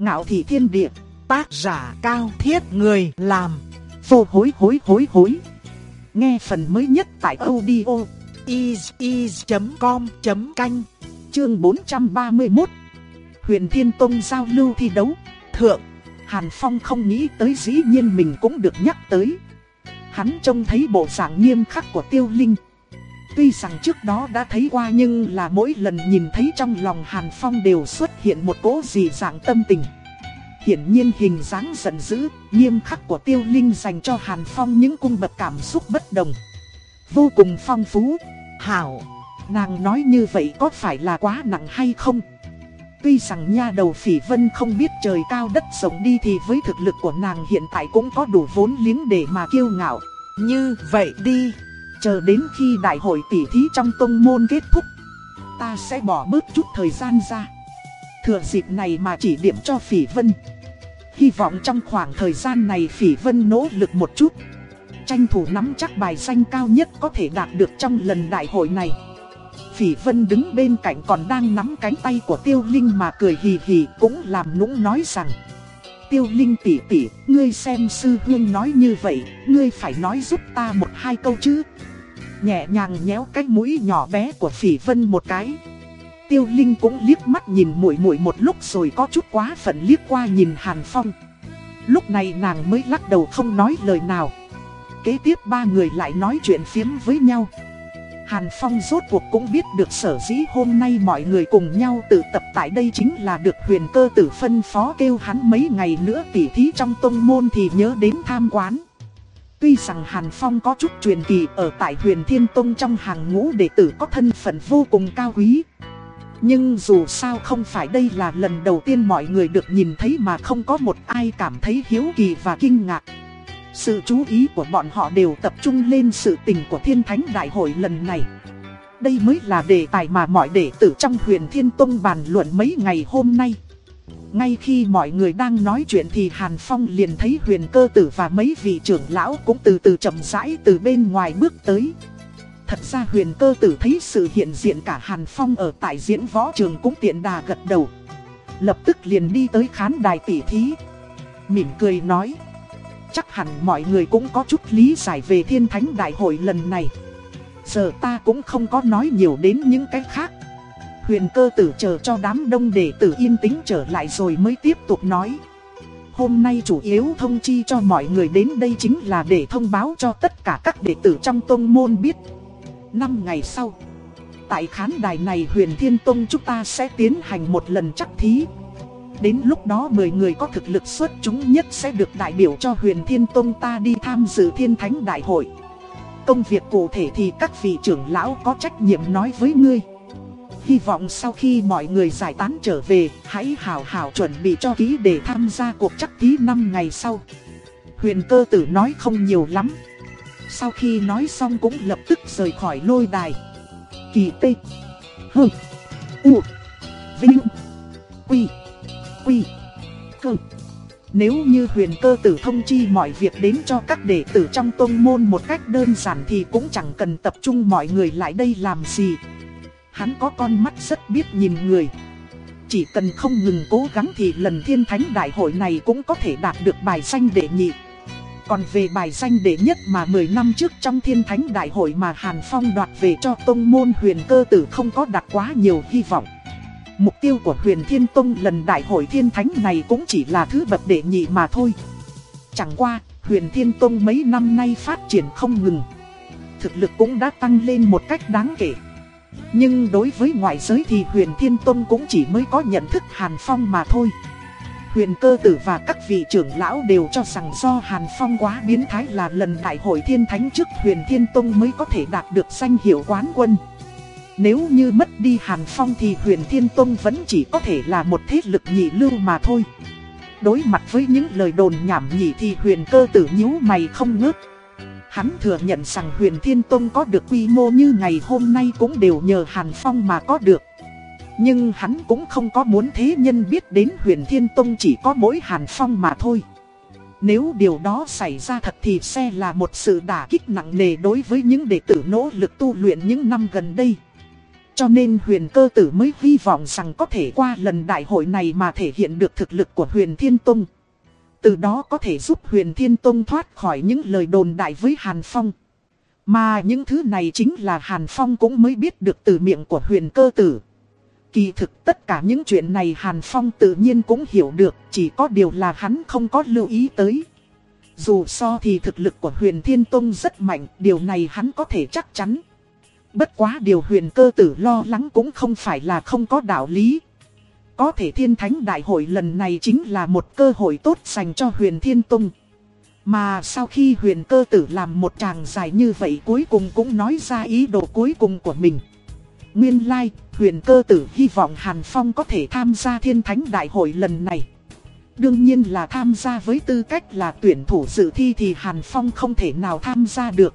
Ngạo thị thiên địa, tác giả cao thiết người làm, vô hối hối hối hối. Nghe phần mới nhất tại audio is.com.canh, chương 431. Huyền Thiên Tông giao lưu thi đấu, thượng, Hàn Phong không nghĩ tới dĩ nhiên mình cũng được nhắc tới. Hắn trông thấy bộ dạng nghiêm khắc của tiêu linh. Tuy rằng trước đó đã thấy qua nhưng là mỗi lần nhìn thấy trong lòng Hàn Phong đều xuất hiện một cỗ gì dạng tâm tình. Hiển nhiên hình dáng giận dữ, nghiêm khắc của tiêu linh dành cho Hàn Phong những cung bậc cảm xúc bất đồng. Vô cùng phong phú, hảo, nàng nói như vậy có phải là quá nặng hay không? Tuy rằng nha đầu phỉ vân không biết trời cao đất rộng đi thì với thực lực của nàng hiện tại cũng có đủ vốn liếng để mà kiêu ngạo. Như vậy đi, chờ đến khi đại hội tỷ thí trong tông môn kết thúc, ta sẽ bỏ bớt chút thời gian ra. Thừa dịp này mà chỉ điểm cho phỉ vân. Hy vọng trong khoảng thời gian này phỉ vân nỗ lực một chút. Tranh thủ nắm chắc bài danh cao nhất có thể đạt được trong lần đại hội này. Phỉ Vân đứng bên cạnh còn đang nắm cánh tay của Tiêu Linh mà cười hì hì cũng làm nũng nói rằng Tiêu Linh tỷ tỷ, ngươi xem sư huyên nói như vậy, ngươi phải nói giúp ta một hai câu chứ Nhẹ nhàng nhéo cái mũi nhỏ bé của Phỉ Vân một cái. Tiêu Linh cũng liếc mắt nhìn muội muội một lúc rồi có chút quá phận liếc qua nhìn Hàn Phong. Lúc này nàng mới lắc đầu không nói lời nào. Kế tiếp ba người lại nói chuyện phiếm với nhau. Hàn Phong rốt cuộc cũng biết được sở dĩ hôm nay mọi người cùng nhau tự tập tại đây chính là được huyền cơ tử phân phó kêu hắn mấy ngày nữa tỉ thí trong tông môn thì nhớ đến tham quán. Tuy rằng Hàn Phong có chút truyền kỳ ở tại huyền thiên tông trong hàng ngũ đệ tử có thân phận vô cùng cao quý. Nhưng dù sao không phải đây là lần đầu tiên mọi người được nhìn thấy mà không có một ai cảm thấy hiếu kỳ và kinh ngạc. Sự chú ý của bọn họ đều tập trung lên sự tình của thiên thánh đại hội lần này. Đây mới là đề tài mà mọi đệ tử trong huyền thiên tông bàn luận mấy ngày hôm nay. Ngay khi mọi người đang nói chuyện thì Hàn Phong liền thấy huyền cơ tử và mấy vị trưởng lão cũng từ từ chậm rãi từ bên ngoài bước tới. Thật ra huyền cơ tử thấy sự hiện diện cả Hàn Phong ở tại diễn võ trường cũng tiện đà gật đầu. Lập tức liền đi tới khán đài tỷ thí. Mỉm cười nói. Chắc hẳn mọi người cũng có chút lý giải về thiên thánh đại hội lần này Giờ ta cũng không có nói nhiều đến những cái khác Huyền cơ tử chờ cho đám đông đệ tử yên tĩnh trở lại rồi mới tiếp tục nói. Hôm nay chủ yếu thông chi cho mọi người đến đây chính là để thông báo cho tất cả các đệ tử trong tông môn biết. Năm ngày sau, Tại khán đài này huyền thiên tông chúng ta sẽ tiến hành một lần chắc thí. Đến lúc đó 10 người có thực lực xuất chúng nhất sẽ được đại biểu cho huyền thiên tông ta đi tham dự thiên thánh đại hội. Công việc cụ thể thì các vị trưởng lão có trách nhiệm nói với ngươi. Hy vọng sau khi mọi người giải tán trở về, Hãy hào hào chuẩn bị cho ký để tham gia cuộc chắc ký 5 ngày sau. Huyền cơ tử nói không nhiều lắm. Sau khi nói xong cũng lập tức rời khỏi lôi đài. Kỳ tê. Hừ. U. Vinh. Quy. Quy. Cơ. Nếu như huyền cơ tử thông chi mọi việc đến cho các đệ tử trong tôn môn một cách đơn giản thì cũng chẳng cần tập trung mọi người lại đây làm gì. Hắn có con mắt rất biết nhìn người Chỉ cần không ngừng cố gắng thì lần thiên thánh đại hội này cũng có thể đạt được bài danh đệ nhị còn về bài danh đệ nhất mà 10 năm trước trong thiên thánh đại hội mà Hàn Phong đoạt về cho tông môn huyền cơ tử không có đặt quá nhiều hy vọng. Mục tiêu của huyền thiên tông lần đại hội thiên thánh này cũng chỉ là thứ bậc đệ nhị mà thôi. Chẳng qua, huyền thiên tông mấy năm nay phát triển không ngừng. Thực lực cũng đã tăng lên một cách đáng kể. Nhưng đối với ngoại giới thì huyền thiên Tôn cũng chỉ mới có nhận thức Hàn Phong mà thôi. Huyền cơ tử và các vị trưởng lão đều cho rằng do Hàn Phong quá biến thái là lần đại hội thiên thánh trước huyền thiên tông mới có thể đạt được danh hiệu quán quân. Nếu như mất đi Hàn Phong thì huyền thiên tông vẫn chỉ có thể là một thế lực nhị lưu mà thôi. Đối mặt với những lời đồn nhảm nhị thì huyền cơ tử nhíu mày không ngớt. Hắn thừa nhận rằng huyền thiên tông có được quy mô như ngày hôm nay cũng đều nhờ Hàn Phong mà có được. Nhưng hắn cũng không có muốn thế nhân biết đến huyền thiên tông chỉ có mỗi Hàn Phong mà thôi. Nếu điều đó xảy ra thật thì sẽ là một sự đả kích nặng nề đối với những đệ tử nỗ lực tu luyện những năm gần đây. Cho nên huyền cơ tử mới hy vọng rằng có thể qua lần đại hội này mà thể hiện được thực lực của huyền Thiên Tông. Từ đó có thể giúp huyền Thiên Tông thoát khỏi những lời đồn đại với Hàn Phong. Mà những thứ này chính là Hàn Phong cũng mới biết được từ miệng của huyền cơ tử. Kỳ thực tất cả những chuyện này Hàn Phong tự nhiên cũng hiểu được, chỉ có điều là hắn không có lưu ý tới. Dù so thì thực lực của huyền Thiên Tông rất mạnh, điều này hắn có thể chắc chắn. Bất quá điều huyền cơ tử lo lắng cũng không phải là không có đạo lý. Có thể thiên thánh đại hội lần này chính là một cơ hội tốt dành cho huyền Thiên tung Mà sau khi huyền cơ tử làm một tràng dài như vậy cuối cùng cũng nói ra ý đồ cuối cùng của mình. Nguyên lai, like, huyền cơ tử hy vọng Hàn Phong có thể tham gia thiên thánh đại hội lần này. Đương nhiên là tham gia với tư cách là tuyển thủ dự thi thì Hàn Phong không thể nào tham gia được.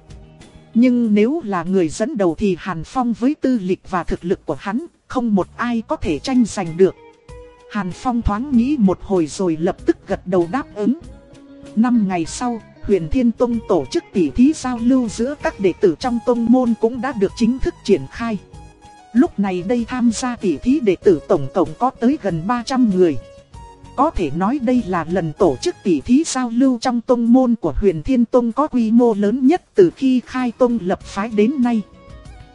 Nhưng nếu là người dẫn đầu thì Hàn Phong với tư lịch và thực lực của hắn, không một ai có thể tranh giành được. Hàn Phong thoáng nghĩ một hồi rồi lập tức gật đầu đáp ứng. Năm ngày sau, huyền Thiên Tông tổ chức tỉ thí giao lưu giữa các đệ tử trong tông môn cũng đã được chính thức triển khai. Lúc này đây tham gia tỉ thí đệ tử tổng cộng có tới gần 300 người. Có thể nói đây là lần tổ chức tỉ thí giao lưu trong tông môn của huyền Thiên Tông có quy mô lớn nhất từ khi khai tông lập phái đến nay.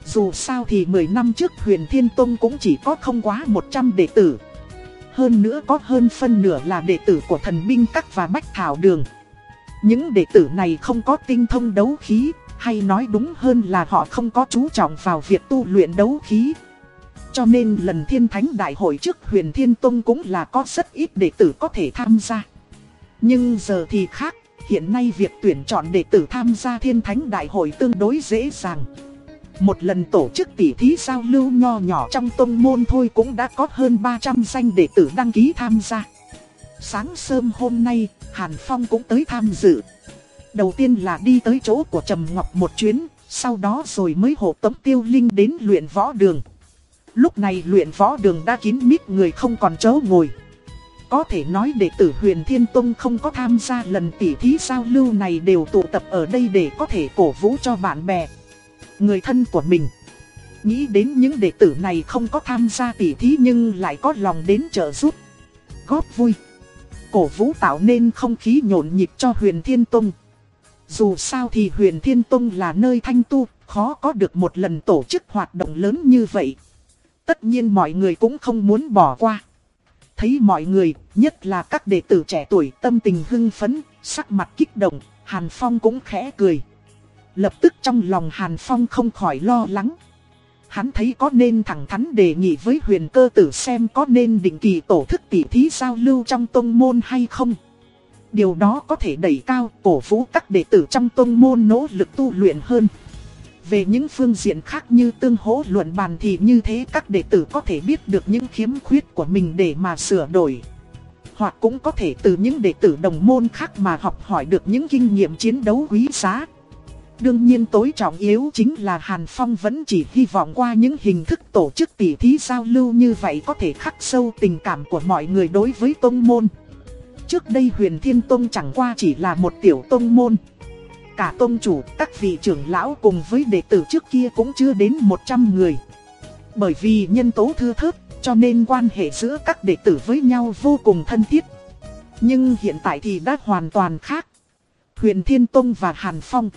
Dù sao thì 10 năm trước huyền Thiên Tông cũng chỉ có không quá 100 đệ tử. Hơn nữa có hơn phân nửa là đệ tử của thần binh các và bách thảo đường. Những đệ tử này không có tinh thông đấu khí, hay nói đúng hơn là họ không có chú trọng vào việc tu luyện đấu khí. Cho nên lần thiên thánh đại hội trước huyền thiên tông cũng là có rất ít đệ tử có thể tham gia. Nhưng giờ thì khác, hiện nay việc tuyển chọn đệ tử tham gia thiên thánh đại hội tương đối dễ dàng. Một lần tổ chức tỉ thí giao lưu nho nhỏ trong tông môn thôi cũng đã có hơn 300 danh đệ tử đăng ký tham gia. Sáng sớm hôm nay, Hàn Phong cũng tới tham dự. Đầu tiên là đi tới chỗ của Trầm Ngọc một chuyến, sau đó rồi mới hộ tống tiêu linh đến luyện võ đường. Lúc này luyện võ đường đã kín mít người không còn chỗ ngồi. Có thể nói đệ tử huyền Thiên Tông không có tham gia lần tỉ thí giao lưu này đều tụ tập ở đây để có thể cổ vũ cho bạn bè. Người thân của mình. Nghĩ đến những đệ tử này không có tham gia tỉ thí nhưng lại có lòng đến trợ giúp. Góp vui. Cổ vũ tạo nên không khí nhộn nhịp cho huyền Thiên Tông. Dù sao thì huyền Thiên Tông là nơi thanh tu, khó có được một lần tổ chức hoạt động lớn như vậy. Tất nhiên mọi người cũng không muốn bỏ qua. Thấy mọi người, nhất là các đệ tử trẻ tuổi tâm tình hưng phấn, sắc mặt kích động, Hàn Phong cũng khẽ cười. Lập tức trong lòng Hàn Phong không khỏi lo lắng. Hắn thấy có nên thẳng thắn đề nghị với huyền cơ tử xem có nên định kỳ tổ thức tỉ thí giao lưu trong tông môn hay không. Điều đó có thể đẩy cao cổ vũ các đệ tử trong tông môn nỗ lực tu luyện hơn. Về những phương diện khác như tương hỗ luận bàn thì như thế các đệ tử có thể biết được những khiếm khuyết của mình để mà sửa đổi. Hoặc cũng có thể từ những đệ tử đồng môn khác mà học hỏi được những kinh nghiệm chiến đấu quý giá. Đương nhiên tối trọng yếu chính là Hàn Phong vẫn chỉ hy vọng qua những hình thức tổ chức tỉ thí giao lưu như vậy có thể khắc sâu tình cảm của mọi người đối với tông môn. Trước đây huyền thiên tông chẳng qua chỉ là một tiểu tông môn. Cả tông chủ, các vị trưởng lão cùng với đệ tử trước kia cũng chưa đến 100 người. Bởi vì nhân tố thưa thớt, cho nên quan hệ giữa các đệ tử với nhau vô cùng thân thiết. Nhưng hiện tại thì đã hoàn toàn khác. Huyền Thiên Tông và Hàn Phong.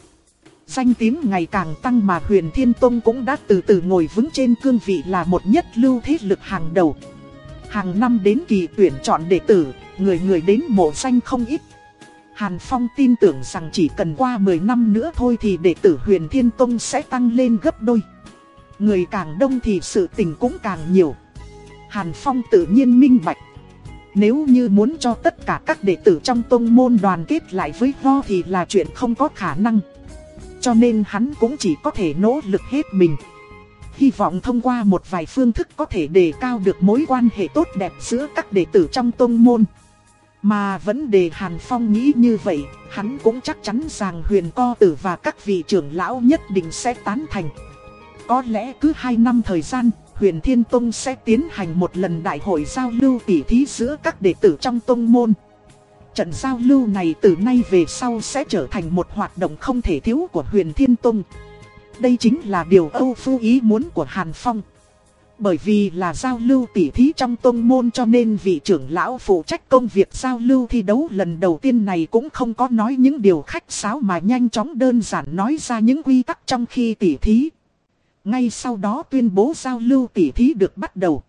Danh tiếng ngày càng tăng mà Huyền Thiên Tông cũng đã từ từ ngồi vững trên cương vị là một nhất lưu thế lực hàng đầu. Hàng năm đến kỳ tuyển chọn đệ tử, người người đến mộ danh không ít. Hàn Phong tin tưởng rằng chỉ cần qua 10 năm nữa thôi thì đệ tử huyền Thiên Tông sẽ tăng lên gấp đôi. Người càng đông thì sự tình cũng càng nhiều. Hàn Phong tự nhiên minh bạch. Nếu như muốn cho tất cả các đệ tử trong tông môn đoàn kết lại với Ho thì là chuyện không có khả năng. Cho nên hắn cũng chỉ có thể nỗ lực hết mình. Hy vọng thông qua một vài phương thức có thể đề cao được mối quan hệ tốt đẹp giữa các đệ tử trong tôn môn. Mà vấn đề Hàn Phong nghĩ như vậy, hắn cũng chắc chắn rằng huyền co tử và các vị trưởng lão nhất định sẽ tán thành. Có lẽ cứ 2 năm thời gian, huyền Thiên Tông sẽ tiến hành một lần đại hội giao lưu tỉ thí giữa các đệ tử trong tông môn. Trận giao lưu này từ nay về sau sẽ trở thành một hoạt động không thể thiếu của huyền Thiên Tông. Đây chính là điều Âu Phu ý muốn của Hàn Phong. Bởi vì là giao lưu tỉ thí trong tôn môn cho nên vị trưởng lão phụ trách công việc giao lưu thi đấu lần đầu tiên này cũng không có nói những điều khách sáo mà nhanh chóng đơn giản nói ra những quy tắc trong khi tỉ thí. Ngay sau đó tuyên bố giao lưu tỉ thí được bắt đầu.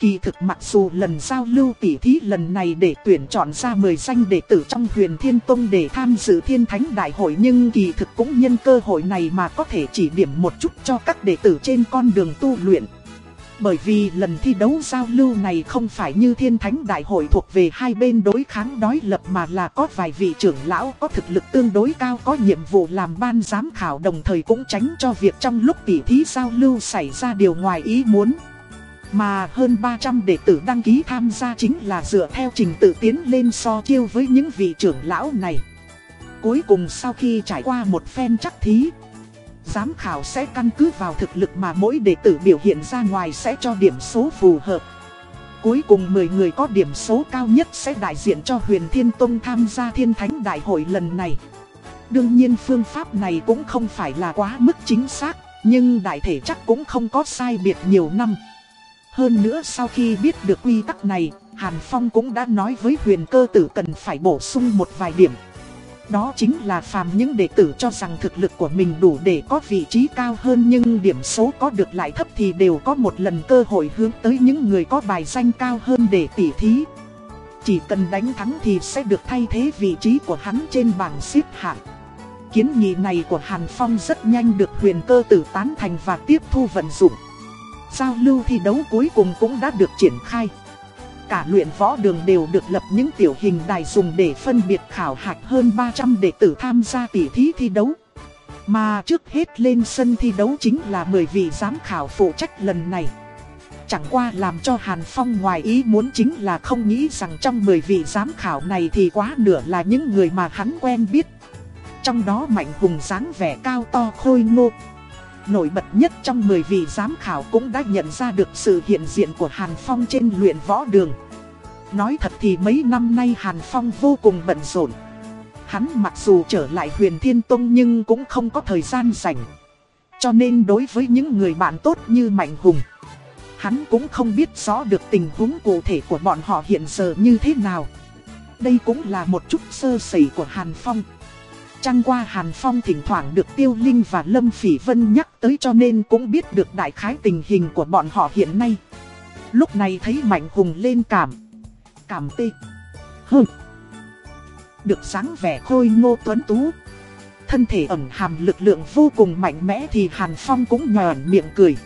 Kỳ thực mặc dù lần giao lưu tỉ thí lần này để tuyển chọn ra 10 danh đệ tử trong huyền thiên tông để tham dự thiên thánh đại hội nhưng kỳ thực cũng nhân cơ hội này mà có thể chỉ điểm một chút cho các đệ tử trên con đường tu luyện. Bởi vì lần thi đấu giao lưu này không phải như thiên thánh đại hội thuộc về hai bên đối kháng đối lập mà là có vài vị trưởng lão có thực lực tương đối cao có nhiệm vụ làm ban giám khảo đồng thời cũng tránh cho việc trong lúc tỉ thí giao lưu xảy ra điều ngoài ý muốn. Mà hơn 300 đệ tử đăng ký tham gia chính là dựa theo trình tự tiến lên so chiêu với những vị trưởng lão này. Cuối cùng sau khi trải qua một phen chắc thí, giám khảo sẽ căn cứ vào thực lực mà mỗi đệ tử biểu hiện ra ngoài sẽ cho điểm số phù hợp. Cuối cùng 10 người có điểm số cao nhất sẽ đại diện cho huyền Thiên Tông tham gia thiên thánh đại hội lần này. Đương nhiên phương pháp này cũng không phải là quá mức chính xác, nhưng đại thể chắc cũng không có sai biệt nhiều năm. Hơn nữa sau khi biết được quy tắc này, Hàn Phong cũng đã nói với huyền cơ tử cần phải bổ sung một vài điểm. Đó chính là phàm những đệ tử cho rằng thực lực của mình đủ để có vị trí cao hơn nhưng điểm số có được lại thấp thì đều có một lần cơ hội hướng tới những người có bài danh cao hơn để tỉ thí. Chỉ cần đánh thắng thì sẽ được thay thế vị trí của hắn trên bảng xếp hạng. Kiến nghị này của Hàn Phong rất nhanh được huyền cơ tử tán thành và tiếp thu vận dụng. Giao lưu thi đấu cuối cùng cũng đã được triển khai. Cả luyện võ đường đều được lập những tiểu hình đài dùng để phân biệt khảo hạch hơn 300 đệ tử tham gia tỉ thí thi đấu. Mà trước hết lên sân thi đấu chính là 10 vị giám khảo phụ trách lần này. Chẳng qua làm cho Hàn Phong ngoài ý muốn chính là không nghĩ rằng trong 10 vị giám khảo này thì quá nửa là những người mà hắn quen biết. Trong đó Mạnh Hùng dáng vẻ cao to khôi ngô, Nổi bật nhất trong 10 vị giám khảo cũng đã nhận ra được sự hiện diện của Hàn Phong trên luyện võ đường. Nói thật thì mấy năm nay Hàn Phong vô cùng bận rộn. Hắn mặc dù trở lại huyền Thiên Tông nhưng cũng không có thời gian rảnh. Cho nên đối với những người bạn tốt như Mạnh Hùng, hắn cũng không biết rõ được tình huống cụ thể của bọn họ hiện giờ như thế nào. Đây cũng là một chút sơ sẩy của Hàn Phong. Trăng qua Hàn Phong thỉnh thoảng được Tiêu Linh và Lâm Phỉ Vân nhắc tới cho nên cũng biết được đại khái tình hình của bọn họ hiện nay. Lúc này thấy Mạnh Hùng lên cảm. Cảm tê. Hừ. Được sáng vẻ khôi ngô tuấn tú. Thân thể ẩn hàm lực lượng vô cùng mạnh mẽ thì Hàn Phong cũng nhòn miệng cười.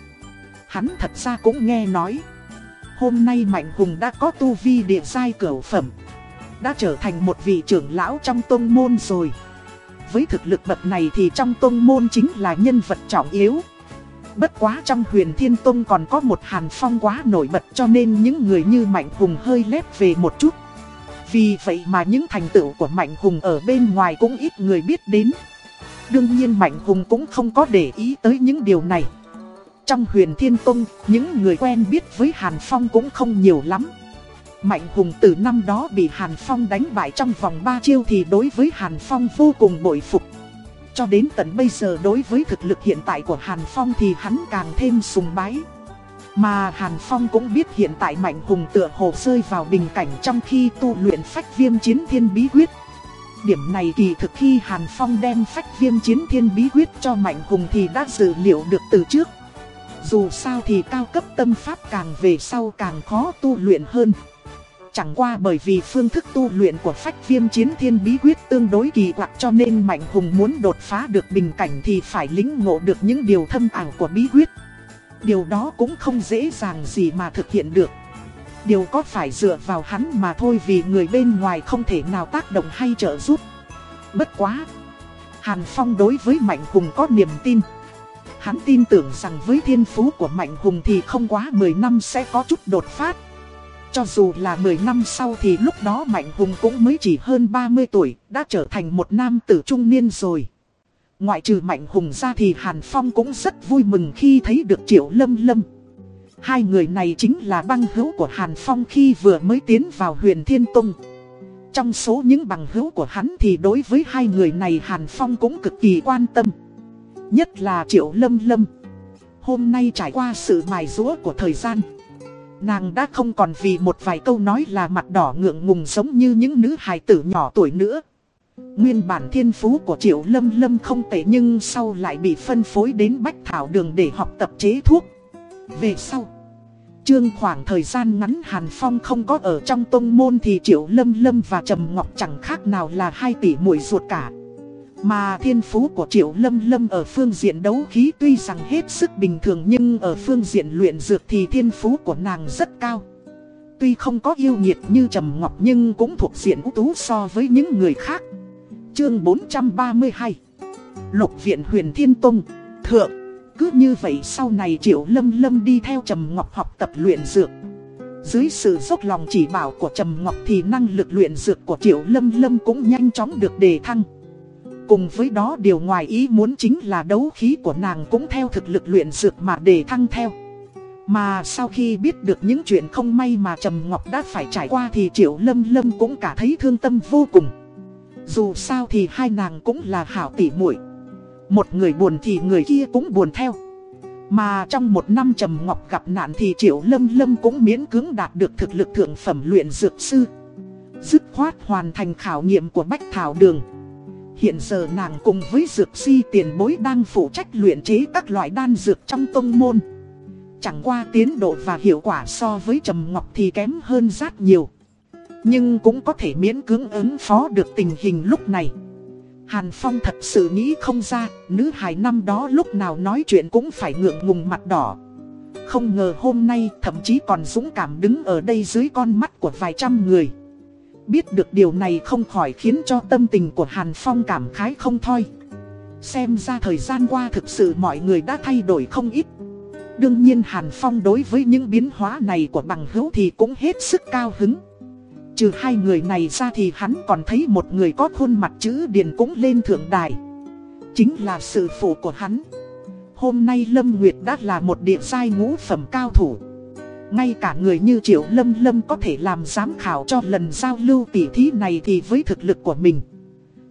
Hắn thật ra cũng nghe nói. Hôm nay Mạnh Hùng đã có tu vi địa giai cửu phẩm. Đã trở thành một vị trưởng lão trong tông môn rồi với thực lực bậc này thì trong tôn môn chính là nhân vật trọng yếu. Bất quá trong huyền thiên tôn còn có một hàn phong quá nổi bật cho nên những người như Mạnh Hùng hơi lép về một chút. Vì vậy mà những thành tựu của Mạnh Hùng ở bên ngoài cũng ít người biết đến. Đương nhiên Mạnh Hùng cũng không có để ý tới những điều này. Trong huyền thiên tông, những người quen biết với Hàn Phong cũng không nhiều lắm. Mạnh Hùng từ năm đó bị Hàn Phong đánh bại trong vòng 3 chiêu thì đối với Hàn Phong vô cùng bội phục. Cho đến tận bây giờ đối với thực lực hiện tại của Hàn Phong thì hắn càng thêm sùng bái. Mà Hàn Phong cũng biết hiện tại Mạnh Hùng tựa hồ rơi vào bình cảnh trong khi tu luyện phách viêm chiến thiên bí quyết. Điểm này kỳ thực khi Hàn Phong đem phách viêm chiến thiên bí quyết cho Mạnh Hùng thì đã dự liệu được từ trước. Dù sao thì cao cấp tâm pháp càng về sau càng khó tu luyện hơn. Chẳng qua bởi vì phương thức tu luyện của phách viêm chiến thiên bí quyết tương đối kỳ quặc cho nên Mạnh Hùng muốn đột phá được bình cảnh thì phải lính ngộ được những điều thâm ảo của bí quyết. Điều đó cũng không dễ dàng gì mà thực hiện được. Điều có phải dựa vào hắn mà thôi vì người bên ngoài không thể nào tác động hay trợ giúp. Bất quá. Hàn Phong đối với Mạnh Hùng có niềm tin. Hắn tin tưởng rằng với thiên phú của Mạnh Hùng thì không quá 10 năm sẽ có chút đột phát. Cho dù là 10 năm sau thì lúc đó Mạnh Hùng cũng mới chỉ hơn 30 tuổi, đã trở thành một nam tử trung niên rồi. Ngoại trừ Mạnh Hùng ra thì Hàn Phong cũng rất vui mừng khi thấy được Triệu Lâm Lâm. Hai người này chính là băng hữu của Hàn Phong khi vừa mới tiến vào huyền Thiên Tông. Trong số những bằng hữu của hắn thì đối với hai người này Hàn Phong cũng cực kỳ quan tâm. Nhất là Triệu Lâm Lâm. Hôm nay trải qua sự mài rũa của thời gian Nàng đã không còn vì một vài câu nói là mặt đỏ ngượng ngùng giống như những nữ hài tử nhỏ tuổi nữa Nguyên bản thiên phú của Triệu Lâm Lâm không tệ nhưng sau lại bị phân phối đến Bách Thảo Đường để học tập chế thuốc Về sau Trương khoảng thời gian ngắn Hàn Phong không có ở trong tông môn thì Triệu Lâm Lâm và Trầm Ngọc chẳng khác nào là hai tỷ muội ruột cả. Mà thiên phú của Triệu Lâm Lâm ở phương diện đấu khí tuy rằng hết sức bình thường nhưng ở phương diện luyện dược thì thiên phú của nàng rất cao. Tuy không có yêu nhiệt như Trầm Ngọc nhưng cũng thuộc diện ưu tú so với những người khác. Chương 432 Lục viện huyền Thiên Tông, Thượng cứ như vậy sau này Triệu Lâm Lâm đi theo Trầm Ngọc học tập luyện dược. Dưới sự dốc lòng chỉ bảo của Trầm Ngọc thì năng lực luyện dược của Triệu Lâm Lâm cũng nhanh chóng được đề thăng. Cùng với đó điều ngoài ý muốn chính là đấu khí của nàng cũng theo thực lực luyện dược mà đề thăng theo. Mà sau khi biết được những chuyện không may mà Trầm Ngọc đã phải trải qua thì Triệu Lâm Lâm cũng cả thấy thương tâm vô cùng. Dù sao thì hai nàng cũng là hảo tỷ muội một người buồn thì người kia cũng buồn theo Mà trong một năm Trầm Ngọc gặp nạn thì Triệu Lâm Lâm cũng miễn cưỡng đạt được thực lực thượng phẩm luyện dược sư Dứt khoát hoàn thành khảo nghiệm của Bách Thảo Đường Hiện giờ nàng cùng với dược si tiền bối đang phụ trách luyện chế các loại đan dược trong tông môn Chẳng qua tiến độ và hiệu quả so với Trầm Ngọc thì kém hơn rất nhiều Nhưng cũng có thể miễn cưỡng ứng phó được tình hình lúc này Hàn Phong thật sự nghĩ không ra, nữ hài năm đó lúc nào nói chuyện cũng phải ngượng ngùng mặt đỏ. Không ngờ hôm nay thậm chí còn dũng cảm đứng ở đây dưới con mắt của vài trăm người. Biết được điều này không khỏi khiến cho tâm tình của Hàn Phong cảm khái không thôi. Xem ra thời gian qua thực sự mọi người đã thay đổi không ít. Đương nhiên Hàn Phong đối với những biến hóa này của bằng hữu thì cũng hết sức cao hứng. Trừ hai người này ra thì hắn còn thấy một người có khuôn mặt chữ điền cũng lên thượng đài Chính là sự phụ của hắn Hôm nay Lâm Nguyệt đã là một địa sai ngũ phẩm cao thủ ngay cả người như Triệu Lâm Lâm có thể làm giám khảo cho lần giao lưu tỉ thí này thì với thực lực của mình,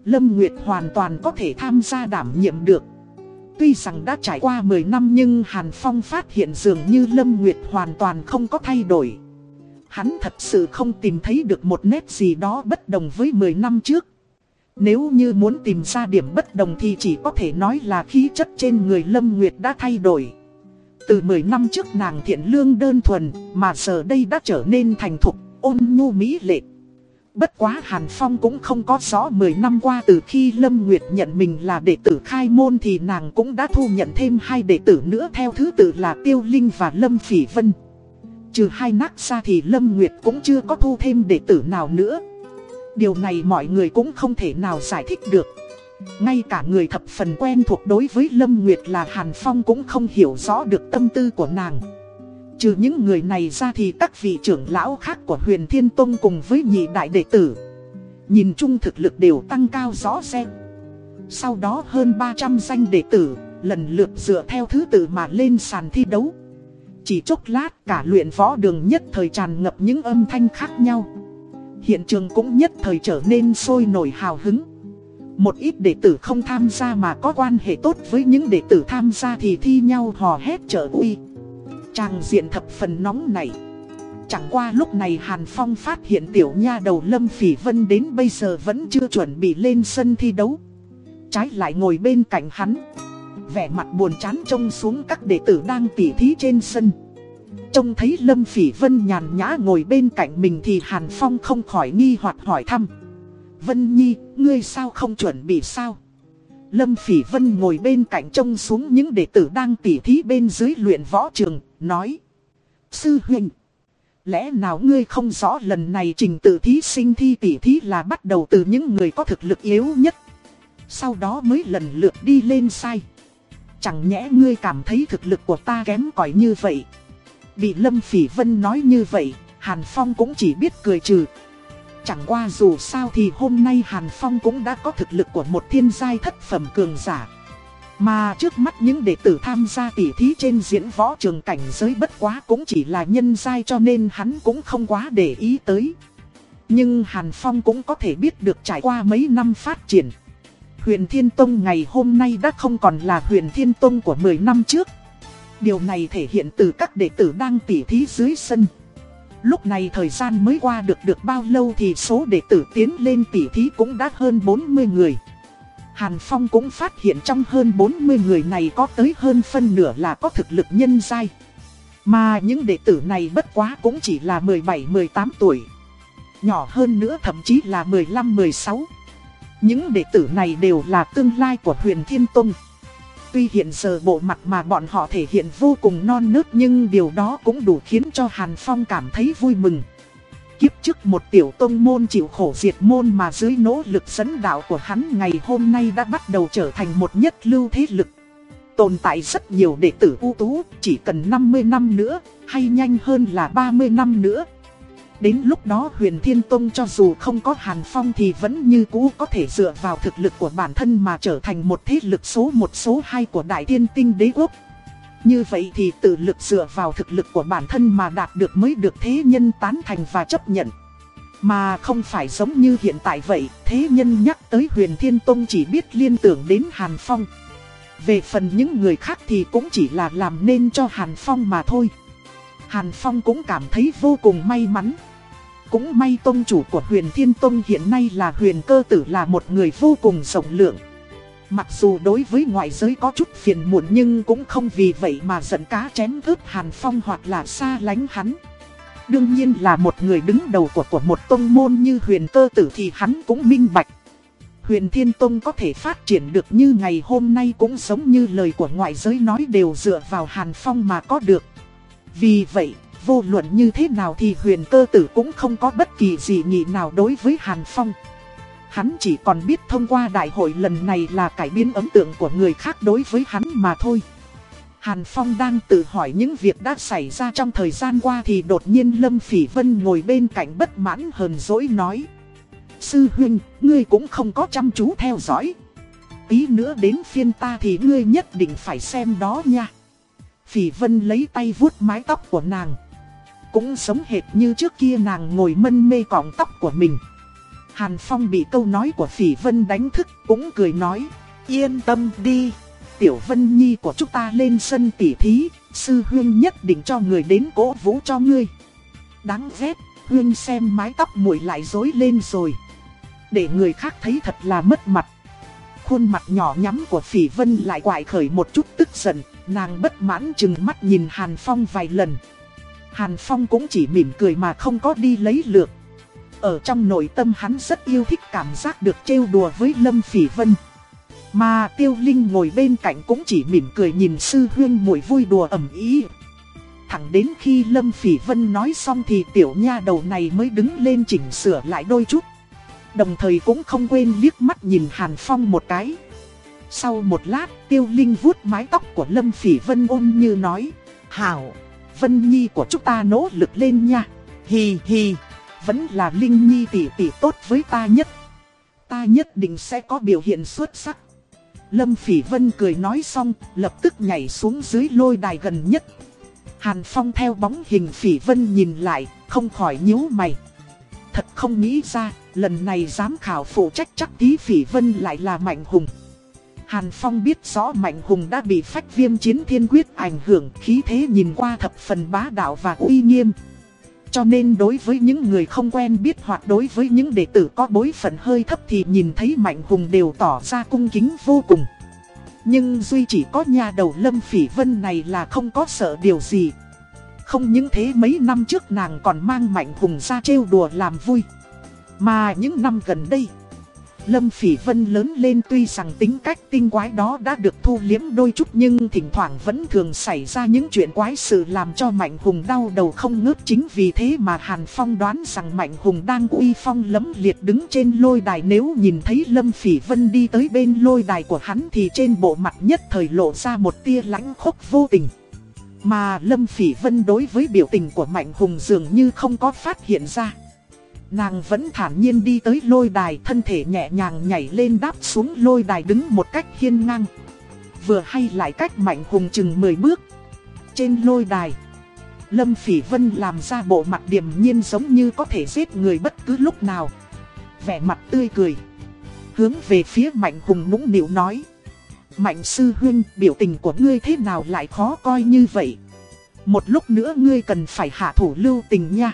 Lâm Nguyệt hoàn toàn có thể tham gia đảm nhiệm được Tuy rằng đã trải qua 10 năm nhưng Hàn Phong phát hiện dường như Lâm Nguyệt hoàn toàn không có thay đổi Hắn thật sự không tìm thấy được một nét gì đó bất đồng với 10 năm trước. Nếu như muốn tìm ra điểm bất đồng thì chỉ có thể nói là khí chất trên người Lâm Nguyệt đã thay đổi. Từ 10 năm trước nàng thiện lương đơn thuần, mà giờ đây đã trở nên thành thục, ôn nhu mỹ lệ. Bất quá Hàn Phong cũng không có rõ 10 năm qua từ khi Lâm Nguyệt nhận mình là đệ tử khai môn thì nàng cũng đã thu nhận thêm hai đệ tử nữa theo thứ tự là Tiêu Linh và Lâm Phỉ Vân. Trừ hai nát ra thì Lâm Nguyệt cũng chưa có thu thêm đệ tử nào nữa Điều này mọi người cũng không thể nào giải thích được ngay cả người thập phần quen thuộc đối với Lâm Nguyệt là Hàn Phong cũng không hiểu rõ được tâm tư của nàng. Trừ những người này ra thì các vị trưởng lão khác của huyền Thiên Tông cùng với nhị đại đệ tử, Nhìn chung thực lực đều tăng cao rõ rệt. Sau đó hơn 300 danh đệ tử, lần lượt dựa theo thứ tự mà lên sàn thi đấu. Chỉ chốc lát cả luyện võ đường nhất thời tràn ngập những âm thanh khác nhau. Hiện trường cũng nhất thời trở nên sôi nổi hào hứng. Một ít đệ tử không tham gia mà có quan hệ tốt với những đệ tử tham gia thì thi nhau hò hét trở uy Tràng diện thập phần nóng này Chẳng qua lúc này Hàn Phong phát hiện tiểu nha đầu Lâm Phỉ Vân đến bây giờ vẫn chưa chuẩn bị lên sân thi đấu Trái lại ngồi bên cạnh hắn vẻ mặt buồn chán trông xuống các đệ tử đang tỉ thí trên sân. Trông thấy Lâm Phỉ Vân nhàn nhã ngồi bên cạnh mình thì Hàn Phong không khỏi nghi hoặc hỏi thăm. Vân Nhi, ngươi sao không chuẩn bị sao? Lâm Phỉ Vân ngồi bên cạnh trông xuống những đệ tử đang tỉ thí bên dưới luyện võ trường, nói. Sư huynh, lẽ nào ngươi không rõ lần này trình tự thí sinh thi tỉ thí là bắt đầu từ những người có thực lực yếu nhất. Sau đó mới lần lượt đi lên sai. Chẳng nhẽ ngươi cảm thấy thực lực của ta kém cỏi như vậy Bị Lâm Phỉ Vân nói như vậy Hàn Phong cũng chỉ biết cười trừ Chẳng qua dù sao thì hôm nay Hàn Phong cũng đã có thực lực của một thiên giai thất phẩm cường giả Mà trước mắt những đệ tử tham gia tỉ thí trên diễn võ trường cảnh giới bất quá cũng chỉ là nhân giai cho nên hắn cũng không quá để ý tới Nhưng Hàn Phong cũng có thể biết được trải qua mấy năm phát triển Huyền Thiên Tông ngày hôm nay đã không còn là huyền Thiên Tông của 10 năm trước. Điều này thể hiện từ các đệ tử đang tỉ thí dưới sân. Lúc này thời gian mới qua được được bao lâu thì số đệ tử tiến lên tỉ thí cũng đã hơn 40 người. Hàn Phong cũng phát hiện trong hơn 40 người này có tới hơn phân nửa là có thực lực nhân giai. Mà những đệ tử này bất quá cũng chỉ là 17-18 tuổi. Nhỏ hơn nữa thậm chí là 15-16. Những đệ tử này đều là tương lai của huyền Thiên Tông. Tuy hiện giờ bộ mặt mà bọn họ thể hiện vô cùng non nớt nhưng điều đó cũng đủ khiến cho Hàn Phong cảm thấy vui mừng. Kiếp trước một tiểu tông môn chịu khổ diệt môn mà dưới nỗ lực dẫn đạo của hắn ngày hôm nay đã bắt đầu trở thành một nhất lưu thế lực. Tồn tại rất nhiều đệ tử ưu tú, chỉ cần 50 năm nữa, hay nhanh hơn là 30 năm nữa. Đến lúc đó huyền Thiên Tông cho dù không có Hàn Phong thì vẫn như cũ có thể dựa vào thực lực của bản thân mà trở thành một thế lực số một số 2 của Đại Thiên Tinh Đế Quốc. Như vậy thì tự lực dựa vào thực lực của bản thân mà đạt được mới được thế nhân tán thành và chấp nhận. Mà không phải giống như hiện tại vậy, thế nhân nhắc tới huyền Thiên Tông chỉ biết liên tưởng đến Hàn Phong. Về phần những người khác thì cũng chỉ là làm nên cho Hàn Phong mà thôi. Hàn Phong cũng cảm thấy vô cùng may mắn. Cũng may tông chủ của huyền Thiên Tông hiện nay là huyền cơ tử là một người vô cùng rộng lượng. Mặc dù đối với ngoại giới có chút phiền muộn nhưng cũng không vì vậy mà giận cá chém ướp Hàn Phong hoặc là xa lánh hắn. Đương nhiên là một người đứng đầu của của một tông môn như huyền cơ tử thì hắn cũng minh bạch. Huyền Thiên Tông có thể phát triển được như ngày hôm nay cũng giống như lời của ngoại giới nói đều dựa vào Hàn Phong mà có được. Vì vậy, vô luận như thế nào thì huyền cơ tử cũng không có bất kỳ gì nghị nào đối với Hàn Phong. Hắn chỉ còn biết thông qua đại hội lần này là cải biến ấn tượng của người khác đối với hắn mà thôi. Hàn Phong đang tự hỏi những việc đã xảy ra trong thời gian qua thì đột nhiên Lâm Phỉ Vân ngồi bên cạnh bất mãn hờn dỗi nói. Sư huynh, ngươi cũng không có chăm chú theo dõi. Tí nữa đến phiên ta thì ngươi nhất định phải xem đó nha. Phỉ Vân lấy tay vuốt mái tóc của nàng. Cũng sống hệt như trước kia nàng ngồi mân mê cọng tóc của mình. Hàn Phong bị câu nói của Phỉ Vân đánh thức cũng cười nói. Yên tâm đi, Tiểu Vân Nhi của chúng ta lên sân tỉ thí, sư huyên nhất định cho người đến cố vũ cho ngươi. Đáng ghét, huyên xem mái tóc muội lại rối lên rồi. Để người khác thấy thật là mất mặt. Khuôn mặt nhỏ nhắm của Phỉ Vân lại quại khởi một chút tức giận, nàng bất mãn chừng mắt nhìn Hàn Phong vài lần. Hàn Phong cũng chỉ mỉm cười mà không có đi lấy lược. Ở trong nội tâm hắn rất yêu thích cảm giác được trêu đùa với Lâm Phỉ Vân. Mà Tiêu Linh ngồi bên cạnh cũng chỉ mỉm cười nhìn sư huyên muội vui đùa ẩm ý. Thẳng đến khi Lâm Phỉ Vân nói xong thì tiểu nha đầu này mới đứng lên chỉnh sửa lại đôi chút. Đồng thời cũng không quên liếc mắt nhìn Hàn Phong một cái. Sau một lát, Tiêu Linh vuốt mái tóc của Lâm Phỉ Vân ôn như nói. Hảo, Vân Nhi của chúng ta nỗ lực lên nha. hì hì. vẫn là Linh Nhi tỷ tỷ tốt với ta nhất. Ta nhất định sẽ có biểu hiện xuất sắc. Lâm Phỉ Vân cười nói xong, lập tức nhảy xuống dưới lôi đài gần nhất. Hàn Phong theo bóng hình Phỉ Vân nhìn lại, không khỏi nhíu mày. Thật không nghĩ ra, lần này giám khảo phụ trách chắc tí Phỉ Vân lại là Mạnh Hùng. Hàn Phong biết rõ Mạnh Hùng đã bị phách viêm chiến thiên quyết ảnh hưởng khí thế nhìn qua thập phần bá đạo và uy nghiêm. Cho nên đối với những người không quen biết hoặc đối với những đệ tử có bối phận hơi thấp thì nhìn thấy Mạnh Hùng đều tỏ ra cung kính vô cùng. Nhưng duy chỉ có nhà đầu Lâm Phỉ Vân này là không có sợ điều gì. Không những thế mấy năm trước nàng còn mang Mạnh Hùng ra trêu đùa làm vui. Mà những năm gần đây... Lâm Phỉ Vân lớn lên tuy rằng tính cách tinh quái đó đã được thu liếm đôi chút nhưng thỉnh thoảng vẫn thường xảy ra những chuyện quái sự làm cho Mạnh Hùng đau đầu không ngớt chính vì thế mà Hàn Phong đoán rằng Mạnh Hùng đang uy phong lấm liệt đứng trên lôi đài nếu nhìn thấy Lâm Phỉ Vân đi tới bên lôi đài của hắn thì trên bộ mặt nhất thời lộ ra một tia lãnh khốc vô tình. Mà Lâm Phỉ Vân đối với biểu tình của Mạnh Hùng dường như không có phát hiện ra. Nàng vẫn thản nhiên đi tới lôi đài thân thể nhẹ nhàng nhảy lên đáp xuống lôi đài đứng một cách hiên ngang. Vừa hay lại cách mạnh hùng chừng 10 bước. Trên lôi đài, Lâm Phỉ Vân làm ra bộ mặt điềm nhiên giống như có thể giết người bất cứ lúc nào. Vẻ mặt tươi cười. Hướng về phía mạnh hùng nũng nịu nói. Mạnh sư huynh, biểu tình của ngươi thế nào lại khó coi như vậy? Một lúc nữa ngươi cần phải hạ thủ lưu tình nha.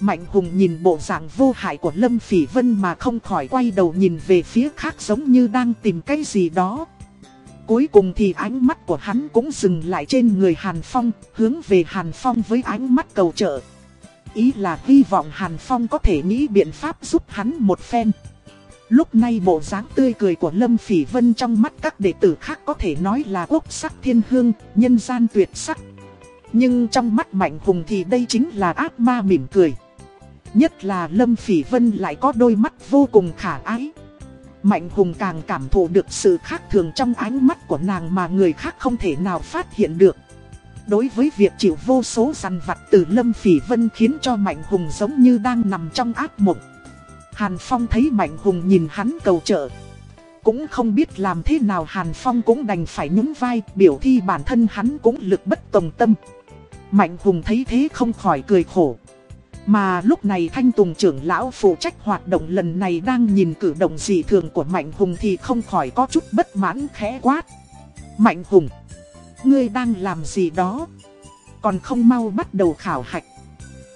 Mạnh Hùng nhìn bộ dạng vô hại của Lâm Phỉ Vân mà không khỏi quay đầu nhìn về phía khác giống như đang tìm cái gì đó. Cuối cùng thì ánh mắt của hắn cũng dừng lại trên người Hàn Phong, hướng về Hàn Phong với ánh mắt cầu trợ. Ý là hy vọng Hàn Phong có thể nghĩ biện pháp giúp hắn một phen. Lúc này bộ dáng tươi cười của Lâm Phỉ Vân trong mắt các đệ tử khác có thể nói là quốc sắc thiên hương, nhân gian tuyệt sắc. Nhưng trong mắt Mạnh Hùng thì đây chính là ác ma mỉm cười. Nhất là Lâm Phỉ Vân lại có đôi mắt vô cùng khả ái. Mạnh Hùng càng cảm thụ được sự khác thường trong ánh mắt của nàng mà người khác không thể nào phát hiện được. Đối với việc chịu vô số săn vặt từ Lâm Phỉ Vân khiến cho Mạnh Hùng giống như đang nằm trong ác mộng. Hàn Phong thấy Mạnh Hùng nhìn hắn cầu trợ. Cũng không biết làm thế nào Hàn Phong cũng đành phải nhún vai, biểu thi bản thân hắn cũng lực bất tòng tâm. Mạnh Hùng thấy thế không khỏi cười khổ. Mà lúc này Thanh Tùng trưởng lão phụ trách hoạt động lần này đang nhìn cử động dị thường của Mạnh Hùng thì không khỏi có chút bất mãn khẽ quát. Mạnh Hùng, ngươi đang làm gì đó? Còn không mau bắt đầu khảo hạch.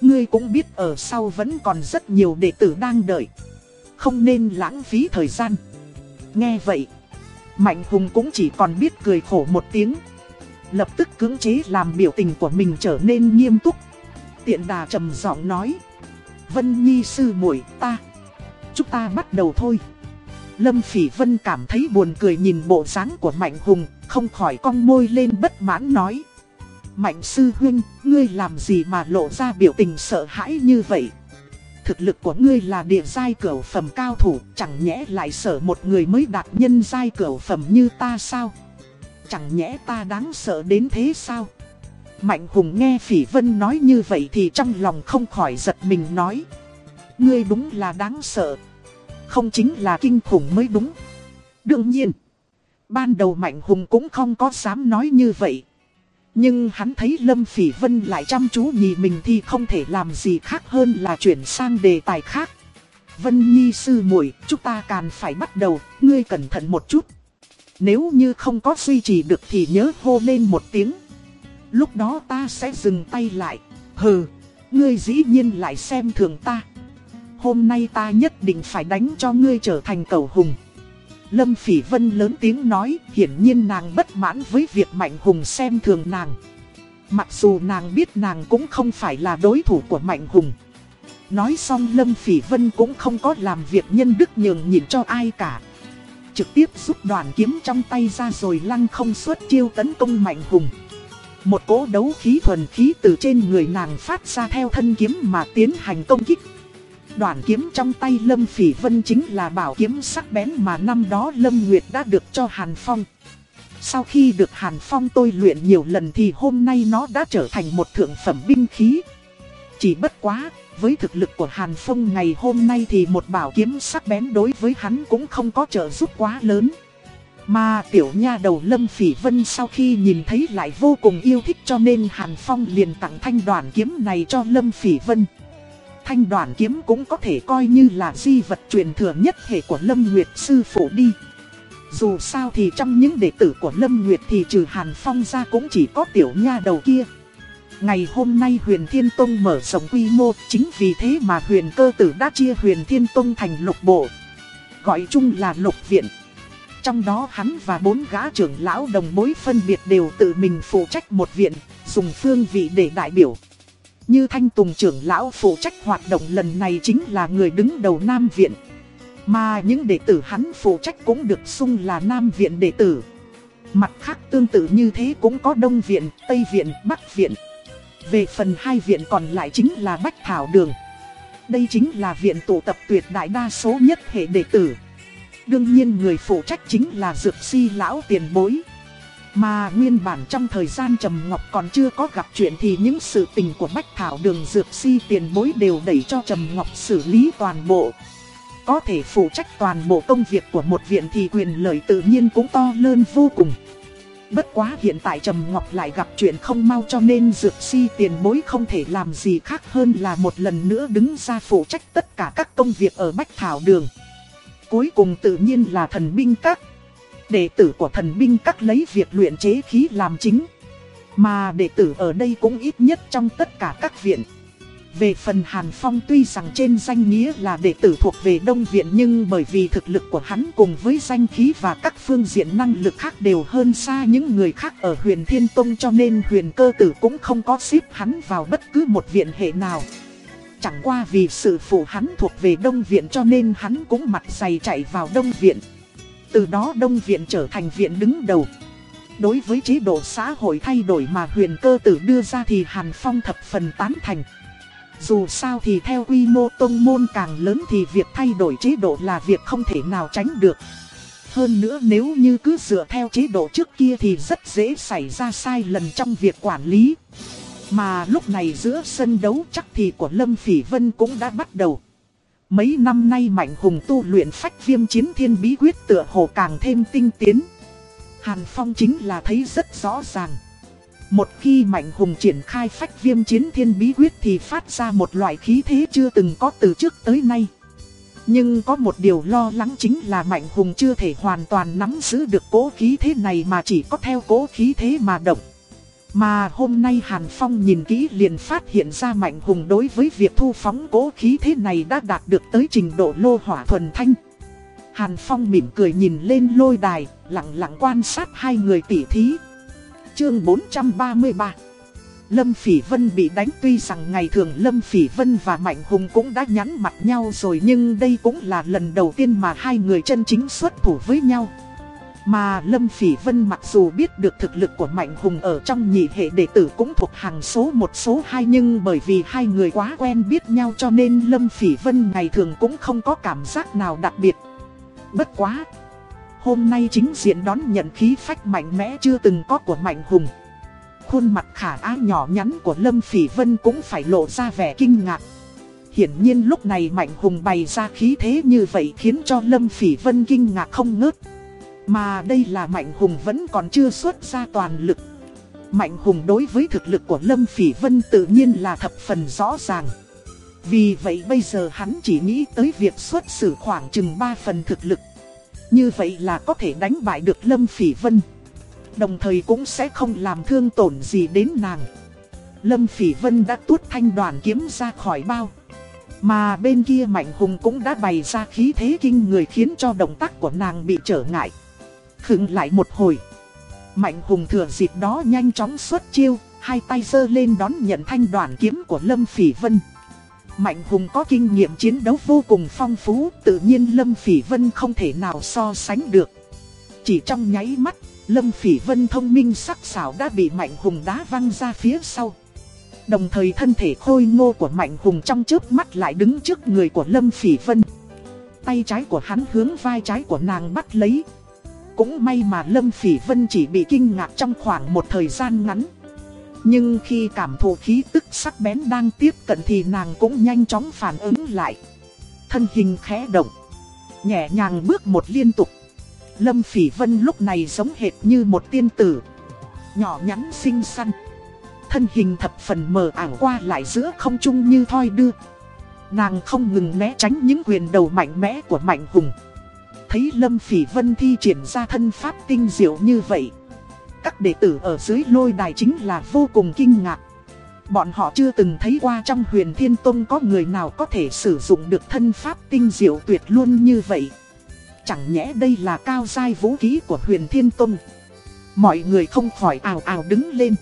Ngươi cũng biết ở sau vẫn còn rất nhiều đệ tử đang đợi. Không nên lãng phí thời gian. Nghe vậy, Mạnh Hùng cũng chỉ còn biết cười khổ một tiếng. Lập tức cưỡng chế làm biểu tình của mình trở nên nghiêm túc tiện đà trầm giọng nói. Vân Nhi sư muội ta. Chúng ta bắt đầu thôi. Lâm Phỉ Vân cảm thấy buồn cười nhìn bộ dáng của Mạnh Hùng, không khỏi cong môi lên bất mãn nói. Mạnh sư huynh, ngươi làm gì mà lộ ra biểu tình sợ hãi như vậy? Thực lực của ngươi là địa giai cửu phẩm cao thủ, chẳng nhẽ lại sợ một người mới đạt nhân giai cửu phẩm như ta sao? Chẳng nhẽ ta đáng sợ đến thế sao? Mạnh Hùng nghe Phỉ Vân nói như vậy thì trong lòng không khỏi giật mình nói. Ngươi đúng là đáng sợ. Không chính là kinh khủng mới đúng. Đương nhiên, ban đầu Mạnh Hùng cũng không có dám nói như vậy. Nhưng hắn thấy Lâm Phỉ Vân lại chăm chú nhìn mình thì không thể làm gì khác hơn là chuyển sang đề tài khác. Vân Nhi sư muội, chúng ta càng phải bắt đầu, ngươi cẩn thận một chút. Nếu như không có duy trì được thì nhớ hô lên một tiếng. Lúc đó ta sẽ dừng tay lại. Hừ, ngươi dĩ nhiên lại xem thường ta. Hôm nay ta nhất định phải đánh cho ngươi trở thành cầu hùng. Lâm Phỉ Vân lớn tiếng nói, hiển nhiên nàng bất mãn với việc Mạnh Hùng xem thường nàng. Mặc dù nàng biết nàng cũng không phải là đối thủ của Mạnh Hùng. Nói xong Lâm Phỉ Vân cũng không có làm việc nhân đức nhường nhịn cho ai cả. Trực tiếp rút đoàn kiếm trong tay ra rồi lăng không suốt chiêu tấn công Mạnh Hùng. Một cỗ đấu khí thuần khí từ trên người nàng phát ra theo thân kiếm mà tiến hành công kích. Đoạn kiếm trong tay Lâm Phỉ Vân chính là bảo kiếm sắc bén mà năm đó Lâm Nguyệt đã được cho Hàn Phong. Sau khi được Hàn Phong tôi luyện nhiều lần thì hôm nay nó đã trở thành một thượng phẩm binh khí. Chỉ bất quá, với thực lực của Hàn Phong ngày hôm nay thì một bảo kiếm sắc bén đối với hắn cũng không có trợ giúp quá lớn. Mà tiểu nha đầu Lâm Phỉ Vân sau khi nhìn thấy lại vô cùng yêu thích cho nên Hàn Phong liền tặng thanh đoàn kiếm này cho Lâm Phỉ Vân. Thanh đoàn kiếm cũng có thể coi như là di vật truyền thừa nhất hệ của Lâm Nguyệt sư phụ đi. Dù sao thì trong những đệ tử của Lâm Nguyệt thì trừ Hàn Phong ra cũng chỉ có tiểu nha đầu kia. Ngày hôm nay huyền Thiên Tông mở rộng quy mô, chính vì thế mà huyền cơ tử đã chia huyền Thiên Tông thành lục bộ. Gọi chung là lục viện. Trong đó hắn và bốn gã trưởng lão đồng mối phân biệt đều tự mình phụ trách một viện, dùng phương vị để đại biểu. Như Thanh Tùng trưởng lão phụ trách hoạt động lần này chính là người đứng đầu Nam Viện. Mà những đệ tử hắn phụ trách cũng được xung là Nam Viện đệ tử. Mặt khác tương tự như thế cũng có Đông Viện, Tây Viện, Bắc Viện. Về phần hai viện còn lại chính là Bách Thảo Đường. Đây chính là viện tụ tập tuyệt đại đa số nhất hệ đệ tử. Đương nhiên người phụ trách chính là Dược Si lão tiền bối. Mà nguyên bản trong thời gian Trầm Ngọc còn chưa có gặp chuyện thì những sự tình của Bách Thảo đường Dược Si tiền bối đều đẩy cho Trầm Ngọc xử lý toàn bộ. Có thể phụ trách toàn bộ công việc của một viện thì quyền lợi tự nhiên cũng to lớn vô cùng. Bất quá hiện tại Trầm Ngọc lại gặp chuyện không mau cho nên Dược Si tiền bối không thể làm gì khác hơn là một lần nữa đứng ra phụ trách tất cả các công việc ở Bách Thảo đường. Cuối cùng tự nhiên là thần binh các. Đệ tử của thần binh các lấy việc luyện chế khí làm chính. Mà đệ tử ở đây cũng ít nhất trong tất cả các viện. Về phần Hàn Phong tuy rằng trên danh nghĩa là đệ tử thuộc về Đông Viện nhưng bởi vì thực lực của hắn cùng với danh khí và các phương diện năng lực khác đều hơn xa những người khác ở huyền Thiên Tông cho nên huyền cơ tử cũng không có xếp hắn vào bất cứ một viện hệ nào. Chẳng qua vì sự phụ hắn thuộc về Đông Viện cho nên hắn cũng mặt dày chạy vào Đông Viện. Từ đó Đông Viện trở thành viện đứng đầu. Đối với chế độ xã hội thay đổi mà huyền cơ tử đưa ra thì Hàn Phong thập phần tán thành. Dù sao thì theo quy mô tông môn càng lớn thì việc thay đổi chế độ là việc không thể nào tránh được. Hơn nữa nếu như cứ dựa theo chế độ trước kia thì rất dễ xảy ra sai lầm trong việc quản lý. Mà lúc này giữa sân đấu chắc thì của Lâm Phỉ Vân cũng đã bắt đầu. Mấy năm nay Mạnh Hùng tu luyện phách viêm chiến thiên bí quyết tựa hồ càng thêm tinh tiến. Hàn Phong chính là thấy rất rõ ràng. Một khi Mạnh Hùng triển khai phách viêm chiến thiên bí quyết thì phát ra một loại khí thế chưa từng có từ trước tới nay. Nhưng có một điều lo lắng chính là Mạnh Hùng chưa thể hoàn toàn nắm giữ được cố khí thế này mà chỉ có theo cố khí thế mà động. Mà hôm nay Hàn Phong nhìn kỹ liền phát hiện ra Mạnh Hùng đối với việc thu phóng cố khí thế này đã đạt được tới trình độ lô hỏa thuần thanh. Hàn Phong mỉm cười nhìn lên lôi đài, lặng lặng quan sát hai người tỉ thí. Chương 433 Lâm Phỉ Vân bị đánh tuy rằng ngày thường Lâm Phỉ Vân và Mạnh Hùng cũng đã nhắn mặt nhau rồi nhưng đây cũng là lần đầu tiên mà hai người chân chính xuất thủ với nhau. Mà Lâm Phỉ Vân mặc dù biết được thực lực của Mạnh Hùng ở trong nhị hệ đệ tử cũng thuộc hàng số một số hai nhưng bởi vì hai người quá quen biết nhau cho nên Lâm Phỉ Vân ngày thường cũng không có cảm giác nào đặc biệt. Bất quá! Hôm nay chính diện đón nhận khí phách mạnh mẽ chưa từng có của Mạnh Hùng. Khuôn mặt khả á nhỏ nhắn của Lâm Phỉ Vân cũng phải lộ ra vẻ kinh ngạc. Hiển nhiên lúc này Mạnh Hùng bày ra khí thế như vậy khiến cho Lâm Phỉ Vân kinh ngạc không ngớt. Mà đây là Mạnh Hùng vẫn còn chưa xuất ra toàn lực. Mạnh Hùng đối với thực lực của Lâm Phỉ Vân tự nhiên là thập phần rõ ràng. Vì vậy bây giờ hắn chỉ nghĩ tới việc xuất xử khoảng chừng 3 phần thực lực. Như vậy là có thể đánh bại được Lâm Phỉ Vân. Đồng thời cũng sẽ không làm thương tổn gì đến nàng. Lâm Phỉ Vân đã tuốt thanh đoàn kiếm ra khỏi bao. Mà bên kia Mạnh Hùng cũng đã bày ra khí thế kinh người khiến cho động tác của nàng bị trở ngại. Khựng lại một hồi. Mạnh Hùng thừa dịp đó nhanh chóng xuất chiêu, hai tay giơ lên đón nhận thanh đoàn kiếm của Lâm Phỉ Vân. Mạnh Hùng có kinh nghiệm chiến đấu vô cùng phong phú, tự nhiên Lâm Phỉ Vân không thể nào so sánh được. Chỉ trong nháy mắt, Lâm Phỉ Vân thông minh sắc sảo đã bị Mạnh Hùng đá văng ra phía sau. Đồng thời thân thể khôi ngô của Mạnh Hùng trong chớp mắt lại đứng trước người của Lâm Phỉ Vân. Tay trái của hắn hướng vai trái của nàng bắt lấy. Cũng may mà Lâm Phỉ Vân chỉ bị kinh ngạc trong khoảng một thời gian ngắn. Nhưng khi cảm thụ khí tức sắc bén đang tiếp cận thì nàng cũng nhanh chóng phản ứng lại. Thân hình khẽ động. Nhẹ nhàng bước một liên tục. Lâm Phỉ Vân lúc này giống hệt như một tiên tử. Nhỏ nhắn xinh xắn. Thân hình thập phần mờ ảo qua lại giữa không trung như thoi đưa. Nàng không ngừng né tránh những quyền đầu mạnh mẽ của Mạnh Hùng. Thấy Lâm Phỉ Vân thi triển ra thân pháp tinh diệu như vậy. Các đệ tử ở dưới lôi đài chính là vô cùng kinh ngạc. Bọn họ chưa từng thấy qua trong huyền thiên tông có người nào có thể sử dụng được thân pháp tinh diệu tuyệt luôn như vậy. Chẳng nhẽ đây là cao giai vũ khí của huyền thiên tông. Mọi người không khỏi ào ào đứng lên.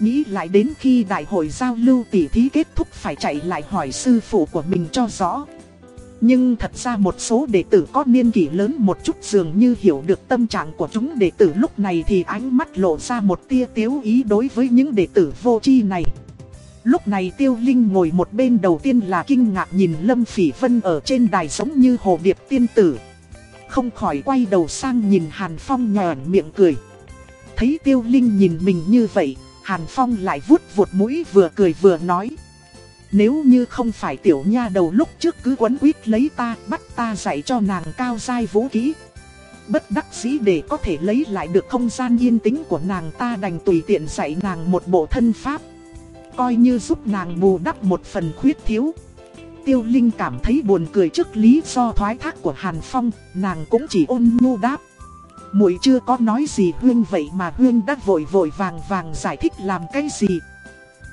Nghĩ lại đến khi đại hội giao lưu tỷ thí kết thúc phải chạy lại hỏi sư phụ của mình cho rõ. Nhưng thật ra một số đệ tử có niên kỷ lớn một chút dường như hiểu được tâm trạng của chúng đệ tử lúc này thì ánh mắt lộ ra một tia tiếu ý đối với những đệ tử vô tri này. Lúc này Tiêu Linh ngồi một bên đầu tiên là kinh ngạc nhìn Lâm Phỉ Vân ở trên đài giống như hồ điệp tiên tử. Không khỏi quay đầu sang nhìn Hàn Phong nhòn miệng cười. Thấy Tiêu Linh nhìn mình như vậy, Hàn Phong lại vuốt vuột mũi vừa cười vừa nói. Nếu như không phải tiểu nha đầu lúc trước cứ quấn quýt lấy ta, bắt ta dạy cho nàng cao dai vũ kỹ. Bất đắc dĩ để có thể lấy lại được không gian yên tĩnh của nàng ta đành tùy tiện dạy nàng một bộ thân pháp. Coi như giúp nàng bù đắp một phần khuyết thiếu. Tiêu Linh cảm thấy buồn cười trước lý do thoái thác của Hàn Phong, nàng cũng chỉ ôn nhu đáp. muội chưa có nói gì Huyên vậy mà Huyên đã vội vội vàng vàng giải thích làm cái gì.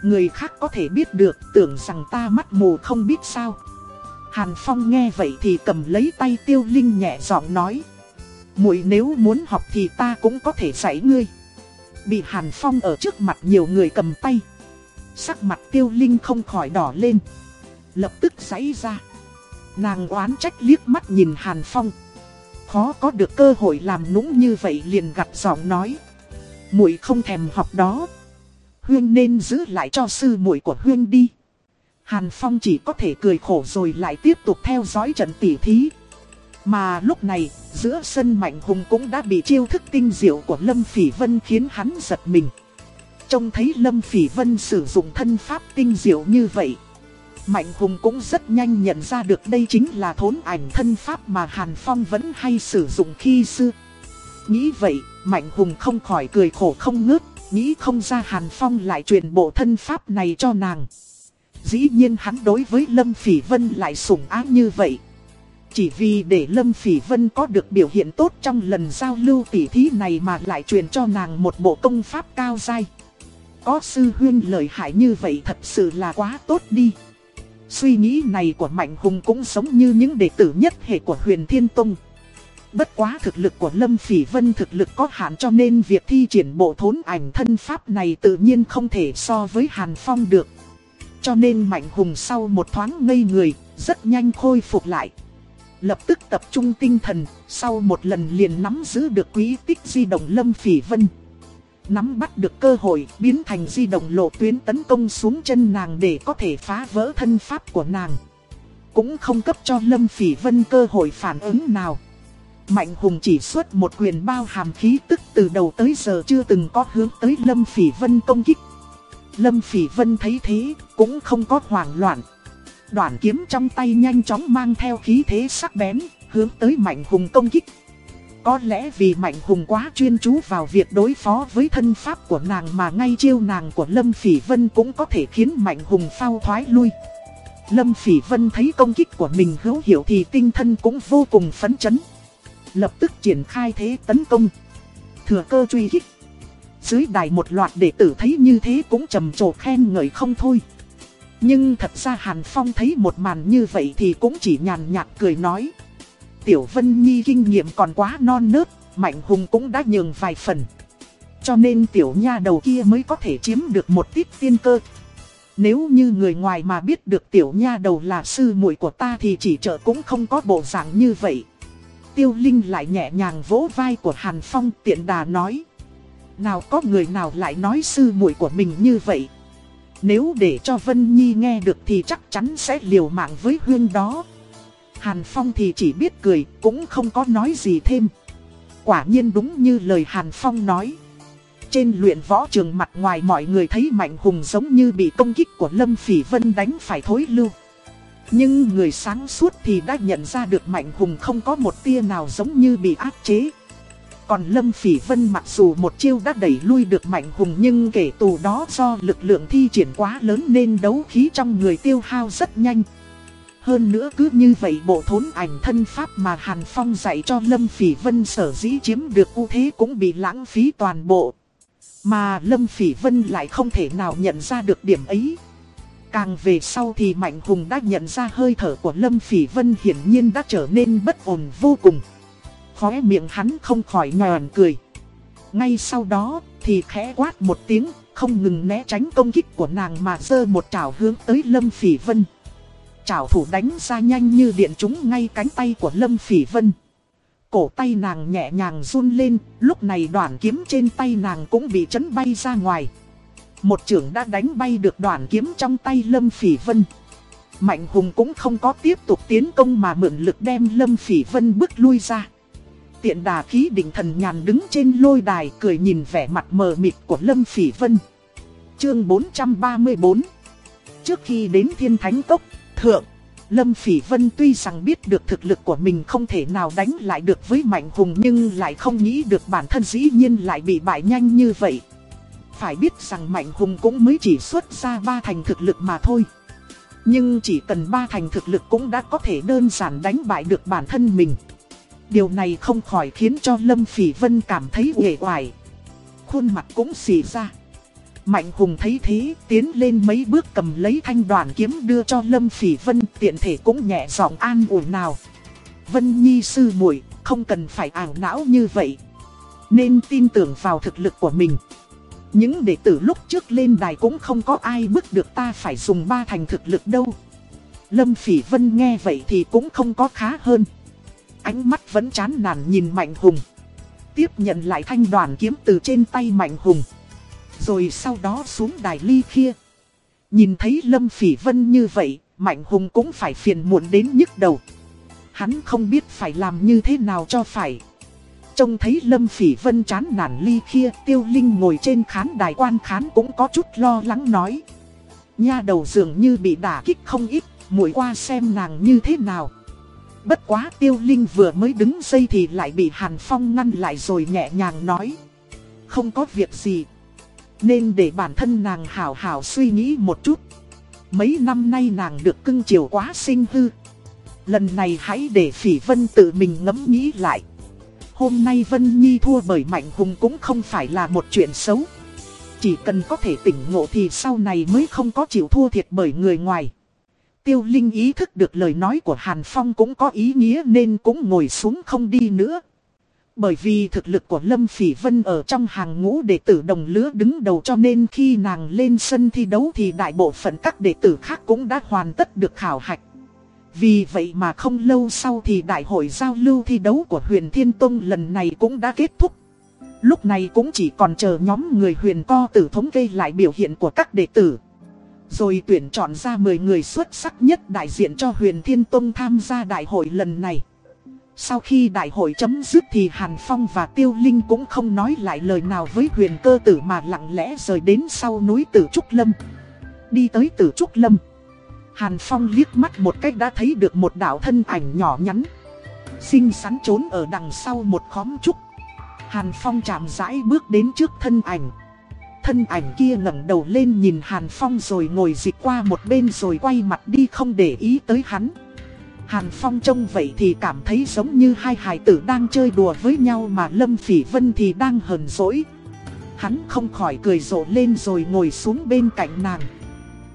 Người khác có thể biết được, tưởng rằng ta mắt mù không biết sao. Hàn Phong nghe vậy thì cầm lấy tay Tiêu Linh nhẹ giọng nói. muội nếu muốn học thì ta cũng có thể dạy ngươi. Bị Hàn Phong ở trước mặt nhiều người cầm tay. Sắc mặt Tiêu Linh không khỏi đỏ lên. Lập tức giãy ra. Nàng oán trách liếc mắt nhìn Hàn Phong. Khó có được cơ hội làm nũng như vậy liền gặt giọng nói. muội không thèm học đó. Huyên nên giữ lại cho sư muội của Huyên đi. Hàn Phong chỉ có thể cười khổ rồi lại tiếp tục theo dõi trận tỉ thí. Mà lúc này, giữa sân Mạnh Hùng cũng đã bị chiêu thức tinh diệu của Lâm Phỉ Vân khiến hắn giật mình. Trông thấy Lâm Phỉ Vân sử dụng thân pháp tinh diệu như vậy. Mạnh Hùng cũng rất nhanh nhận ra được đây chính là thốn ảnh thân pháp mà Hàn Phong vẫn hay sử dụng khi xưa. Nghĩ vậy, Mạnh Hùng không khỏi cười khổ không ngớt, nghĩ không ra Hàn Phong lại truyền bộ thân pháp này cho nàng. Dĩ nhiên hắn đối với Lâm Phỉ Vân lại sủng ái như vậy. Chỉ vì để Lâm Phỉ Vân có được biểu hiện tốt trong lần giao lưu tỉ thí này mà lại truyền cho nàng một bộ công pháp cao dai. Có sư huyên lợi hại như vậy thật sự là quá tốt đi. Suy nghĩ này của Mạnh Hùng cũng giống như những đệ tử nhất hệ của huyền Thiên Tông. Bất quá thực lực của Lâm Phỉ Vân thực lực có hạn cho nên việc thi triển bộ thốn ảnh thân pháp này tự nhiên không thể so với Hàn Phong được. Cho nên Mạnh Hùng sau một thoáng ngây người, rất nhanh khôi phục lại. Lập tức tập trung tinh thần, sau một lần liền nắm giữ được quý tích di động Lâm Phỉ Vân. Nắm bắt được cơ hội biến thành di động lộ tuyến tấn công xuống chân nàng để có thể phá vỡ thân pháp của nàng. Cũng không cấp cho Lâm Phỉ Vân cơ hội phản ứng nào. Mạnh Hùng chỉ xuất một quyền bao hàm khí tức từ đầu tới giờ chưa từng có hướng tới Lâm Phỉ Vân công kích. Lâm Phỉ Vân thấy thế, cũng không có hoảng loạn. Đoạn kiếm trong tay nhanh chóng mang theo khí thế sắc bén, hướng tới Mạnh Hùng công kích. Có lẽ vì Mạnh Hùng quá chuyên chú vào việc đối phó với thân pháp của nàng mà ngay chiêu nàng của Lâm Phỉ Vân cũng có thể khiến Mạnh Hùng phao thoái lui. Lâm Phỉ Vân thấy công kích của mình hữu hiệu thì tinh thần cũng vô cùng phấn chấn. Lập tức triển khai thế tấn công. Thừa cơ truy kích. Dưới đài một loạt đệ tử thấy như thế cũng trầm trồ khen ngợi không thôi. Nhưng thật ra Hàn Phong thấy một màn như vậy thì cũng chỉ nhàn nhạt cười nói. Tiểu Vân Nhi kinh nghiệm còn quá non nớt, Mạnh Hùng cũng đã nhường vài phần. Cho nên tiểu nha đầu kia mới có thể chiếm được một tiết tiên cơ. Nếu như người ngoài mà biết được tiểu nha đầu là sư muội của ta thì chỉ trợ cũng không có bộ dạng như vậy. Tiêu Linh lại nhẹ nhàng vỗ vai của Hàn Phong tiện đà nói. Nào có người nào lại nói sư muội của mình như vậy. Nếu để cho Vân Nhi nghe được thì chắc chắn sẽ liều mạng với Huyên đó. Hàn Phong thì chỉ biết cười, cũng không có nói gì thêm. Quả nhiên đúng như lời Hàn Phong nói. Trên luyện võ trường mặt ngoài mọi người thấy Mạnh Hùng giống như bị công kích của Lâm Phỉ Vân đánh phải thối lưu. Nhưng người sáng suốt thì đã nhận ra được Mạnh Hùng không có một tia nào giống như bị áp chế. Còn Lâm Phỉ Vân mặc dù một chiêu đã đẩy lui được Mạnh Hùng nhưng kể tù đó do lực lượng thi triển quá lớn nên đấu khí trong người tiêu hao rất nhanh. Hơn nữa cứ như vậy bộ thốn ảnh thân pháp mà Hàn Phong dạy cho Lâm Phỉ Vân sở dĩ chiếm được ưu thế cũng bị lãng phí toàn bộ. Mà Lâm Phỉ Vân lại không thể nào nhận ra được điểm ấy. Càng về sau thì Mạnh Hùng đã nhận ra hơi thở của Lâm Phỉ Vân hiển nhiên đã trở nên bất ổn vô cùng. Khóe miệng hắn không khỏi nhòn cười. Ngay sau đó thì khẽ quát một tiếng, không ngừng né tránh công kích của nàng mà giơ một chảo hướng tới Lâm Phỉ Vân. Chảo thủ đánh ra nhanh như điện trúng ngay cánh tay của Lâm Phỉ Vân. Cổ tay nàng nhẹ nhàng run lên, lúc này đoạn kiếm trên tay nàng cũng bị chấn bay ra ngoài. Một trưởng đã đánh bay được đoàn kiếm trong tay Lâm Phỉ Vân. Mạnh Hùng cũng không có tiếp tục tiến công mà mượn lực đem Lâm Phỉ Vân bước lui ra. Tiện đà khí định thần nhàn đứng trên lôi đài cười nhìn vẻ mặt mờ mịt của Lâm Phỉ Vân. Chương 434 Trước khi đến Thiên Thánh Cốc, Thượng, Lâm Phỉ Vân tuy rằng biết được thực lực của mình không thể nào đánh lại được với Mạnh Hùng nhưng lại không nghĩ được bản thân dĩ nhiên lại bị bại nhanh như vậy. Phải biết rằng Mạnh Hùng cũng mới chỉ xuất ra ba thành thực lực mà thôi. Nhưng chỉ cần ba thành thực lực cũng đã có thể đơn giản đánh bại được bản thân mình. Điều này không khỏi khiến cho Lâm Phỉ Vân cảm thấy uể oải. Khuôn mặt cũng xì ra. Mạnh Hùng thấy thế, tiến lên mấy bước cầm lấy thanh đoàn kiếm đưa cho Lâm Phỉ Vân, tiện thể cũng nhẹ giọng an ủi nào. Vân Nhi sư muội, không cần phải ảo não như vậy. Nên tin tưởng vào thực lực của mình. Những đệ tử lúc trước lên đài cũng không có ai bức được ta phải dùng ba thành thực lực đâu. Lâm Phỉ Vân nghe vậy thì cũng không có khá hơn. Ánh mắt vẫn chán nản nhìn Mạnh Hùng. Tiếp nhận lại thanh đoàn kiếm từ trên tay Mạnh Hùng. Rồi sau đó xuống đài ly kia. Nhìn thấy Lâm Phỉ Vân như vậy, Mạnh Hùng cũng phải phiền muộn đến nhức đầu. Hắn không biết phải làm như thế nào cho phải. Trông thấy Lâm Phỉ Vân chán nản ly kia, Tiêu Linh ngồi trên khán đài quan khán cũng có chút lo lắng nói. Nha đầu dường như bị đả kích không ít, muội qua xem nàng như thế nào. Bất quá Tiêu Linh vừa mới đứng dây thì lại bị Hàn Phong ngăn lại rồi nhẹ nhàng nói. Không có việc gì. Nên để bản thân nàng hảo hảo suy nghĩ một chút. Mấy năm nay nàng được cưng chiều quá sinh hư. Lần này hãy để Phỉ Vân tự mình ngẫm nghĩ lại. Hôm nay Vân Nhi thua bởi Mạnh Hùng cũng không phải là một chuyện xấu. Chỉ cần có thể tỉnh ngộ thì sau này mới không có chịu thua thiệt bởi người ngoài. Tiêu Linh ý thức được lời nói của Hàn Phong cũng có ý nghĩa nên cũng ngồi xuống không đi nữa. Bởi vì thực lực của Lâm Phỉ Vân ở trong hàng ngũ đệ tử đồng lứa đứng đầu cho nên khi nàng lên sân thi đấu thì đại bộ phận các đệ tử khác cũng đã hoàn tất được khảo hạch. Vì vậy mà không lâu sau thì đại hội giao lưu thi đấu của huyền Thiên Tông lần này cũng đã kết thúc. Lúc này cũng chỉ còn chờ nhóm người huyền co tử thống kê lại biểu hiện của các đệ tử. Rồi tuyển chọn ra 10 người xuất sắc nhất đại diện cho huyền Thiên Tông tham gia đại hội lần này. Sau khi đại hội chấm dứt thì Hàn Phong và Tiêu Linh cũng không nói lại lời nào với huyền cơ tử mà lặng lẽ rời đến sau núi tử Trúc Lâm. Đi tới tử Trúc Lâm. Hàn Phong liếc mắt một cách đã thấy được một đạo thân ảnh nhỏ nhắn. Xinh xắn trốn ở đằng sau một khóm trúc. Hàn Phong chạm rãi bước đến trước thân ảnh. Thân ảnh kia ngẩng đầu lên nhìn Hàn Phong rồi ngồi dịch qua một bên rồi quay mặt đi không để ý tới hắn. Hàn Phong trông vậy thì cảm thấy giống như hai hài tử đang chơi đùa với nhau mà Lâm Phỉ Vân thì đang hờn dỗi. Hắn không khỏi cười rộ lên rồi ngồi xuống bên cạnh nàng.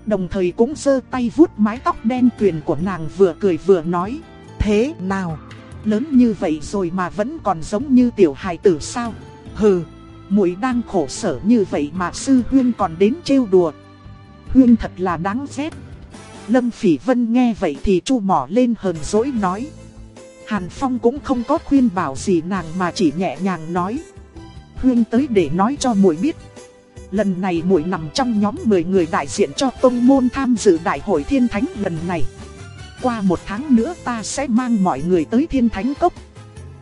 Đồng thời cũng giơ tay vuốt mái tóc đen tuyền của nàng vừa cười vừa nói Thế nào? Lớn như vậy rồi mà vẫn còn giống như tiểu hài tử sao? Hừ, muội đang khổ sở như vậy mà sư huyên còn đến trêu đùa Huyên thật là đáng ghét Lâm Phỉ Vân nghe vậy thì chu mỏ lên hờn dỗi nói Hàn Phong cũng không có khuyên bảo gì nàng mà chỉ nhẹ nhàng nói Huyên tới để nói cho muội biết Lần này muội nằm trong nhóm 10 người đại diện cho tông môn tham dự đại hội thiên thánh lần này. Qua một tháng nữa ta sẽ mang mọi người tới thiên thánh cốc.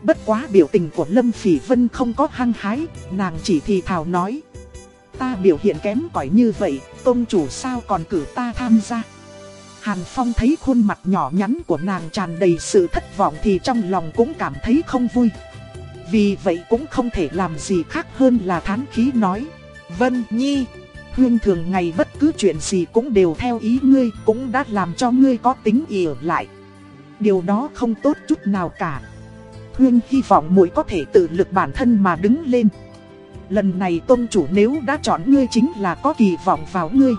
Bất quá biểu tình của Lâm Phỉ Vân không có hăng hái, nàng chỉ thì thào nói. Ta biểu hiện kém cỏi như vậy, tôn chủ sao còn cử ta tham gia. Hàn Phong thấy khuôn mặt nhỏ nhắn của nàng tràn đầy sự thất vọng thì trong lòng cũng cảm thấy không vui. Vì vậy cũng không thể làm gì khác hơn là thán khí nói. Vân Nhi, Huyên thường ngày bất cứ chuyện gì cũng đều theo ý ngươi, cũng đã làm cho ngươi có tính ỉa lại. Điều đó không tốt chút nào cả. Huyên hy vọng muội có thể tự lực bản thân mà đứng lên. Lần này tôn chủ nếu đã chọn ngươi chính là có kỳ vọng vào ngươi.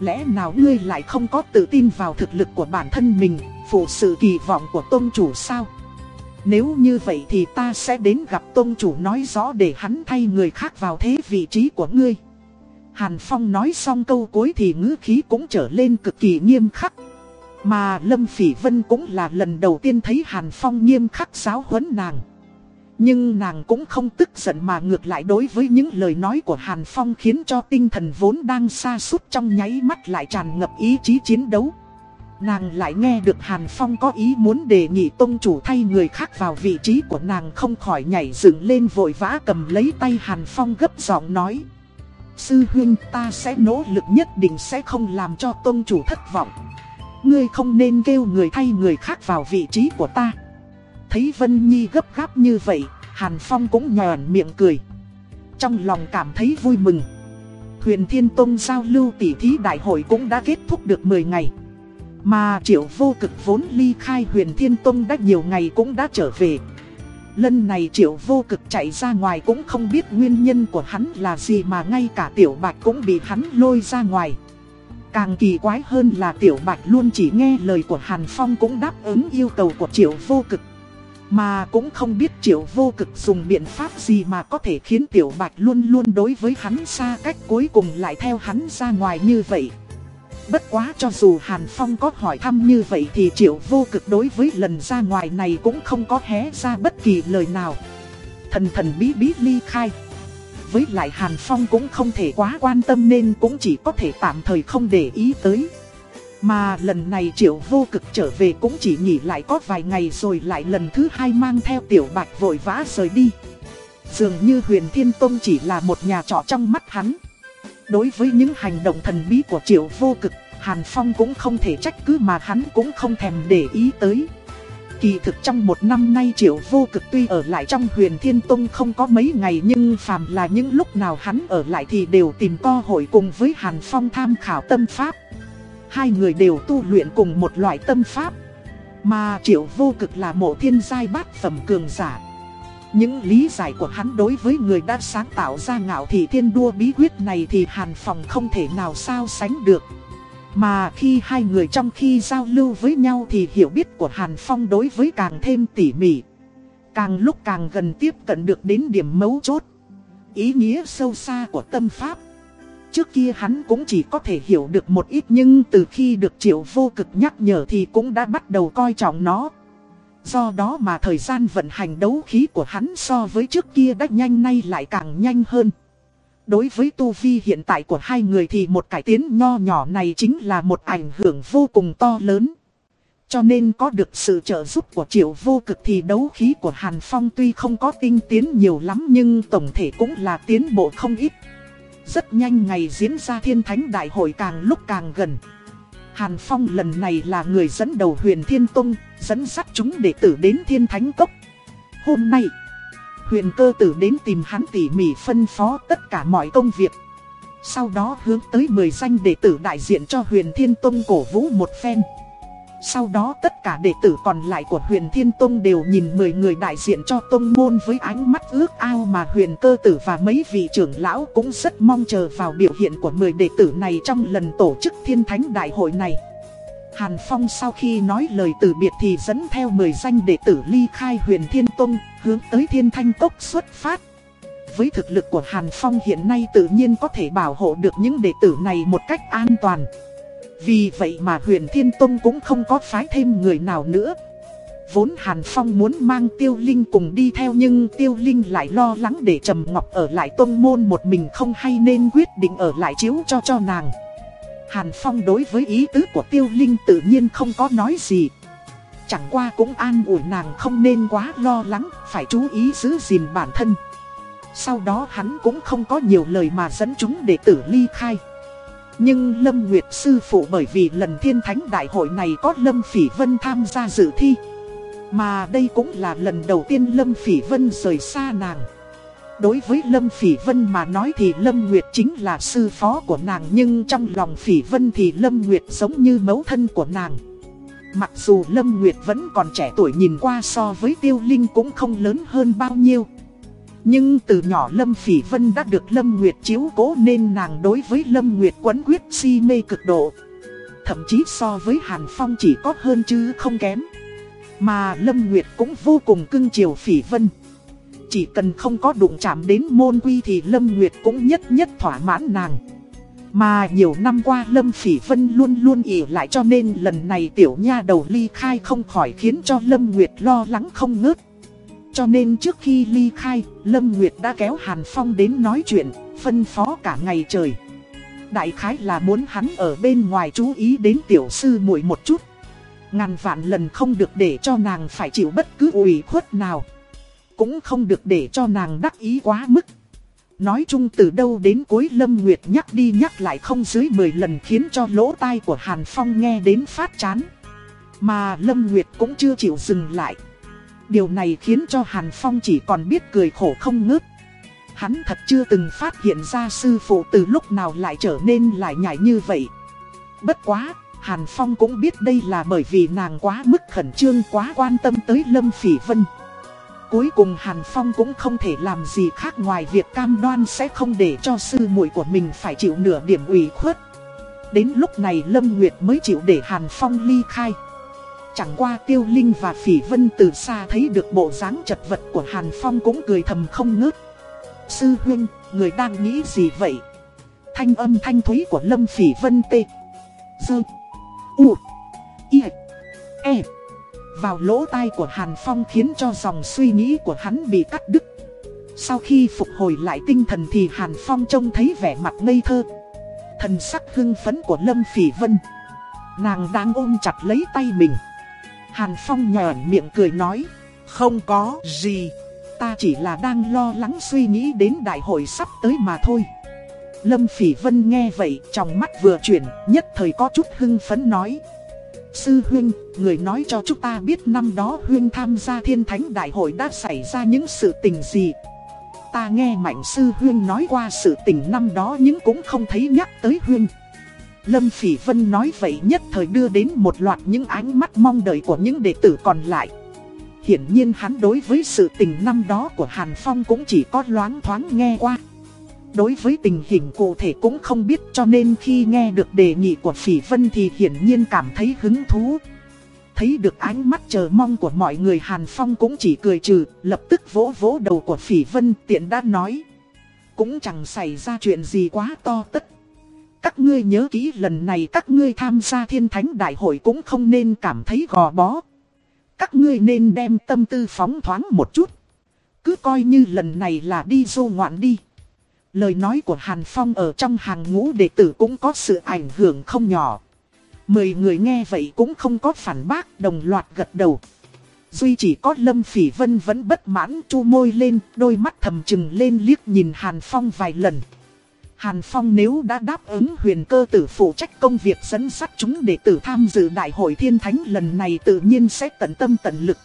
Lẽ nào ngươi lại không có tự tin vào thực lực của bản thân mình, phụ sự kỳ vọng của tôn chủ sao? Nếu như vậy thì ta sẽ đến gặp tôn chủ nói rõ để hắn thay người khác vào thế vị trí của ngươi. Hàn Phong nói xong câu cuối thì ngữ khí cũng trở lên cực kỳ nghiêm khắc. Mà Lâm Phỉ Vân cũng là lần đầu tiên thấy Hàn Phong nghiêm khắc giáo huấn nàng. Nhưng nàng cũng không tức giận mà ngược lại đối với những lời nói của Hàn Phong khiến cho tinh thần vốn đang xa sút trong nháy mắt lại tràn ngập ý chí chiến đấu. Nàng lại nghe được Hàn Phong có ý muốn đề nghị tôn chủ thay người khác vào vị trí của nàng không khỏi nhảy dựng lên vội vã cầm lấy tay Hàn Phong gấp giọng nói. Sư huynh ta sẽ nỗ lực nhất định sẽ không làm cho tôn chủ thất vọng. Ngươi không nên kêu người thay người khác vào vị trí của ta. Thấy Vân Nhi gấp gáp như vậy, Hàn Phong cũng nhòn miệng cười. Trong lòng cảm thấy vui mừng. Huyền Thiên Tông giao lưu tỷ thí đại hội cũng đã kết thúc được 10 ngày. Mà triệu vô cực vốn ly khai huyền thiên tông đã nhiều ngày cũng đã trở về Lần này triệu vô cực chạy ra ngoài cũng không biết nguyên nhân của hắn là gì mà ngay cả tiểu bạch cũng bị hắn lôi ra ngoài. Càng kỳ quái hơn là tiểu bạch luôn chỉ nghe lời của Hàn Phong cũng đáp ứng yêu cầu của triệu vô cực. Mà cũng không biết triệu vô cực dùng biện pháp gì mà có thể khiến tiểu bạch luôn luôn đối với hắn xa cách cuối cùng lại theo hắn ra ngoài như vậy. Bất quá cho dù Hàn Phong có hỏi thăm như vậy thì triệu vô cực đối với lần ra ngoài này cũng không có hé ra bất kỳ lời nào. Thần thần bí bí ly khai. Với lại Hàn Phong cũng không thể quá quan tâm nên cũng chỉ có thể tạm thời không để ý tới. Mà lần này triệu vô cực trở về cũng chỉ nghỉ lại có vài ngày rồi lại lần thứ hai mang theo tiểu bạch vội vã rời đi. Dường như huyền Thiên Tông chỉ là một nhà trọ trong mắt hắn. Đối với những hành động thần bí của triệu vô cực, Hàn Phong cũng không thể trách cứ mà hắn cũng không thèm để ý tới. Kỳ thực trong một năm nay triệu vô cực tuy ở lại trong huyền thiên tông không có mấy ngày nhưng phàm là những lúc nào hắn ở lại thì đều tìm co hội cùng với Hàn Phong tham khảo tâm pháp. Hai người đều tu luyện cùng một loại tâm pháp. Mà triệu vô cực là mộ thiên giai bát phẩm cường giả. Những lý giải của hắn đối với người đã sáng tạo ra ngạo thị thiên đua bí quyết này thì Hàn Phong không thể nào sao sánh được. Mà khi hai người trong khi giao lưu với nhau thì hiểu biết của Hàn Phong đối với càng thêm tỉ mỉ. Càng lúc càng gần tiếp cận được đến điểm mấu chốt. Ý nghĩa sâu xa của tâm pháp. Trước kia hắn cũng chỉ có thể hiểu được một ít nhưng từ khi được triệu vô cực nhắc nhở thì cũng đã bắt đầu coi trọng nó. Do đó mà thời gian vận hành đấu khí của hắn so với trước kia đã nhanh nay lại càng nhanh hơn. Đối với tu vi hiện tại của hai người thì một cải tiến nho nhỏ này chính là một ảnh hưởng vô cùng to lớn. Cho nên có được sự trợ giúp của triệu vô cực thì đấu khí của Hàn Phong tuy không có tinh tiến nhiều lắm nhưng tổng thể cũng là tiến bộ không ít. Rất nhanh ngày diễn ra thiên thánh đại hội càng lúc càng gần. Hàn Phong lần này là người dẫn đầu huyền thiên tông, dẫn dắt chúng đệ tử đến thiên thánh cốc. Hôm nay, huyền cơ tử đến tìm hắn tỉ mỉ phân phó tất cả mọi công việc. Sau đó hướng tới 10 danh đệ tử đại diện cho huyền thiên tông cổ vũ một phen. Sau đó tất cả đệ tử còn lại của huyền Thiên Tông đều nhìn 10 người đại diện cho Tông Môn với ánh mắt ước ao mà huyền cơ tử và mấy vị trưởng lão cũng rất mong chờ vào biểu hiện của 10 đệ tử này trong lần tổ chức Thiên Thánh Đại hội này. Hàn Phong sau khi nói lời từ biệt thì dẫn theo 10 danh đệ tử ly khai huyền Thiên Tông, hướng tới Thiên Thanh Cốc xuất phát. Với thực lực của Hàn Phong hiện nay tự nhiên có thể bảo hộ được những đệ tử này một cách an toàn. Vì vậy mà huyền Thiên Tông cũng không có phái thêm người nào nữa. Vốn Hàn Phong muốn mang Tiêu Linh cùng đi theo nhưng Tiêu Linh lại lo lắng để Trầm Ngọc ở lại tông môn một mình không hay nên quyết định ở lại chiếu cho cho nàng. Hàn Phong đối với ý tứ của Tiêu Linh tự nhiên không có nói gì. Chẳng qua cũng an ủi nàng không nên quá lo lắng, phải chú ý giữ gìn bản thân. Sau đó hắn cũng không có nhiều lời mà dẫn chúng để tử ly khai. Nhưng Lâm Nguyệt sư phụ bởi vì lần thiên thánh đại hội này có Lâm Phỉ Vân tham gia dự thi. Mà đây cũng là lần đầu tiên Lâm Phỉ Vân rời xa nàng. Đối với Lâm Phỉ Vân mà nói thì Lâm Nguyệt chính là sư phó của nàng, Nhưng trong lòng Phỉ Vân thì Lâm Nguyệt giống như mẫu thân của nàng Mặc dù Lâm Nguyệt vẫn còn trẻ tuổi, nhìn qua so với Tiêu Linh cũng không lớn hơn bao nhiêu nhưng từ nhỏ Lâm Phỉ Vân đã được Lâm Nguyệt chiếu cố nên nàng đối với Lâm Nguyệt quấn quyết si mê cực độ. Thậm chí so với Hàn Phong chỉ có hơn chứ không kém. Mà Lâm Nguyệt cũng vô cùng cưng chiều Phỉ Vân. Chỉ cần không có đụng chạm đến môn quy thì Lâm Nguyệt cũng nhất nhất thỏa mãn nàng. Mà nhiều năm qua Lâm Phỉ Vân luôn luôn ỉ lại cho nên lần này tiểu nha đầu ly khai không khỏi khiến cho Lâm Nguyệt lo lắng không ngớt. Cho nên trước khi ly khai, Lâm Nguyệt đã kéo Hàn Phong đến nói chuyện, phân phó cả ngày trời. Đại khái là muốn hắn ở bên ngoài chú ý đến tiểu sư muội một chút. Ngàn vạn lần không được để cho nàng phải chịu bất cứ ủy khuất nào. Cũng không được để cho nàng đắc ý quá mức. Nói chung từ đâu đến cuối Lâm Nguyệt nhắc đi nhắc lại không dưới 10 lần khiến cho lỗ tai của Hàn Phong nghe đến phát chán. Mà Lâm Nguyệt cũng chưa chịu dừng lại. Điều này khiến cho Hàn Phong chỉ còn biết cười khổ không ngớt. Hắn thật chưa từng phát hiện ra sư phụ từ lúc nào lại trở nên lại nhảy như vậy. Bất quá, Hàn Phong cũng biết đây là bởi vì nàng quá mức khẩn trương quá quan tâm tới Lâm Phỉ Vân. Cuối cùng Hàn Phong cũng không thể làm gì khác ngoài việc cam đoan sẽ không để cho sư muội của mình phải chịu nửa điểm ủy khuất. Đến lúc này Lâm Nguyệt mới chịu để Hàn Phong ly khai. Chẳng qua Tiêu Linh và Phỉ Vân từ xa thấy được bộ dáng chật vật của Hàn Phong cũng cười thầm không ngớt. Sư huynh, người đang nghĩ gì vậy? Thanh âm thanh thúy của Lâm Phỉ Vân tê. Dơ. U. I. E. Vào lỗ tai của Hàn Phong khiến cho dòng suy nghĩ của hắn bị cắt đứt. Sau khi phục hồi lại tinh thần thì Hàn Phong trông thấy vẻ mặt ngây thơ. Thần sắc hưng phấn của Lâm Phỉ Vân. Nàng đang ôm chặt lấy tay mình. Hàn Phong nhòn miệng cười nói. Không có gì. Ta chỉ là đang lo lắng suy nghĩ đến đại hội sắp tới mà thôi. Lâm Phỉ Vân nghe vậy, trong mắt vừa chuyển, nhất thời có chút hưng phấn nói. Sư Huynh, người nói cho chúng ta biết năm đó Huynh tham gia thiên thánh đại hội đã xảy ra những sự tình gì. Ta nghe Mạnh Sư Huynh nói qua sự tình năm đó nhưng cũng không thấy nhắc tới Huynh. Lâm Phỉ Vân nói vậy nhất thời đưa đến một loạt những ánh mắt mong đợi của những đệ tử còn lại. Hiển nhiên hắn đối với sự tình năm đó của Hàn Phong cũng chỉ có loáng thoáng nghe qua. Đối với tình hình cụ thể cũng không biết cho nên khi nghe được đề nghị của Phỉ Vân thì hiển nhiên cảm thấy hứng thú. Thấy được ánh mắt chờ mong của mọi người Hàn Phong cũng chỉ cười trừ, lập tức vỗ vỗ đầu của Phỉ Vân tiện đã nói. Cũng chẳng xảy ra chuyện gì quá to tất. Các ngươi nhớ kỹ lần này các ngươi tham gia thiên thánh đại hội cũng không nên cảm thấy gò bó. Các ngươi nên đem tâm tư phóng thoáng một chút. Cứ coi như lần này là đi du ngoạn đi. Lời nói của Hàn Phong ở trong hàng ngũ đệ tử cũng có sự ảnh hưởng không nhỏ. Mười người nghe vậy cũng không có phản bác đồng loạt gật đầu. Duy chỉ có Lâm Phỉ Vân vẫn bất mãn chu môi lên, đôi mắt thầm trừng lên liếc nhìn Hàn Phong vài lần. Hàn Phong nếu đã đáp ứng huyền cơ tử phụ trách công việc dẫn dắt chúng đệ tử tham dự đại hội thiên thánh lần này tự nhiên sẽ tận tâm tận lực.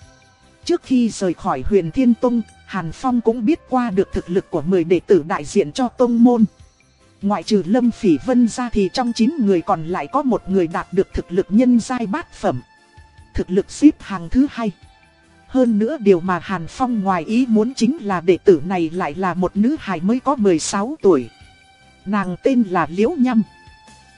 Trước khi rời khỏi huyền thiên tông, Hàn Phong cũng biết qua được thực lực của 10 đệ tử đại diện cho tông môn. Ngoại trừ Lâm Phỉ Vân ra thì trong 9 người còn lại có một người đạt được thực lực nhân giai bát phẩm. Thực lực xếp hàng thứ hai. Hơn nữa điều mà Hàn Phong ngoài ý muốn chính là đệ tử này lại là một nữ hài mới có 16 tuổi. Nàng tên là Liễu Nhâm.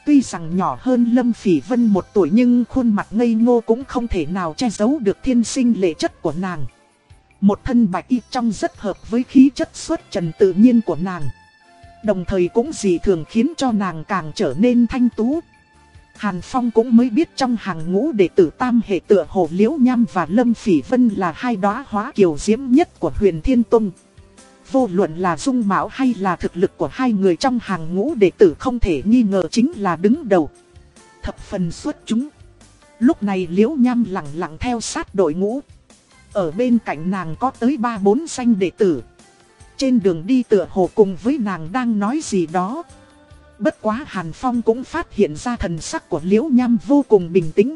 Tuy rằng nhỏ hơn Lâm Phỉ Vân một tuổi nhưng khuôn mặt ngây ngô cũng không thể nào che giấu được thiên sinh lệ chất của nàng. Một thân bạch y trong rất hợp với khí chất xuất trần tự nhiên của nàng. Đồng thời cũng dị thường khiến cho nàng càng trở nên thanh tú. Hàn Phong cũng mới biết trong hàng ngũ đệ tử tam hệ tựa hồ liễu nham và lâm phỉ vân là hai đóa hóa kiều diễm nhất của huyền thiên tông. Vô luận là dung mạo hay là thực lực của hai người trong hàng ngũ đệ tử không thể nghi ngờ chính là đứng đầu. Thập phần xuất chúng. Lúc này liễu nham lặng lặng theo sát đội ngũ. Ở bên cạnh nàng có tới ba bốn danh đệ tử. Trên đường đi tựa hồ cùng với nàng đang nói gì đó. Bất quá Hàn Phong cũng phát hiện ra thần sắc của Liễu Nham vô cùng bình tĩnh.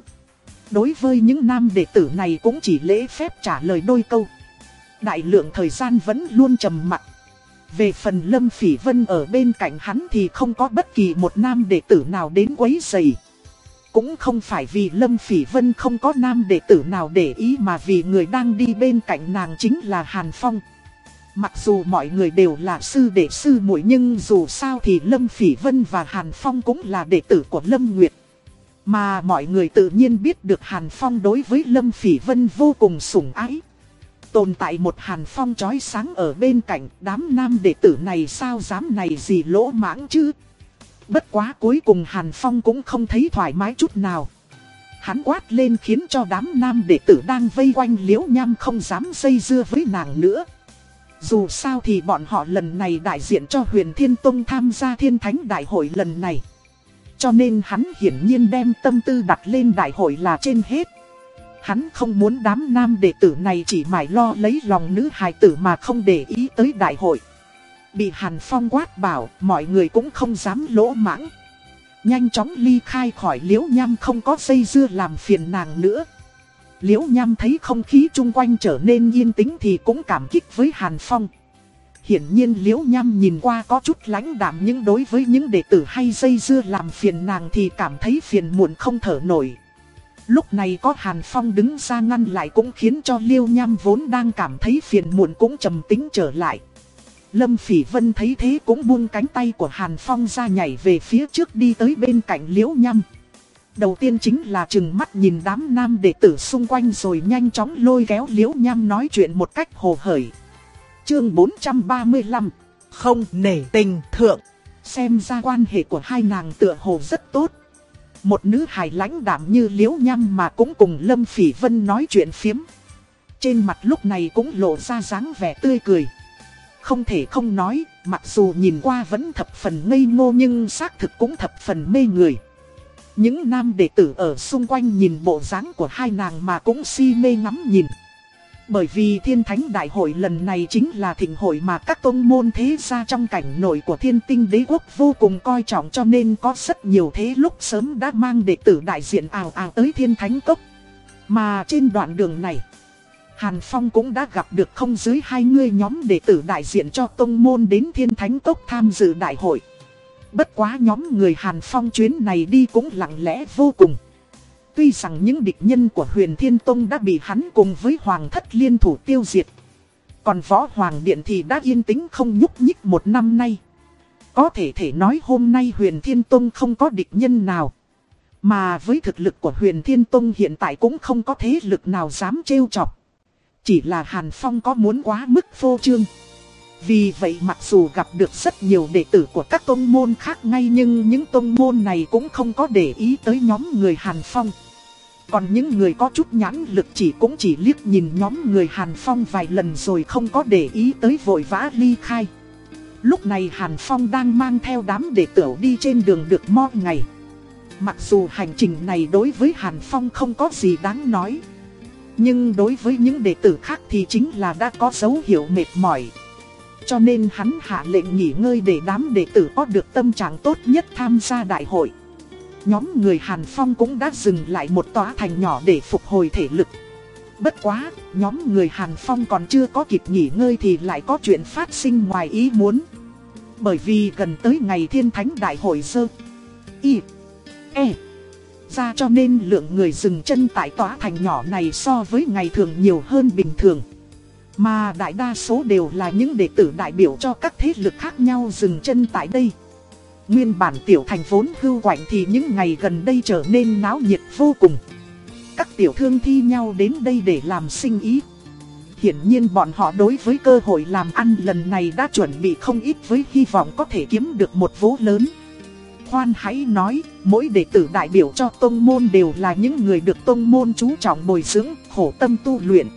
Đối với những nam đệ tử này cũng chỉ lễ phép trả lời đôi câu. Đại lượng thời gian vẫn luôn trầm mặc. Về phần Lâm Phỉ Vân ở bên cạnh hắn thì không có bất kỳ một nam đệ tử nào đến quấy rầy. Cũng không phải vì Lâm Phỉ Vân không có nam đệ tử nào để ý mà vì người đang đi bên cạnh nàng chính là Hàn Phong. Mặc dù mọi người đều là sư đệ sư muội nhưng dù sao thì Lâm Phỉ Vân và Hàn Phong cũng là đệ tử của Lâm Nguyệt. Mà mọi người tự nhiên biết được Hàn Phong đối với Lâm Phỉ Vân vô cùng sủng ái. Tồn tại một Hàn Phong chói sáng ở bên cạnh, đám nam đệ tử này sao dám này gì lỗ mãng chứ. Bất quá cuối cùng Hàn Phong cũng không thấy thoải mái chút nào. Hắn quát lên khiến cho đám nam đệ tử đang vây quanh liễu nham không dám dây dưa với nàng nữa. Dù sao thì bọn họ lần này đại diện cho huyền Thiên Tông tham gia thiên thánh đại hội lần này. Cho nên hắn hiển nhiên đem tâm tư đặt lên đại hội là trên hết. Hắn không muốn đám nam đệ tử này chỉ mải lo lấy lòng nữ hài tử mà không để ý tới đại hội. Bị Hàn Phong quát bảo, mọi người cũng không dám lỗ mãng. Nhanh chóng ly khai khỏi liễu nham không có dây dưa làm phiền nàng nữa. Liễu nham thấy không khí chung quanh trở nên yên tĩnh thì cũng cảm kích với Hàn Phong. Hiển nhiên liễu nham nhìn qua có chút lãnh đạm nhưng đối với những đệ tử hay dây dưa làm phiền nàng thì cảm thấy phiền muộn không thở nổi. Lúc này có Hàn Phong đứng ra ngăn lại cũng khiến cho Liêu Nham vốn đang cảm thấy phiền muộn cũng trầm tính trở lại. Lâm Phỉ Vân thấy thế cũng buông cánh tay của Hàn Phong ra nhảy về phía trước đi tới bên cạnh Liễu Nham. Đầu tiên chính là chừng mắt nhìn đám nam đệ tử xung quanh rồi nhanh chóng lôi kéo Liễu Nham nói chuyện một cách hồ hởi. Chương 435 Không nể tình thượng Xem ra quan hệ của hai nàng tựa hồ rất tốt. Một nữ hài lãnh đạm như Liễu Nham mà cũng cùng Lâm Phỉ Vân nói chuyện phiếm. Trên mặt lúc này cũng lộ ra dáng vẻ tươi cười. Không thể không nói, mặc dù nhìn qua vẫn thập phần ngây ngô nhưng xác thực cũng thập phần mê người. Những nam đệ tử ở xung quanh nhìn bộ dáng của hai nàng mà cũng si mê ngắm nhìn. Bởi vì thiên thánh đại hội lần này chính là thịnh hội mà các tôn môn thế gia trong cảnh nổi của thiên tinh đế quốc vô cùng coi trọng cho nên có rất nhiều thế lúc sớm đã mang đệ tử đại diện ào ào tới thiên thánh cốc. Mà trên đoạn đường này, Hàn Phong cũng đã gặp được không dưới hai người nhóm đệ tử đại diện cho tôn môn đến thiên thánh cốc tham dự đại hội. Bất quá nhóm người Hàn Phong chuyến này đi cũng lặng lẽ vô cùng. Tuy rằng những địch nhân của huyền Thiên Tông đã bị hắn cùng với Hoàng thất liên thủ tiêu diệt. Còn Võ Hoàng Điện thì đã yên tĩnh không nhúc nhích một năm nay. Có thể thể nói hôm nay huyền Thiên Tông không có địch nhân nào. Mà với thực lực của huyền Thiên Tông hiện tại cũng không có thế lực nào dám trêu chọc. Chỉ là Hàn Phong có muốn quá mức phô trương. Vì vậy mặc dù gặp được rất nhiều đệ tử của các tôn môn khác ngay nhưng những tôn môn này cũng không có để ý tới nhóm người Hàn Phong. Còn những người có chút nhãn lực chỉ cũng chỉ liếc nhìn nhóm người Hàn Phong vài lần rồi không có để ý tới vội vã ly khai. Lúc này Hàn Phong đang mang theo đám đệ tử đi trên đường được mo ngày. Mặc dù hành trình này đối với Hàn Phong không có gì đáng nói. Nhưng đối với những đệ tử khác thì chính là đã có dấu hiệu mệt mỏi. Cho nên hắn hạ lệnh nghỉ ngơi để đám đệ tử có được tâm trạng tốt nhất tham gia đại hội. Nhóm người Hàn Phong cũng đã dừng lại một tòa thành nhỏ để phục hồi thể lực. Bất quá, nhóm người Hàn Phong còn chưa có kịp nghỉ ngơi thì lại có chuyện phát sinh ngoài ý muốn. Bởi vì gần tới ngày thiên thánh đại hội dơ. Y. E. Ra cho nên lượng người dừng chân tại tòa thành nhỏ này so với ngày thường nhiều hơn bình thường. Mà đại đa số đều là những đệ tử đại biểu cho các thế lực khác nhau dừng chân tại đây. Nguyên bản tiểu thành vốn hưu quạnh thì những ngày gần đây trở nên náo nhiệt vô cùng. Các tiểu thương thi nhau đến đây để làm sinh ý. Hiển nhiên bọn họ đối với cơ hội làm ăn lần này đã chuẩn bị không ít với hy vọng có thể kiếm được một vố lớn. Khoan hãy nói, mỗi đệ tử đại biểu cho tông môn đều là những người được tông môn chú trọng bồi dưỡng, khổ tâm tu luyện.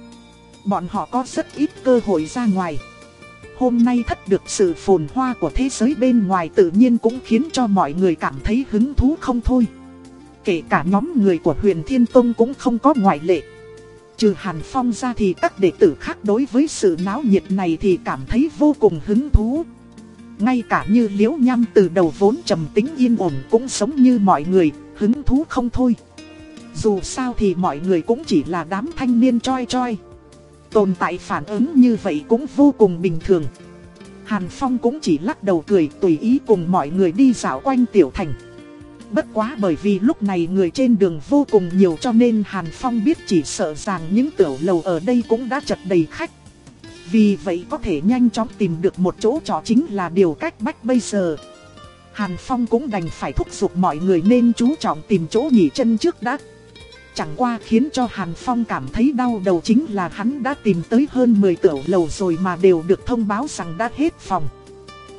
Bọn họ có rất ít cơ hội ra ngoài. Hôm nay thất được sự phồn hoa của thế giới bên ngoài tự nhiên cũng khiến cho mọi người cảm thấy hứng thú không thôi. Kể cả nhóm người của huyền Thiên Tông cũng không có ngoại lệ. Trừ Hàn Phong ra thì các đệ tử khác đối với sự náo nhiệt này thì cảm thấy vô cùng hứng thú. Ngay cả như liễu nham từ đầu vốn trầm tính yên ổn cũng sống như mọi người, hứng thú không thôi. Dù sao thì mọi người cũng chỉ là đám thanh niên choi choi. Tồn tại phản ứng như vậy cũng vô cùng bình thường. Hàn Phong cũng chỉ lắc đầu cười, tùy ý cùng mọi người đi dạo quanh tiểu thành. Bất quá bởi vì lúc này người trên đường vô cùng nhiều cho nên Hàn Phong biết chỉ sợ rằng những tiểu lầu ở đây cũng đã chật đầy khách. Vì vậy có thể nhanh chóng tìm được một chỗ trọ chính là điều cách bách bây giờ. Hàn Phong cũng đành phải thúc giục mọi người nên chú trọng tìm chỗ nghỉ chân trước đã. Chẳng qua khiến cho Hàn Phong cảm thấy đau đầu chính là hắn đã tìm tới hơn 10 tiểu lầu rồi mà đều được thông báo rằng đã hết phòng.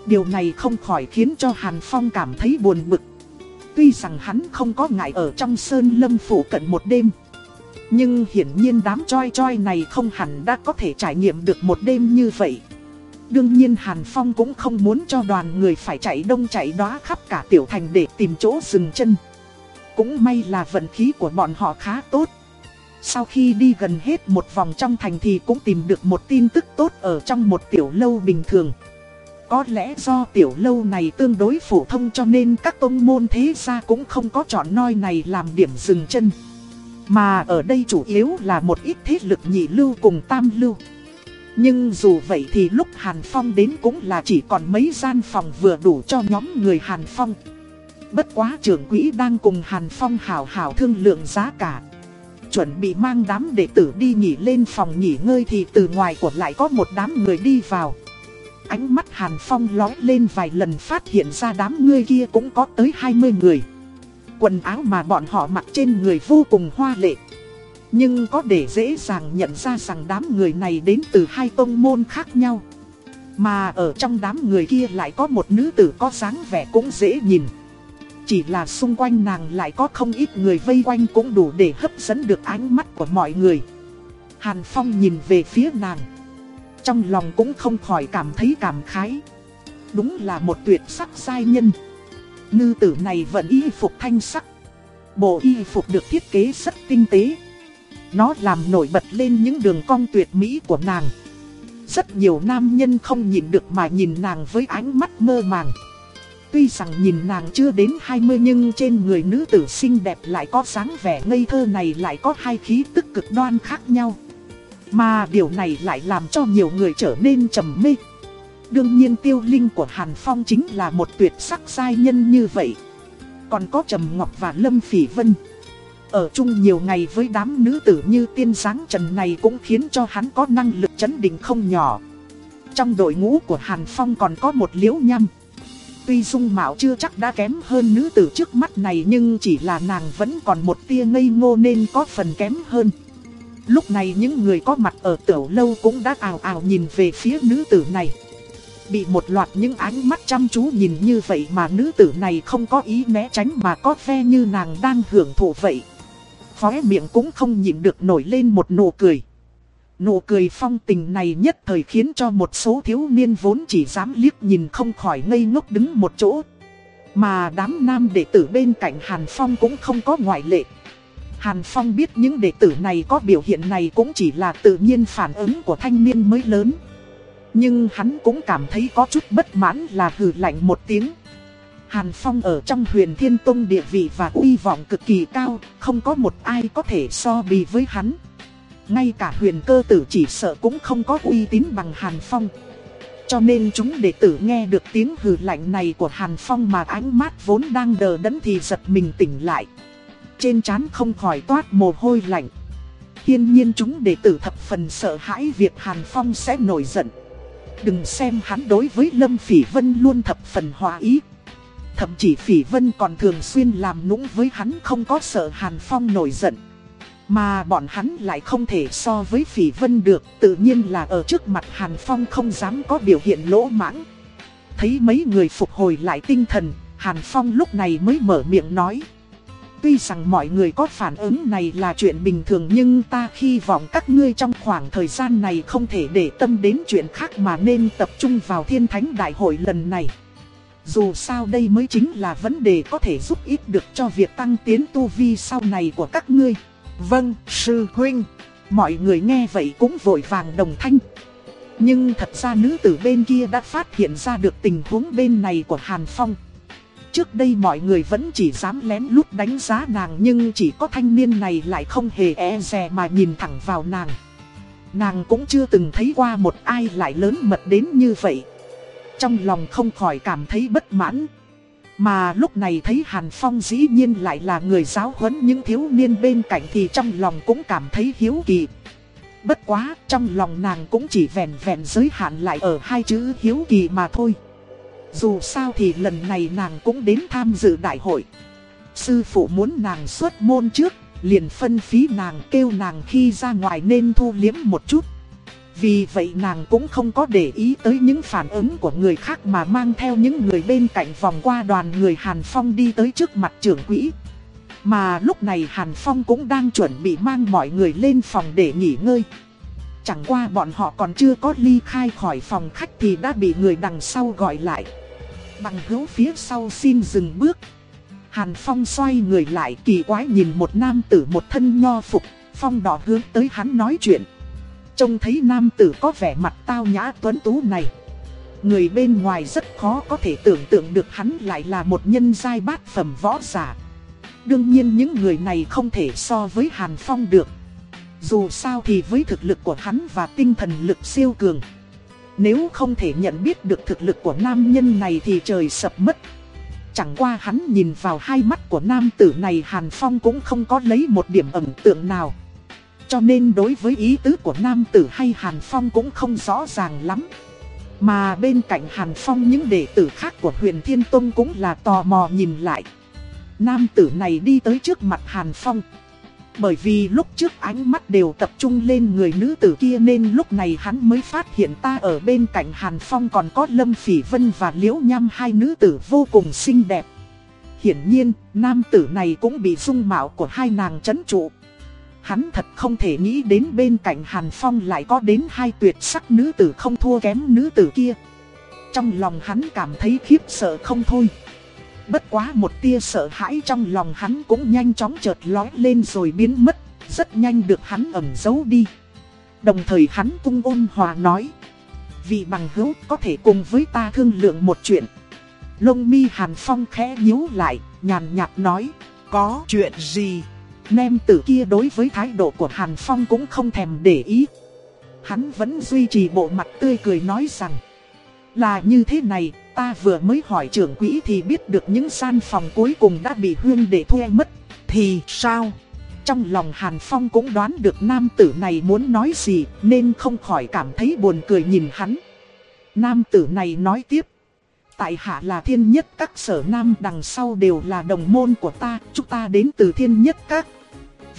Điều này không khỏi khiến cho Hàn Phong cảm thấy buồn bực. Tuy rằng hắn không có ngại ở trong sơn lâm phủ cận một đêm. Nhưng hiển nhiên đám choi choi này không hẳn đã có thể trải nghiệm được một đêm như vậy. Đương nhiên Hàn Phong cũng không muốn cho đoàn người phải chạy đông chạy đó khắp cả tiểu thành để tìm chỗ dừng chân. Cũng may là vận khí của bọn họ khá tốt. Sau khi đi gần hết một vòng trong thành thì cũng tìm được một tin tức tốt ở trong một tiểu lâu bình thường. Có lẽ do tiểu lâu này tương đối phổ thông cho nên các tông môn thế gia cũng không có chọn nơi này làm điểm dừng chân. Mà ở đây chủ yếu là một ít thế lực nhị lưu cùng tam lưu. Nhưng dù vậy thì lúc Hàn Phong đến cũng là chỉ còn mấy gian phòng vừa đủ cho nhóm người Hàn Phong. Bất quá trưởng quỹ đang cùng Hàn Phong hảo hảo thương lượng giá cả. chuẩn bị mang đám đệ tử đi nghỉ lên phòng nghỉ ngơi thì từ ngoài của lại có một đám người đi vào. Ánh mắt Hàn Phong lói lên vài lần phát hiện ra đám người kia cũng có tới 20 người. Quần áo mà bọn họ mặc trên người vô cùng hoa lệ. Nhưng có để dễ dàng nhận ra rằng đám người này đến từ hai tông môn khác nhau. Mà ở trong đám người kia lại có một nữ tử có dáng vẻ cũng dễ nhìn. Chỉ là xung quanh nàng lại có không ít người vây quanh cũng đủ để hấp dẫn được ánh mắt của mọi người. Hàn Phong nhìn về phía nàng. Trong lòng cũng không khỏi cảm thấy cảm khái. Đúng là một tuyệt sắc giai nhân. Nữ tử này vẫn y phục thanh sắc. Bộ y phục được thiết kế rất tinh tế. Nó làm nổi bật lên những đường cong tuyệt mỹ của nàng. Rất nhiều nam nhân không nhìn được mà nhìn nàng với ánh mắt mơ màng. Tuy rằng nhìn nàng chưa đến 20 nhưng trên người nữ tử xinh đẹp lại có dáng vẻ ngây thơ này lại có hai khí tức cực đoan khác nhau. Mà điều này lại làm cho nhiều người trở nên trầm mê. Đương nhiên tiêu linh của Hàn Phong chính là một tuyệt sắc giai nhân như vậy. Còn có Trầm Ngọc và Lâm Phỉ Vân. Ở chung nhiều ngày với đám nữ tử như tiên sáng trần này cũng khiến cho hắn có năng lực chấn định không nhỏ. Trong đội ngũ của Hàn Phong còn có một liễu nhăm. Tuy dung mạo chưa chắc đã kém hơn nữ tử trước mắt này nhưng chỉ là nàng vẫn còn một tia ngây ngô nên có phần kém hơn. Lúc này những người có mặt ở tiểu lâu cũng đã ào ào nhìn về phía nữ tử này. Bị một loạt những ánh mắt chăm chú nhìn như vậy mà nữ tử này không có ý né tránh mà có vẻ như nàng đang hưởng thụ vậy. Khóe miệng cũng không nhịn được nổi lên một nụ cười. Nụ cười phong tình này nhất thời khiến cho một số thiếu niên vốn chỉ dám liếc nhìn không khỏi ngây ngốc đứng một chỗ. Mà đám nam đệ tử bên cạnh Hàn Phong cũng không có ngoại lệ. Hàn Phong biết những đệ tử này có biểu hiện này cũng chỉ là tự nhiên phản ứng của thanh niên mới lớn. Nhưng hắn cũng cảm thấy có chút bất mãn là hừ lạnh một tiếng. Hàn Phong ở trong huyền Thiên Tông địa vị và uy vọng cực kỳ cao, không có một ai có thể so bì với hắn. Ngay cả huyền cơ tử chỉ sợ cũng không có uy tín bằng Hàn Phong. Cho nên chúng đệ tử nghe được tiếng hừ lạnh này của Hàn Phong mà ánh mắt vốn đang đờ đẫn thì giật mình tỉnh lại. Trên trán không khỏi toát mồ hôi lạnh. Hiên nhiên chúng đệ tử thập phần sợ hãi việc Hàn Phong sẽ nổi giận. Đừng xem hắn đối với Lâm Phỉ Vân luôn thập phần hòa ý. Thậm chí Phỉ Vân còn thường xuyên làm nũng với hắn không có sợ Hàn Phong nổi giận. Mà bọn hắn lại không thể so với Phỉ Vân được, tự nhiên là ở trước mặt Hàn Phong không dám có biểu hiện lỗ mãng. Thấy mấy người phục hồi lại tinh thần, Hàn Phong lúc này mới mở miệng nói. Tuy rằng mọi người có phản ứng này là chuyện bình thường nhưng ta hy vọng các ngươi trong khoảng thời gian này không thể để tâm đến chuyện khác mà nên tập trung vào thiên thánh đại hội lần này. Dù sao đây mới chính là vấn đề có thể giúp ích được cho việc tăng tiến tu vi sau này của các ngươi. Vâng, sư huynh. Mọi người nghe vậy cũng vội vàng đồng thanh. Nhưng thật ra nữ tử bên kia đã phát hiện ra được tình huống bên này của Hàn Phong. Trước đây mọi người vẫn chỉ dám lén lút đánh giá nàng nhưng chỉ có thanh niên này lại không hề e dè mà nhìn thẳng vào nàng. Nàng cũng chưa từng thấy qua một ai lại lớn mật đến như vậy. Trong lòng không khỏi cảm thấy bất mãn. Mà lúc này thấy Hàn Phong dĩ nhiên lại là người giáo huấn những thiếu niên bên cạnh thì trong lòng cũng cảm thấy hiếu kỳ. Bất quá, trong lòng nàng cũng chỉ vẹn vẹn giới hạn lại ở hai chữ hiếu kỳ mà thôi. Dù sao thì lần này nàng cũng đến tham dự đại hội. Sư phụ muốn nàng xuất môn trước, liền phân phí nàng kêu nàng khi ra ngoài nên thu liếm một chút. Vì vậy nàng cũng không có để ý tới những phản ứng của người khác mà mang theo những người bên cạnh vòng qua đoàn người Hàn Phong đi tới trước mặt trưởng quỹ. Mà lúc này Hàn Phong cũng đang chuẩn bị mang mọi người lên phòng để nghỉ ngơi. Chẳng qua bọn họ còn chưa có ly khai khỏi phòng khách thì đã bị người đằng sau gọi lại. Bằng hữu phía sau xin dừng bước. Hàn Phong xoay người lại kỳ quái nhìn một nam tử một thân nho phục, Phong đỏ hướng tới hắn nói chuyện. Trông thấy nam tử có vẻ mặt tao nhã tuấn tú này. Người bên ngoài rất khó có thể tưởng tượng được hắn lại là một nhân giai bát phẩm võ giả. Đương nhiên những người này không thể so với Hàn Phong được. Dù sao thì với thực lực của hắn và tinh thần lực siêu cường. Nếu không thể nhận biết được thực lực của nam nhân này thì trời sập mất. Chẳng qua hắn nhìn vào hai mắt của nam tử này Hàn Phong cũng không có lấy một điểm ẩn tượng nào cho nên đối với ý tứ của nam tử hay Hàn Phong cũng không rõ ràng lắm. Mà bên cạnh Hàn Phong những đệ tử khác của huyền Thiên Tông cũng là tò mò nhìn lại. Nam tử này đi tới trước mặt Hàn Phong. Bởi vì lúc trước ánh mắt đều tập trung lên người nữ tử kia nên lúc này hắn mới phát hiện ta ở bên cạnh Hàn Phong còn có Lâm Phỉ Vân và Liễu Nham hai nữ tử vô cùng xinh đẹp. Hiển nhiên, nam tử này cũng bị dung mạo của hai nàng chấn trụ. Hắn thật không thể nghĩ đến bên cạnh Hàn Phong lại có đến hai tuyệt sắc nữ tử không thua kém nữ tử kia. Trong lòng hắn cảm thấy khiếp sợ không thôi. Bất quá một tia sợ hãi trong lòng hắn cũng nhanh chóng chợt lói lên rồi biến mất, rất nhanh được hắn ẩn giấu đi. Đồng thời hắn cung ôn hòa nói, vì bằng hữu có thể cùng với ta thương lượng một chuyện. Lông mi Hàn Phong khẽ nhíu lại, nhàn nhạt nói, có chuyện gì? Nem tử kia đối với thái độ của Hàn Phong cũng không thèm để ý. Hắn vẫn duy trì bộ mặt tươi cười nói rằng, là như thế này, ta vừa mới hỏi trưởng quỹ thì biết được những gian phòng cuối cùng đã bị huyên để thuê mất. Thì sao? Trong lòng Hàn Phong cũng đoán được nam tử này muốn nói gì nên không khỏi cảm thấy buồn cười nhìn hắn. Nam tử này nói tiếp. Tại hạ là thiên nhất các sở nam đằng sau đều là đồng môn của ta, chúng ta đến từ thiên nhất các.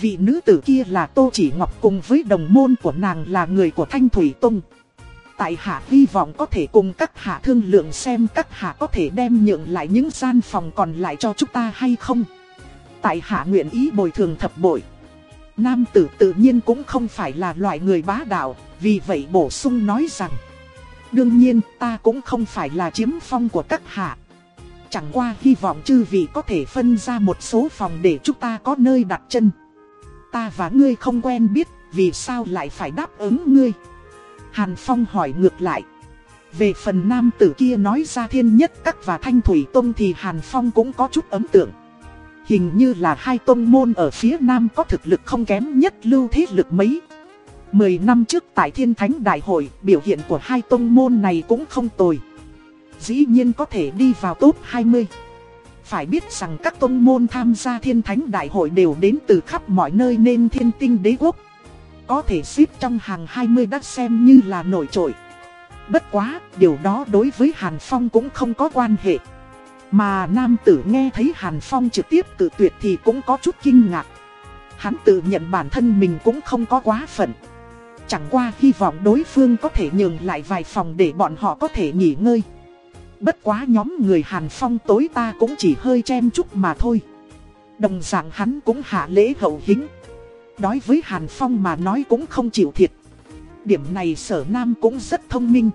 Vị nữ tử kia là Tô Chỉ Ngọc cùng với đồng môn của nàng là người của Thanh Thủy Tông. Tại hạ hy vọng có thể cùng các hạ thương lượng xem các hạ có thể đem nhượng lại những gian phòng còn lại cho chúng ta hay không. Tại hạ nguyện ý bồi thường thập bội. Nam tử tự nhiên cũng không phải là loại người bá đạo, vì vậy bổ sung nói rằng. Đương nhiên ta cũng không phải là chiếm phong của các hạ. Chẳng qua hy vọng chư vị có thể phân ra một số phòng để chúng ta có nơi đặt chân. Ta và ngươi không quen biết, vì sao lại phải đáp ứng ngươi. Hàn Phong hỏi ngược lại. Về phần nam tử kia nói ra thiên nhất các và thanh thủy tông thì Hàn Phong cũng có chút ấn tượng. Hình như là hai tông môn ở phía nam có thực lực không kém nhất lưu thế lực mấy. Mười năm trước tại Thiên Thánh Đại hội, biểu hiện của hai tông môn này cũng không tồi. Dĩ nhiên có thể đi vào top 20. Phải biết rằng các tông môn tham gia Thiên Thánh Đại hội đều đến từ khắp mọi nơi nên thiên tinh đế quốc có thể xếp trong hàng 20 đã xem như là nổi trội. Bất quá, điều đó đối với Hàn Phong cũng không có quan hệ. Mà nam tử nghe thấy Hàn Phong trực tiếp tự tuyệt thì cũng có chút kinh ngạc. Hắn tự nhận bản thân mình cũng không có quá phận. Chẳng qua hy vọng đối phương có thể nhường lại vài phòng để bọn họ có thể nghỉ ngơi. Bất quá nhóm người Hàn Phong tối ta cũng chỉ hơi chen chút mà thôi. Đồng dạng hắn cũng hạ lễ hậu hính. Đối với Hàn Phong mà nói cũng không chịu thiệt. Điểm này sở nam cũng rất thông minh.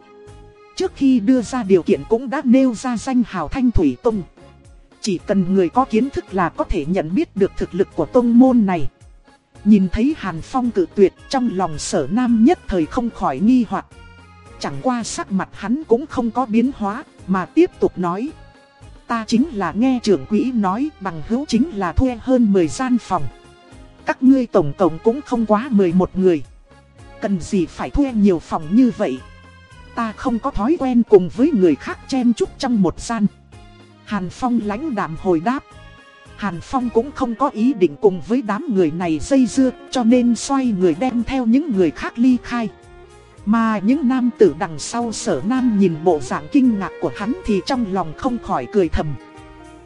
Trước khi đưa ra điều kiện cũng đã nêu ra danh hào Thanh Thủy Tông. Chỉ cần người có kiến thức là có thể nhận biết được thực lực của tông môn này. Nhìn thấy Hàn Phong cự tuyệt trong lòng sở nam nhất thời không khỏi nghi hoặc Chẳng qua sắc mặt hắn cũng không có biến hóa, mà tiếp tục nói. Ta chính là nghe trưởng quỹ nói bằng hữu chính là thuê hơn 10 gian phòng các ngươi tổng cộng cũng không quá 11 người. Cần gì phải thuê nhiều phòng như vậy? Ta không có thói quen cùng với người khác chen chúc trong một gian. Hàn Phong lãnh đạm hồi đáp. Hàn Phong cũng không có ý định cùng với đám người này dây dưa, cho nên xoay người đem theo những người khác ly khai. Mà những nam tử đằng sau sở nam nhìn bộ dạng kinh ngạc của hắn thì trong lòng không khỏi cười thầm.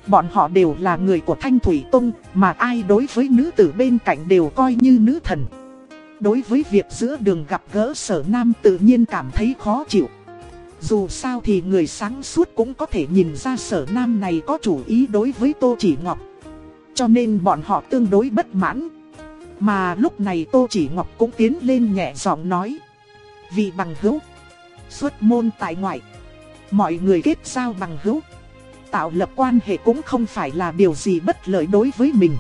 Bọn họ đều là người của Thanh Thủy Tông, mà ai đối với nữ tử bên cạnh đều coi như nữ thần. Đối với việc giữa đường gặp gỡ sở nam tự nhiên cảm thấy khó chịu. Dù sao thì người sáng suốt cũng có thể nhìn ra sở nam này có chủ ý đối với Tô Chỉ Ngọc. Cho nên bọn họ tương đối bất mãn. Mà lúc này Tô Chỉ Ngọc cũng tiến lên nhẹ giọng nói. Vì bằng hữu, xuất môn tại ngoại, mọi người kết giao bằng hữu tạo lập quan hệ cũng không phải là điều gì bất lợi đối với mình.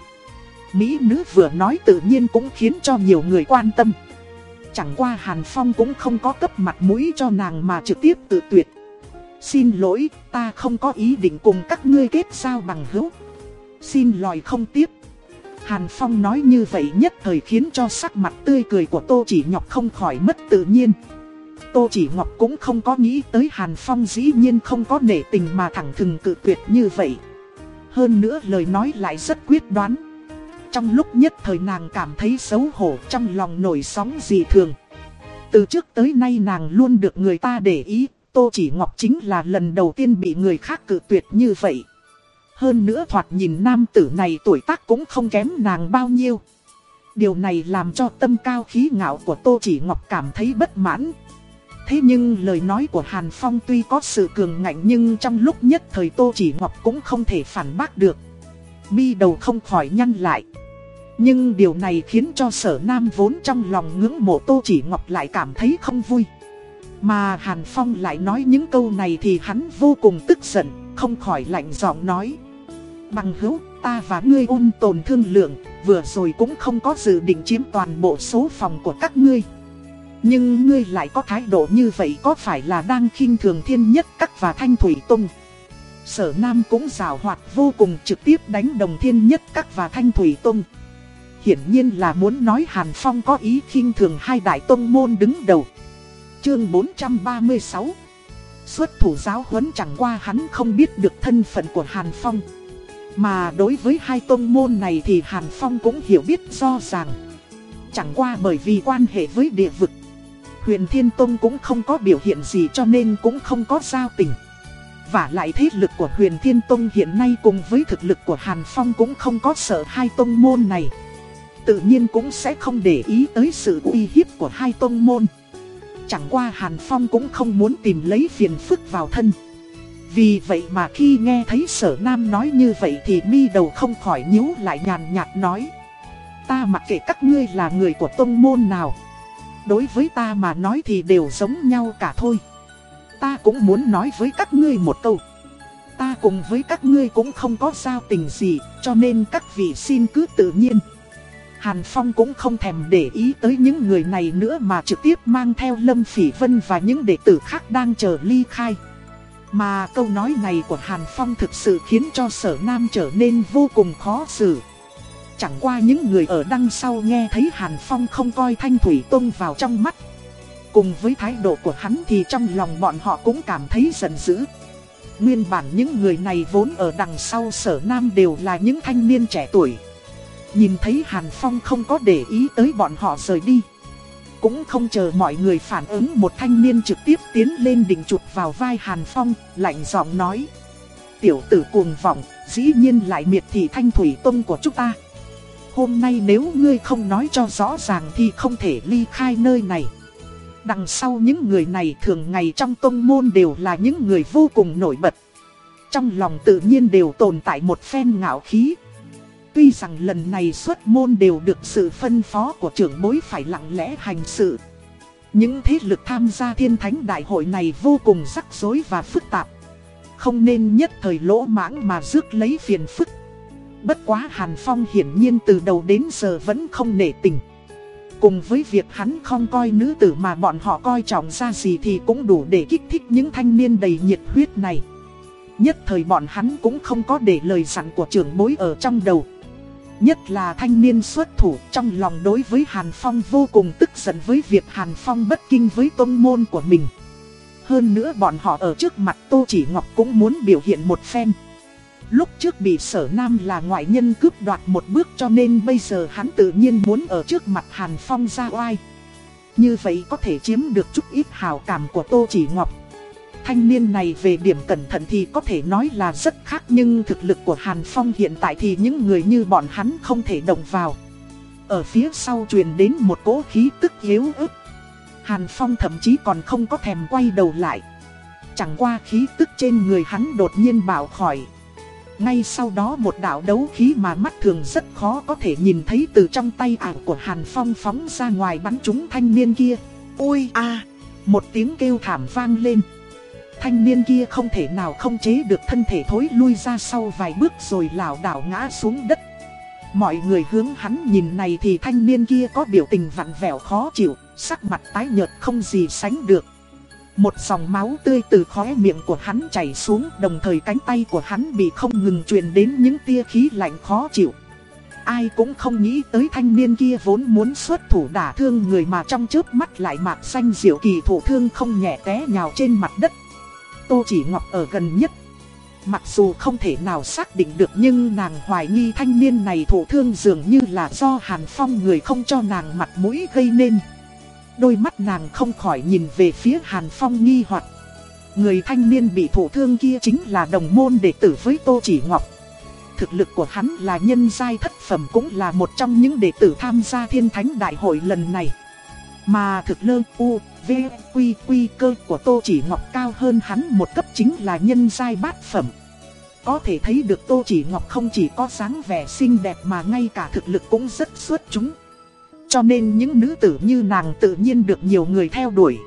Mỹ nữ vừa nói tự nhiên cũng khiến cho nhiều người quan tâm. Chẳng qua Hàn Phong cũng không có cấp mặt mũi cho nàng mà trực tiếp tự tuyệt. Xin lỗi, ta không có ý định cùng các ngươi kết giao bằng hữu. Xin lòi không tiếp. Hàn Phong nói như vậy nhất thời khiến cho sắc mặt tươi cười của Tô Chỉ ngọc không khỏi mất tự nhiên. Tô Chỉ Ngọc cũng không có nghĩ tới Hàn Phong dĩ nhiên không có nể tình mà thẳng thừng cự tuyệt như vậy. Hơn nữa lời nói lại rất quyết đoán. Trong lúc nhất thời nàng cảm thấy xấu hổ trong lòng nổi sóng dị thường. Từ trước tới nay nàng luôn được người ta để ý, Tô Chỉ Ngọc chính là lần đầu tiên bị người khác cự tuyệt như vậy. Hơn nữa thoạt nhìn nam tử này tuổi tác cũng không kém nàng bao nhiêu. Điều này làm cho tâm cao khí ngạo của Tô Chỉ Ngọc cảm thấy bất mãn. Thế nhưng lời nói của Hàn Phong tuy có sự cường ngạnh nhưng trong lúc nhất thời Tô Chỉ Ngọc cũng không thể phản bác được. Mi đầu không khỏi nhăn lại. Nhưng điều này khiến cho sở nam vốn trong lòng ngưỡng mộ Tô Chỉ Ngọc lại cảm thấy không vui. Mà Hàn Phong lại nói những câu này thì hắn vô cùng tức giận, không khỏi lạnh giọng nói. Bằng hữu, ta và ngươi ôn tồn thương lượng, vừa rồi cũng không có dự định chiếm toàn bộ số phòng của các ngươi. Nhưng ngươi lại có thái độ như vậy có phải là đang khinh thường thiên nhất các và thanh thủy tung. Sở Nam cũng rào hoạt vô cùng trực tiếp đánh đồng thiên nhất các và thanh thủy tung. Hiển nhiên là muốn nói Hàn Phong có ý khinh thường hai đại tông môn đứng đầu. Chương 436 Xuất thủ giáo huấn chẳng qua hắn không biết được thân phận của Hàn Phong. Mà đối với hai tông môn này thì Hàn Phong cũng hiểu biết do ràng. Chẳng qua bởi vì quan hệ với địa vực. Huyền Thiên Tông cũng không có biểu hiện gì cho nên cũng không có giao tình. Và lại thế lực của Huyền Thiên Tông hiện nay cùng với thực lực của Hàn Phong cũng không có sợ hai tông môn này. Tự nhiên cũng sẽ không để ý tới sự uy hiếp của hai tông môn. Chẳng qua Hàn Phong cũng không muốn tìm lấy phiền phức vào thân. Vì vậy mà khi nghe thấy sở nam nói như vậy thì mi đầu không khỏi nhíu lại nhàn nhạt nói. Ta mặc kệ các ngươi là người của tông môn nào. Đối với ta mà nói thì đều giống nhau cả thôi. Ta cũng muốn nói với các ngươi một câu. Ta cùng với các ngươi cũng không có giao tình gì, cho nên các vị xin cứ tự nhiên. Hàn Phong cũng không thèm để ý tới những người này nữa mà trực tiếp mang theo Lâm Phỉ Vân và những đệ tử khác đang chờ ly khai. Mà câu nói này của Hàn Phong thực sự khiến cho sở nam trở nên vô cùng khó xử. Chẳng qua những người ở đằng sau nghe thấy Hàn Phong không coi Thanh Thủy Tông vào trong mắt. Cùng với thái độ của hắn thì trong lòng bọn họ cũng cảm thấy giận dữ. Nguyên bản những người này vốn ở đằng sau sở nam đều là những thanh niên trẻ tuổi. Nhìn thấy Hàn Phong không có để ý tới bọn họ rời đi. Cũng không chờ mọi người phản ứng một thanh niên trực tiếp tiến lên định chụp vào vai Hàn Phong, lạnh giọng nói. Tiểu tử cuồng vọng, dĩ nhiên lại miệt thị thanh thủy tông của chúng ta. Hôm nay nếu ngươi không nói cho rõ ràng thì không thể ly khai nơi này. Đằng sau những người này thường ngày trong tông môn đều là những người vô cùng nổi bật. Trong lòng tự nhiên đều tồn tại một phen ngạo khí. Tuy rằng lần này xuất môn đều được sự phân phó của trưởng bối phải lặng lẽ hành sự. Những thế lực tham gia thiên thánh đại hội này vô cùng rắc rối và phức tạp. Không nên nhất thời lỗ mãng mà rước lấy phiền phức. Bất quá Hàn Phong hiển nhiên từ đầu đến giờ vẫn không nể tình. Cùng với việc hắn không coi nữ tử mà bọn họ coi trọng ra gì thì cũng đủ để kích thích những thanh niên đầy nhiệt huyết này. Nhất thời bọn hắn cũng không có để lời dặn của trưởng bối ở trong đầu. Nhất là thanh niên xuất thủ, trong lòng đối với Hàn Phong vô cùng tức giận với việc Hàn Phong bất kinh với tôn môn của mình. Hơn nữa bọn họ ở trước mặt Tô Chỉ Ngọc cũng muốn biểu hiện một phen. Lúc trước bị sở nam là ngoại nhân cướp đoạt một bước cho nên bây giờ hắn tự nhiên muốn ở trước mặt Hàn Phong ra oai. Như vậy có thể chiếm được chút ít hào cảm của Tô Chỉ Ngọc. Thanh niên này về điểm cẩn thận thì có thể nói là rất khác, nhưng thực lực của Hàn Phong hiện tại thì những người như bọn hắn không thể động vào. Ở phía sau truyền đến một cỗ khí tức yếu ớt. Hàn Phong thậm chí còn không có thèm quay đầu lại. Chẳng qua khí tức trên người hắn đột nhiên bảo khỏi. Ngay sau đó một đạo đấu khí mà mắt thường rất khó có thể nhìn thấy từ trong tay ảo của Hàn Phong phóng ra ngoài bắn trúng thanh niên kia. Ôi a Một tiếng kêu thảm vang lên. Thanh niên kia không thể nào không chế được thân thể thối lui ra sau vài bước rồi lảo đảo ngã xuống đất. Mọi người hướng hắn nhìn này thì thanh niên kia có biểu tình vặn vẹo khó chịu, sắc mặt tái nhợt không gì sánh được. Một dòng máu tươi từ khóe miệng của hắn chảy xuống đồng thời cánh tay của hắn bị không ngừng truyền đến những tia khí lạnh khó chịu. Ai cũng không nghĩ tới thanh niên kia vốn muốn xuất thủ đả thương người mà trong chớp mắt lại mạc xanh diệu kỳ thủ thương không nhẹ té nhào trên mặt đất. Tô Chỉ Ngọc ở gần nhất. Mặc dù không thể nào xác định được nhưng nàng hoài nghi thanh niên này thổ thương dường như là do Hàn Phong người không cho nàng mặt mũi gây nên. Đôi mắt nàng không khỏi nhìn về phía Hàn Phong nghi hoặc Người thanh niên bị thổ thương kia chính là đồng môn đệ tử với Tô Chỉ Ngọc. Thực lực của hắn là nhân giai thất phẩm cũng là một trong những đệ tử tham gia thiên thánh đại hội lần này. Mà thực lơ u, v, quy quy cơ của Tô Chỉ Ngọc cao hơn hắn một cấp chính là nhân giai bát phẩm. Có thể thấy được Tô Chỉ Ngọc không chỉ có dáng vẻ xinh đẹp mà ngay cả thực lực cũng rất xuất chúng. Cho nên những nữ tử như nàng tự nhiên được nhiều người theo đuổi.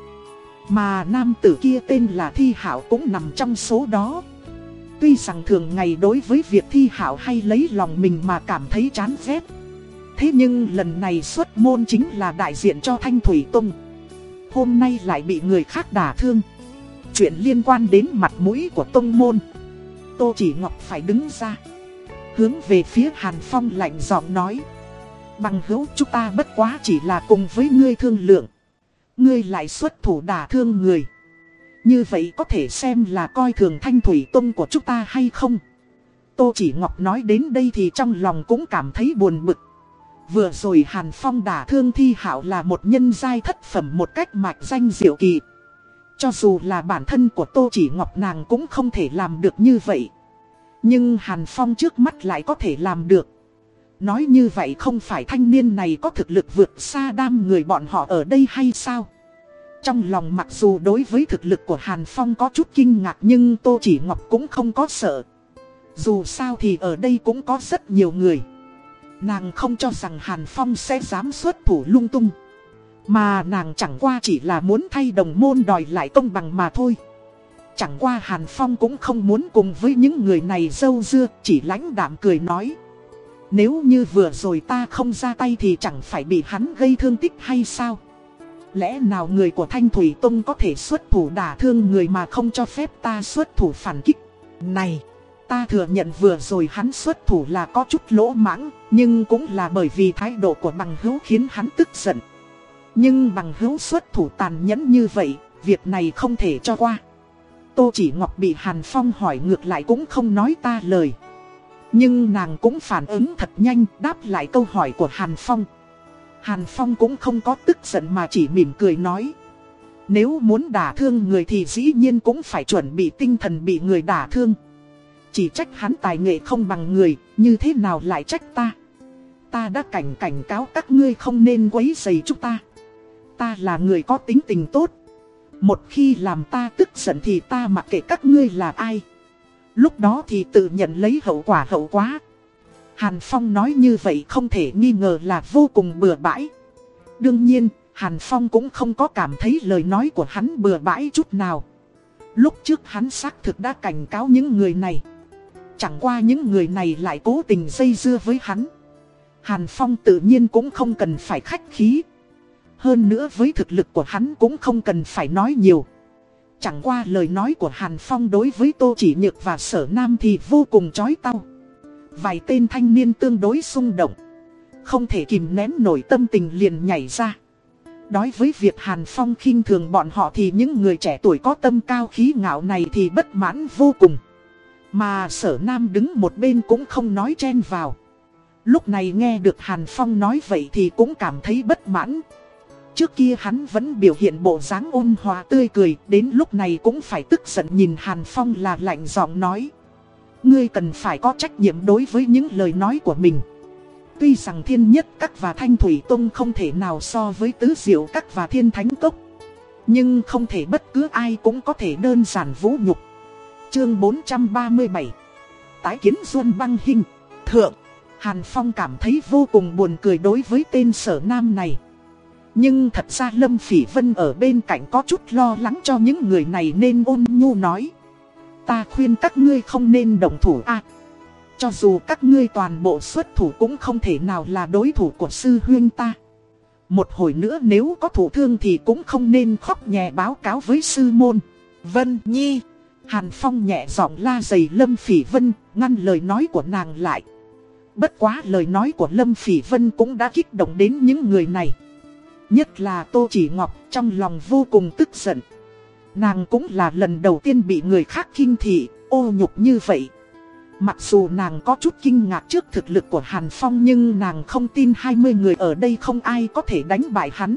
Mà nam tử kia tên là Thi Hảo cũng nằm trong số đó. Tuy rằng thường ngày đối với việc Thi Hảo hay lấy lòng mình mà cảm thấy chán ghét. Thế nhưng lần này xuất môn chính là đại diện cho Thanh Thủy Tông. Hôm nay lại bị người khác đả thương. Chuyện liên quan đến mặt mũi của Tông Môn. Tô Chỉ Ngọc phải đứng ra. Hướng về phía Hàn Phong lạnh giọng nói. Bằng hữu chúng ta bất quá chỉ là cùng với ngươi thương lượng. Ngươi lại xuất thủ đả thương người. Như vậy có thể xem là coi thường thanh thủy tông của chúng ta hay không? Tô chỉ ngọc nói đến đây thì trong lòng cũng cảm thấy buồn bực. Vừa rồi Hàn Phong đả thương thi hảo là một nhân giai thất phẩm một cách mạch danh diệu kỳ. Cho dù là bản thân của Tô Chỉ Ngọc nàng cũng không thể làm được như vậy. Nhưng Hàn Phong trước mắt lại có thể làm được. Nói như vậy không phải thanh niên này có thực lực vượt xa đam người bọn họ ở đây hay sao? Trong lòng mặc dù đối với thực lực của Hàn Phong có chút kinh ngạc nhưng Tô Chỉ Ngọc cũng không có sợ. Dù sao thì ở đây cũng có rất nhiều người. Nàng không cho rằng Hàn Phong sẽ dám xuất thủ lung tung. Mà nàng chẳng qua chỉ là muốn thay đồng môn đòi lại công bằng mà thôi. Chẳng qua Hàn Phong cũng không muốn cùng với những người này dâu dưa, chỉ lãnh đạm cười nói. Nếu như vừa rồi ta không ra tay thì chẳng phải bị hắn gây thương tích hay sao? Lẽ nào người của Thanh Thủy Tông có thể xuất thủ đả thương người mà không cho phép ta xuất thủ phản kích? Này, ta thừa nhận vừa rồi hắn xuất thủ là có chút lỗ mãng, nhưng cũng là bởi vì thái độ của bằng hữu khiến hắn tức giận. Nhưng bằng hữu xuất thủ tàn nhẫn như vậy, việc này không thể cho qua. Tô chỉ ngọc bị Hàn Phong hỏi ngược lại cũng không nói ta lời. Nhưng nàng cũng phản ứng thật nhanh đáp lại câu hỏi của Hàn Phong. Hàn Phong cũng không có tức giận mà chỉ mỉm cười nói. Nếu muốn đả thương người thì dĩ nhiên cũng phải chuẩn bị tinh thần bị người đả thương. Chỉ trách hắn tài nghệ không bằng người, như thế nào lại trách ta. Ta đã cảnh cảnh cáo các ngươi không nên quấy rầy chúng ta. Ta là người có tính tình tốt. Một khi làm ta tức giận thì ta mặc kệ các ngươi là ai. Lúc đó thì tự nhận lấy hậu quả hậu quá. Hàn Phong nói như vậy không thể nghi ngờ là vô cùng bừa bãi. Đương nhiên, Hàn Phong cũng không có cảm thấy lời nói của hắn bừa bãi chút nào. Lúc trước hắn xác thực đã cảnh cáo những người này. Chẳng qua những người này lại cố tình dây dưa với hắn. Hàn Phong tự nhiên cũng không cần phải khách khí. Hơn nữa với thực lực của hắn cũng không cần phải nói nhiều. Chẳng qua lời nói của Hàn Phong đối với Tô Chỉ Nhược và Sở Nam thì vô cùng chói tao. Vài tên thanh niên tương đối xung động. Không thể kìm nén nổi tâm tình liền nhảy ra. Đối với việc Hàn Phong khinh thường bọn họ thì những người trẻ tuổi có tâm cao khí ngạo này thì bất mãn vô cùng. Mà sở nam đứng một bên cũng không nói chen vào. Lúc này nghe được Hàn Phong nói vậy thì cũng cảm thấy bất mãn. Trước kia hắn vẫn biểu hiện bộ dáng ôn hòa tươi cười, đến lúc này cũng phải tức giận nhìn Hàn Phong là lạnh giọng nói. Ngươi cần phải có trách nhiệm đối với những lời nói của mình. Tuy rằng thiên nhất các và thanh thủy tông không thể nào so với tứ diệu các và thiên thánh cốc. Nhưng không thể bất cứ ai cũng có thể đơn giản vũ nhục. Chương 437 Tái kiến Duân Băng Hinh Thượng Hàn Phong cảm thấy vô cùng buồn cười đối với tên sở nam này. Nhưng thật ra Lâm Phỉ Vân ở bên cạnh có chút lo lắng cho những người này nên ôn nhu nói. Ta khuyên các ngươi không nên động thủ a. cho dù các ngươi toàn bộ xuất thủ cũng không thể nào là đối thủ của sư huyên ta. Một hồi nữa nếu có thủ thương thì cũng không nên khóc nhẹ báo cáo với sư môn. Vân Nhi. Hàn Phong nhẹ giọng la dày Lâm Phỉ Vân, ngăn lời nói của nàng lại. Bất quá lời nói của Lâm Phỉ Vân cũng đã kích động đến những người này. Nhất là Tô Chỉ Ngọc trong lòng vô cùng tức giận. Nàng cũng là lần đầu tiên bị người khác kinh thị. ô nhục như vậy. Mặc dù nàng có chút kinh ngạc trước thực lực của Hàn Phong nhưng nàng không tin 20 người ở đây không ai có thể đánh bại hắn.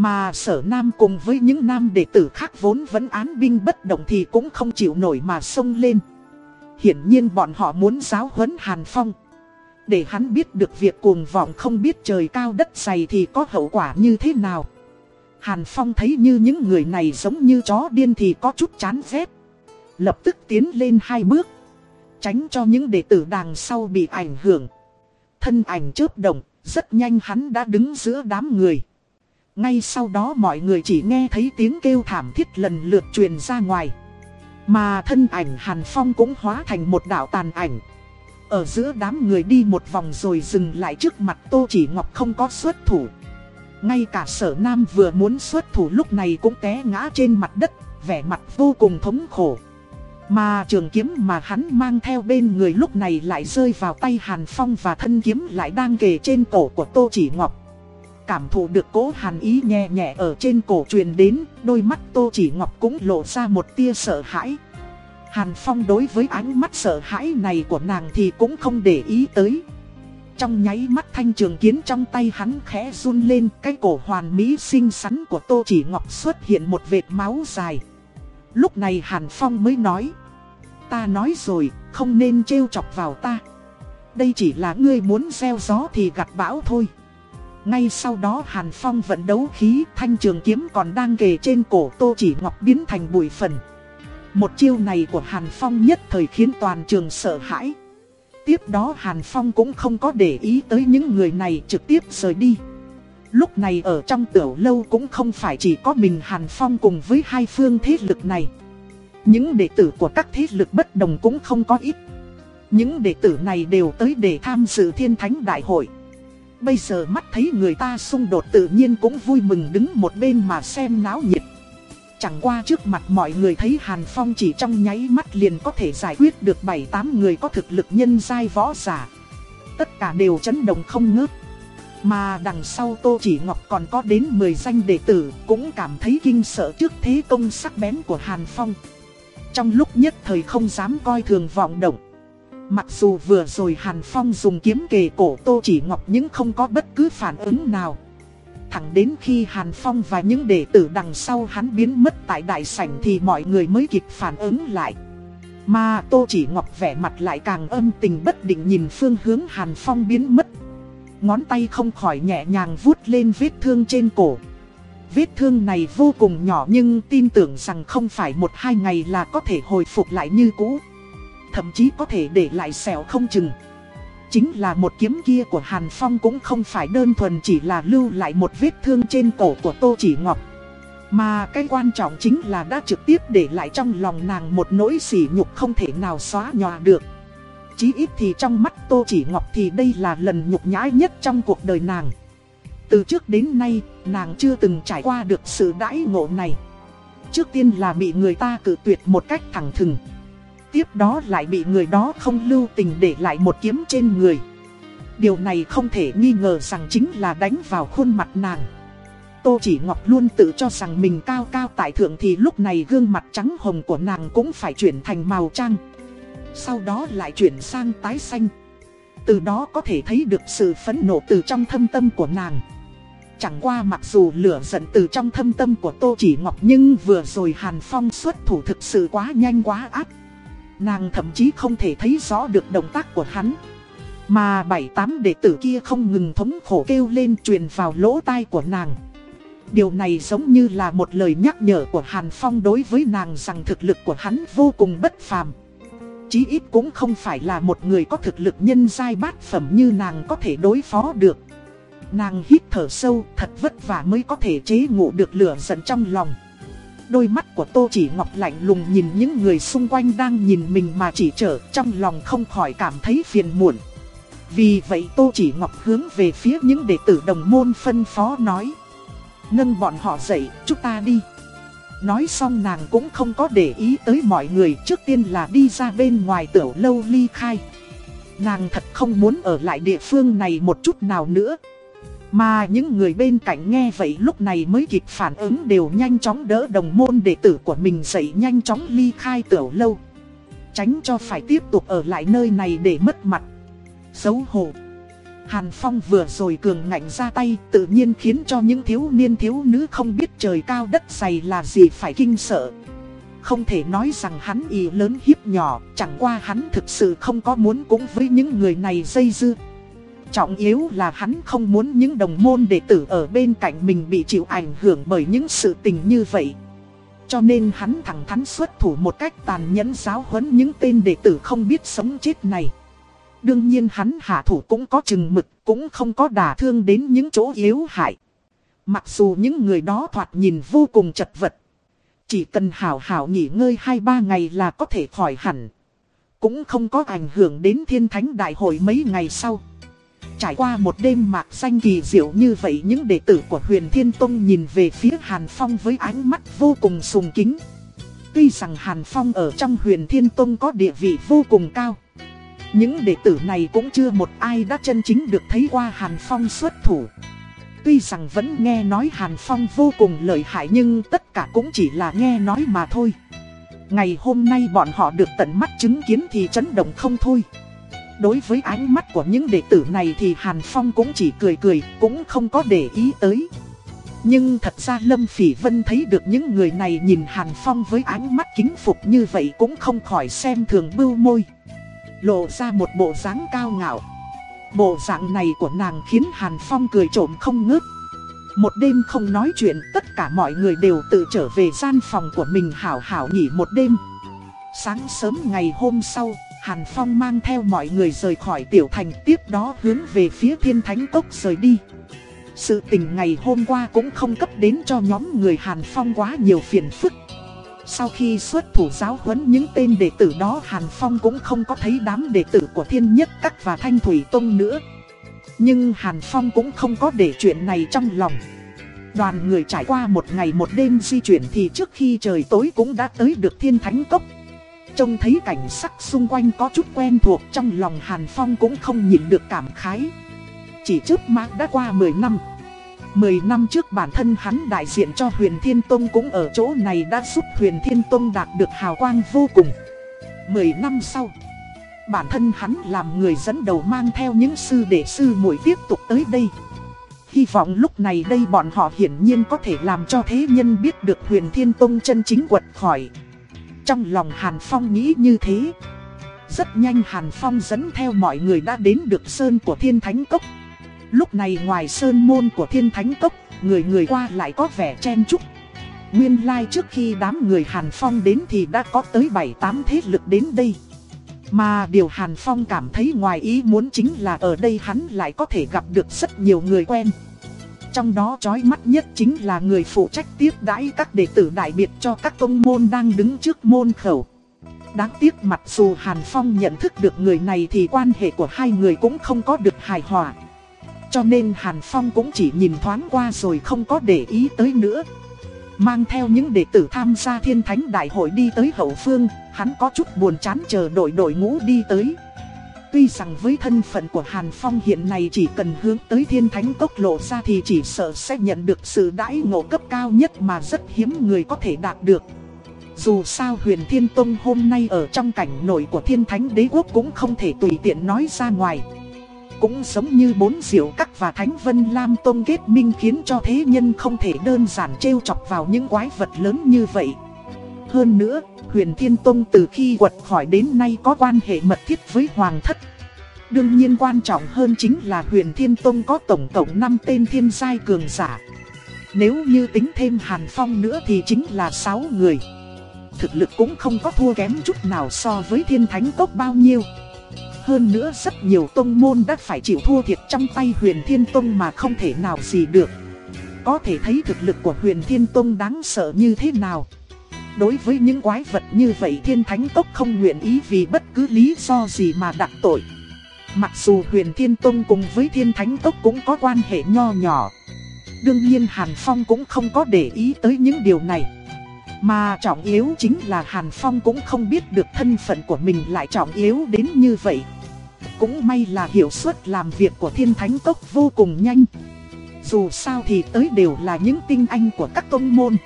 Mà sở nam cùng với những nam đệ tử khác vốn vẫn án binh bất động thì cũng không chịu nổi mà xông lên. Hiển nhiên bọn họ muốn giáo huấn Hàn Phong. Để hắn biết được việc cuồng vọng không biết trời cao đất dày thì có hậu quả như thế nào. Hàn Phong thấy như những người này giống như chó điên thì có chút chán ghét. Lập tức tiến lên hai bước. Tránh cho những đệ tử đằng sau bị ảnh hưởng. Thân ảnh chớp động, rất nhanh hắn đã đứng giữa đám người. Ngay sau đó mọi người chỉ nghe thấy tiếng kêu thảm thiết lần lượt truyền ra ngoài. Mà thân ảnh Hàn Phong cũng hóa thành một đạo tàn ảnh. Ở giữa đám người đi một vòng rồi dừng lại trước mặt Tô Chỉ Ngọc không có xuất thủ. Ngay cả sở nam vừa muốn xuất thủ lúc này cũng té ngã trên mặt đất, vẻ mặt vô cùng thống khổ. Mà trường kiếm mà hắn mang theo bên người lúc này lại rơi vào tay Hàn Phong và thân kiếm lại đang kề trên cổ của Tô Chỉ Ngọc. Cảm thụ được cố hàn ý nhẹ nhẹ ở trên cổ truyền đến, đôi mắt Tô Chỉ Ngọc cũng lộ ra một tia sợ hãi. Hàn Phong đối với ánh mắt sợ hãi này của nàng thì cũng không để ý tới. Trong nháy mắt thanh trường kiến trong tay hắn khẽ run lên cái cổ hoàn mỹ xinh xắn của Tô Chỉ Ngọc xuất hiện một vệt máu dài. Lúc này Hàn Phong mới nói. Ta nói rồi, không nên trêu chọc vào ta. Đây chỉ là ngươi muốn gieo gió thì gặt bão thôi. Ngay sau đó Hàn Phong vận đấu khí, thanh trường kiếm còn đang kề trên cổ Tô Chỉ Ngọc biến thành bụi phần. Một chiêu này của Hàn Phong nhất thời khiến toàn trường sợ hãi. Tiếp đó Hàn Phong cũng không có để ý tới những người này trực tiếp rời đi. Lúc này ở trong tiểu lâu cũng không phải chỉ có mình Hàn Phong cùng với hai phương thế lực này. Những đệ tử của các thế lực bất đồng cũng không có ít. Những đệ tử này đều tới để tham dự thiên thánh đại hội. Bây giờ mắt thấy người ta xung đột tự nhiên cũng vui mừng đứng một bên mà xem náo nhiệt. Chẳng qua trước mặt mọi người thấy Hàn Phong chỉ trong nháy mắt liền có thể giải quyết được 7-8 người có thực lực nhân giai võ giả. Tất cả đều chấn động không ngớt. Mà đằng sau Tô Chỉ Ngọc còn có đến 10 danh đệ tử cũng cảm thấy kinh sợ trước thế công sắc bén của Hàn Phong. Trong lúc nhất thời không dám coi thường vọng động. Mặc dù vừa rồi Hàn Phong dùng kiếm kề cổ Tô Chỉ Ngọc nhưng không có bất cứ phản ứng nào. Thẳng đến khi Hàn Phong và những đệ tử đằng sau hắn biến mất tại đại sảnh thì mọi người mới kịp phản ứng lại. Mà Tô Chỉ Ngọc vẻ mặt lại càng âm tình bất định nhìn phương hướng Hàn Phong biến mất. Ngón tay không khỏi nhẹ nhàng vuốt lên vết thương trên cổ. Vết thương này vô cùng nhỏ nhưng tin tưởng rằng không phải một hai ngày là có thể hồi phục lại như cũ. Thậm chí có thể để lại sẹo không chừng. Chính là một kiếm kia của Hàn Phong cũng không phải đơn thuần chỉ là lưu lại một vết thương trên cổ của Tô Chỉ Ngọc. Mà cái quan trọng chính là đã trực tiếp để lại trong lòng nàng một nỗi sỉ nhục không thể nào xóa nhòa được. Chí ít thì trong mắt Tô Chỉ Ngọc thì đây là lần nhục nhã nhất trong cuộc đời nàng. Từ trước đến nay, nàng chưa từng trải qua được sự đãi ngộ này. Trước tiên là bị người ta cự tuyệt một cách thẳng thừng. Tiếp đó lại bị người đó không lưu tình để lại một kiếm trên người. Điều này không thể nghi ngờ rằng chính là đánh vào khuôn mặt nàng. Tô Chỉ Ngọc luôn tự cho rằng mình cao cao tại thượng thì lúc này gương mặt trắng hồng của nàng cũng phải chuyển thành màu trăng Sau đó lại chuyển sang tái xanh. Từ đó có thể thấy được sự phẫn nộ từ trong thâm tâm của nàng. Chẳng qua mặc dù lửa giận từ trong thâm tâm của Tô Chỉ Ngọc nhưng vừa rồi Hàn Phong xuất thủ thực sự quá nhanh quá áp. Nàng thậm chí không thể thấy rõ được động tác của hắn. Mà bảy tám đệ tử kia không ngừng thống khổ kêu lên truyền vào lỗ tai của nàng. Điều này giống như là một lời nhắc nhở của Hàn Phong đối với nàng rằng thực lực của hắn vô cùng bất phàm. Chí ít cũng không phải là một người có thực lực nhân giai bát phẩm như nàng có thể đối phó được. Nàng hít thở sâu, thật vất vả mới có thể chế ngủ được lửa giận trong lòng. Đôi mắt của Tô Chỉ Ngọc lạnh lùng nhìn những người xung quanh đang nhìn mình mà chỉ trở trong lòng không khỏi cảm thấy phiền muộn. Vì vậy Tô Chỉ Ngọc hướng về phía những đệ tử đồng môn phân phó nói. Nâng bọn họ dậy, chúng ta đi. Nói xong nàng cũng không có để ý tới mọi người trước tiên là đi ra bên ngoài tiểu lâu ly khai. Nàng thật không muốn ở lại địa phương này một chút nào nữa. Mà những người bên cạnh nghe vậy lúc này mới kịp phản ứng đều nhanh chóng đỡ đồng môn đệ tử của mình dậy nhanh chóng ly khai tiểu lâu. Tránh cho phải tiếp tục ở lại nơi này để mất mặt Xấu hổ Hàn Phong vừa rồi cường ngạnh ra tay tự nhiên khiến cho những thiếu niên thiếu nữ không biết trời cao đất dày là gì phải kinh sợ. Không thể nói rằng hắn ý lớn hiếp nhỏ, chẳng qua hắn thực sự không có muốn cũng với những người này dây dưa. Trọng yếu là hắn không muốn những đồng môn đệ tử ở bên cạnh mình bị chịu ảnh hưởng bởi những sự tình như vậy. Cho nên hắn thẳng thắn xuất thủ một cách tàn nhẫn giáo huấn những tên đệ tử không biết sống chết này. Đương nhiên hắn hạ thủ cũng có chừng mực, cũng không có đả thương đến những chỗ yếu hại. Mặc dù những người đó thoạt nhìn vô cùng chật vật. Chỉ cần hảo hảo nghỉ ngơi 2-3 ngày là có thể khỏi hẳn. Cũng không có ảnh hưởng đến thiên thánh đại hội mấy ngày sau. Trải qua một đêm mạc xanh kỳ diệu như vậy, những đệ tử của huyền Thiên Tông nhìn về phía Hàn Phong với ánh mắt vô cùng sùng kính. Tuy rằng Hàn Phong ở trong huyền Thiên Tông có địa vị vô cùng cao. Những đệ tử này cũng chưa một ai đã chân chính được thấy qua Hàn Phong xuất thủ. Tuy rằng vẫn nghe nói Hàn Phong vô cùng lợi hại nhưng tất cả cũng chỉ là nghe nói mà thôi. Ngày hôm nay bọn họ được tận mắt chứng kiến thì chấn động không thôi. Đối với ánh mắt của những đệ tử này thì Hàn Phong cũng chỉ cười cười, cũng không có để ý tới. Nhưng thật ra Lâm Phỉ Vân thấy được những người này nhìn Hàn Phong với ánh mắt kính phục như vậy cũng không khỏi xem thường bưu môi. Lộ ra một bộ dáng cao ngạo. Bộ dạng này của nàng khiến Hàn Phong cười trộm không ngớt. Một đêm không nói chuyện tất cả mọi người đều tự trở về gian phòng của mình hảo hảo nghỉ một đêm. Sáng sớm ngày hôm sau, Hàn Phong mang theo mọi người rời khỏi tiểu thành, tiếp đó hướng về phía thiên thánh cốc rời đi. Sự tình ngày hôm qua cũng không cấp đến cho nhóm người Hàn Phong quá nhiều phiền phức. Sau khi xuất thủ giáo huấn những tên đệ tử đó, Hàn Phong cũng không có thấy đám đệ tử của Thiên Nhất Các và Thanh Thủy Tông nữa. Nhưng Hàn Phong cũng không có để chuyện này trong lòng. Đoàn người trải qua một ngày một đêm di chuyển thì trước khi trời tối cũng đã tới được Thiên Thánh Cốc. Trông thấy cảnh sắc xung quanh có chút quen thuộc trong lòng Hàn Phong cũng không nhịn được cảm khái. Chỉ trước mắt đã qua 10 năm. 10 năm trước bản thân hắn đại diện cho huyền Thiên Tông cũng ở chỗ này đã giúp huyền Thiên Tông đạt được hào quang vô cùng. 10 năm sau, bản thân hắn làm người dẫn đầu mang theo những sư đệ sư muội tiếp tục tới đây. Hy vọng lúc này đây bọn họ hiển nhiên có thể làm cho thế nhân biết được huyền Thiên Tông chân chính quật khỏi. Trong lòng Hàn Phong nghĩ như thế. Rất nhanh Hàn Phong dẫn theo mọi người đã đến được sơn của Thiên Thánh Cốc. Lúc này ngoài sơn môn của thiên thánh cốc, người người qua lại có vẻ chen chúc. Nguyên lai like trước khi đám người Hàn Phong đến thì đã có tới 7-8 thế lực đến đây. Mà điều Hàn Phong cảm thấy ngoài ý muốn chính là ở đây hắn lại có thể gặp được rất nhiều người quen. Trong đó chói mắt nhất chính là người phụ trách tiếp đãi các đệ tử đại biệt cho các tông môn đang đứng trước môn khẩu. Đáng tiếc mặc dù Hàn Phong nhận thức được người này thì quan hệ của hai người cũng không có được hài hòa. Cho nên Hàn Phong cũng chỉ nhìn thoáng qua rồi không có để ý tới nữa. Mang theo những đệ tử tham gia thiên thánh đại hội đi tới hậu phương, hắn có chút buồn chán chờ đội đội ngũ đi tới. Tuy rằng với thân phận của Hàn Phong hiện nay chỉ cần hướng tới thiên thánh cốc lộ ra thì chỉ sợ sẽ nhận được sự đãi ngộ cấp cao nhất mà rất hiếm người có thể đạt được. Dù sao huyền thiên tông hôm nay ở trong cảnh nổi của thiên thánh đế quốc cũng không thể tùy tiện nói ra ngoài. Cũng giống như bốn diệu các và Thánh Vân Lam Tông kết minh khiến cho thế nhân không thể đơn giản trêu chọc vào những quái vật lớn như vậy. Hơn nữa, huyền Thiên Tông từ khi quật khỏi đến nay có quan hệ mật thiết với Hoàng Thất. Đương nhiên quan trọng hơn chính là huyền Thiên Tông có tổng cộng 5 tên thiên giai cường giả. Nếu như tính thêm Hàn Phong nữa thì chính là 6 người. Thực lực cũng không có thua kém chút nào so với thiên thánh tốc bao nhiêu. Hơn nữa rất nhiều tông môn đã phải chịu thua thiệt trong tay huyền thiên tông mà không thể nào gì được. Có thể thấy thực lực của huyền thiên tông đáng sợ như thế nào. Đối với những quái vật như vậy, thiên thánh tốc không nguyện ý vì bất cứ lý do gì mà đặt tội. Mặc dù huyền thiên tông cùng với thiên thánh tốc cũng có quan hệ nho nhỏ. Đương nhiên Hàn Phong cũng không có để ý tới những điều này. Mà trọng yếu chính là Hàn Phong cũng không biết được thân phận của mình lại trọng yếu đến như vậy. Cũng may là hiệu suất làm việc của thiên thánh tốc vô cùng nhanh. Dù sao thì tới đều là những tinh anh của các công môn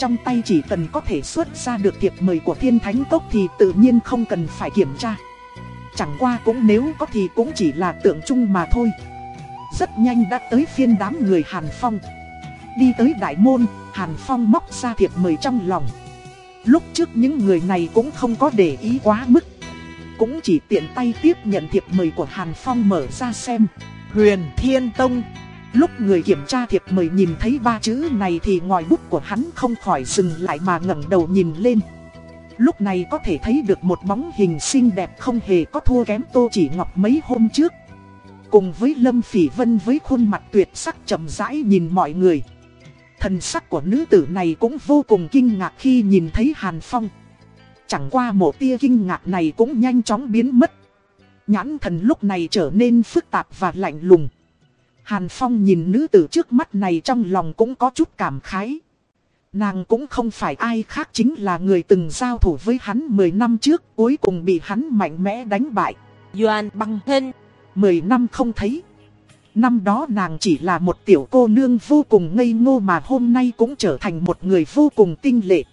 trong tay chỉ cần có thể xuất ra được thiệp mời của thiên thánh cốc thì tự nhiên không cần phải kiểm tra. Chẳng qua cũng nếu có thì cũng chỉ là tượng trưng mà thôi. Rất nhanh đã tới phiên đám người Hàn Phong. Đi tới đại môn, Hàn Phong móc ra thiệp mời trong lòng. Lúc trước những người này cũng không có để ý quá mức. Cũng chỉ tiện tay tiếp nhận thiệp mời của Hàn Phong mở ra xem. Huyền Thiên Tông Lúc người kiểm tra thiệp mời nhìn thấy ba chữ này thì ngòi bút của hắn không khỏi dừng lại mà ngẩng đầu nhìn lên. Lúc này có thể thấy được một bóng hình xinh đẹp không hề có thua kém Tô Chỉ Ngọc mấy hôm trước. Cùng với Lâm Phỉ Vân với khuôn mặt tuyệt sắc chậm rãi nhìn mọi người. Thần sắc của nữ tử này cũng vô cùng kinh ngạc khi nhìn thấy Hàn Phong. Chẳng qua một tia kinh ngạc này cũng nhanh chóng biến mất. Nhãn thần lúc này trở nên phức tạp và lạnh lùng. Hàn Phong nhìn nữ tử trước mắt này trong lòng cũng có chút cảm khái. Nàng cũng không phải ai khác chính là người từng giao thủ với hắn 10 năm trước cuối cùng bị hắn mạnh mẽ đánh bại. Doan băng hình. 10 năm không thấy. Năm đó nàng chỉ là một tiểu cô nương vô cùng ngây ngô mà hôm nay cũng trở thành một người vô cùng tinh lệ.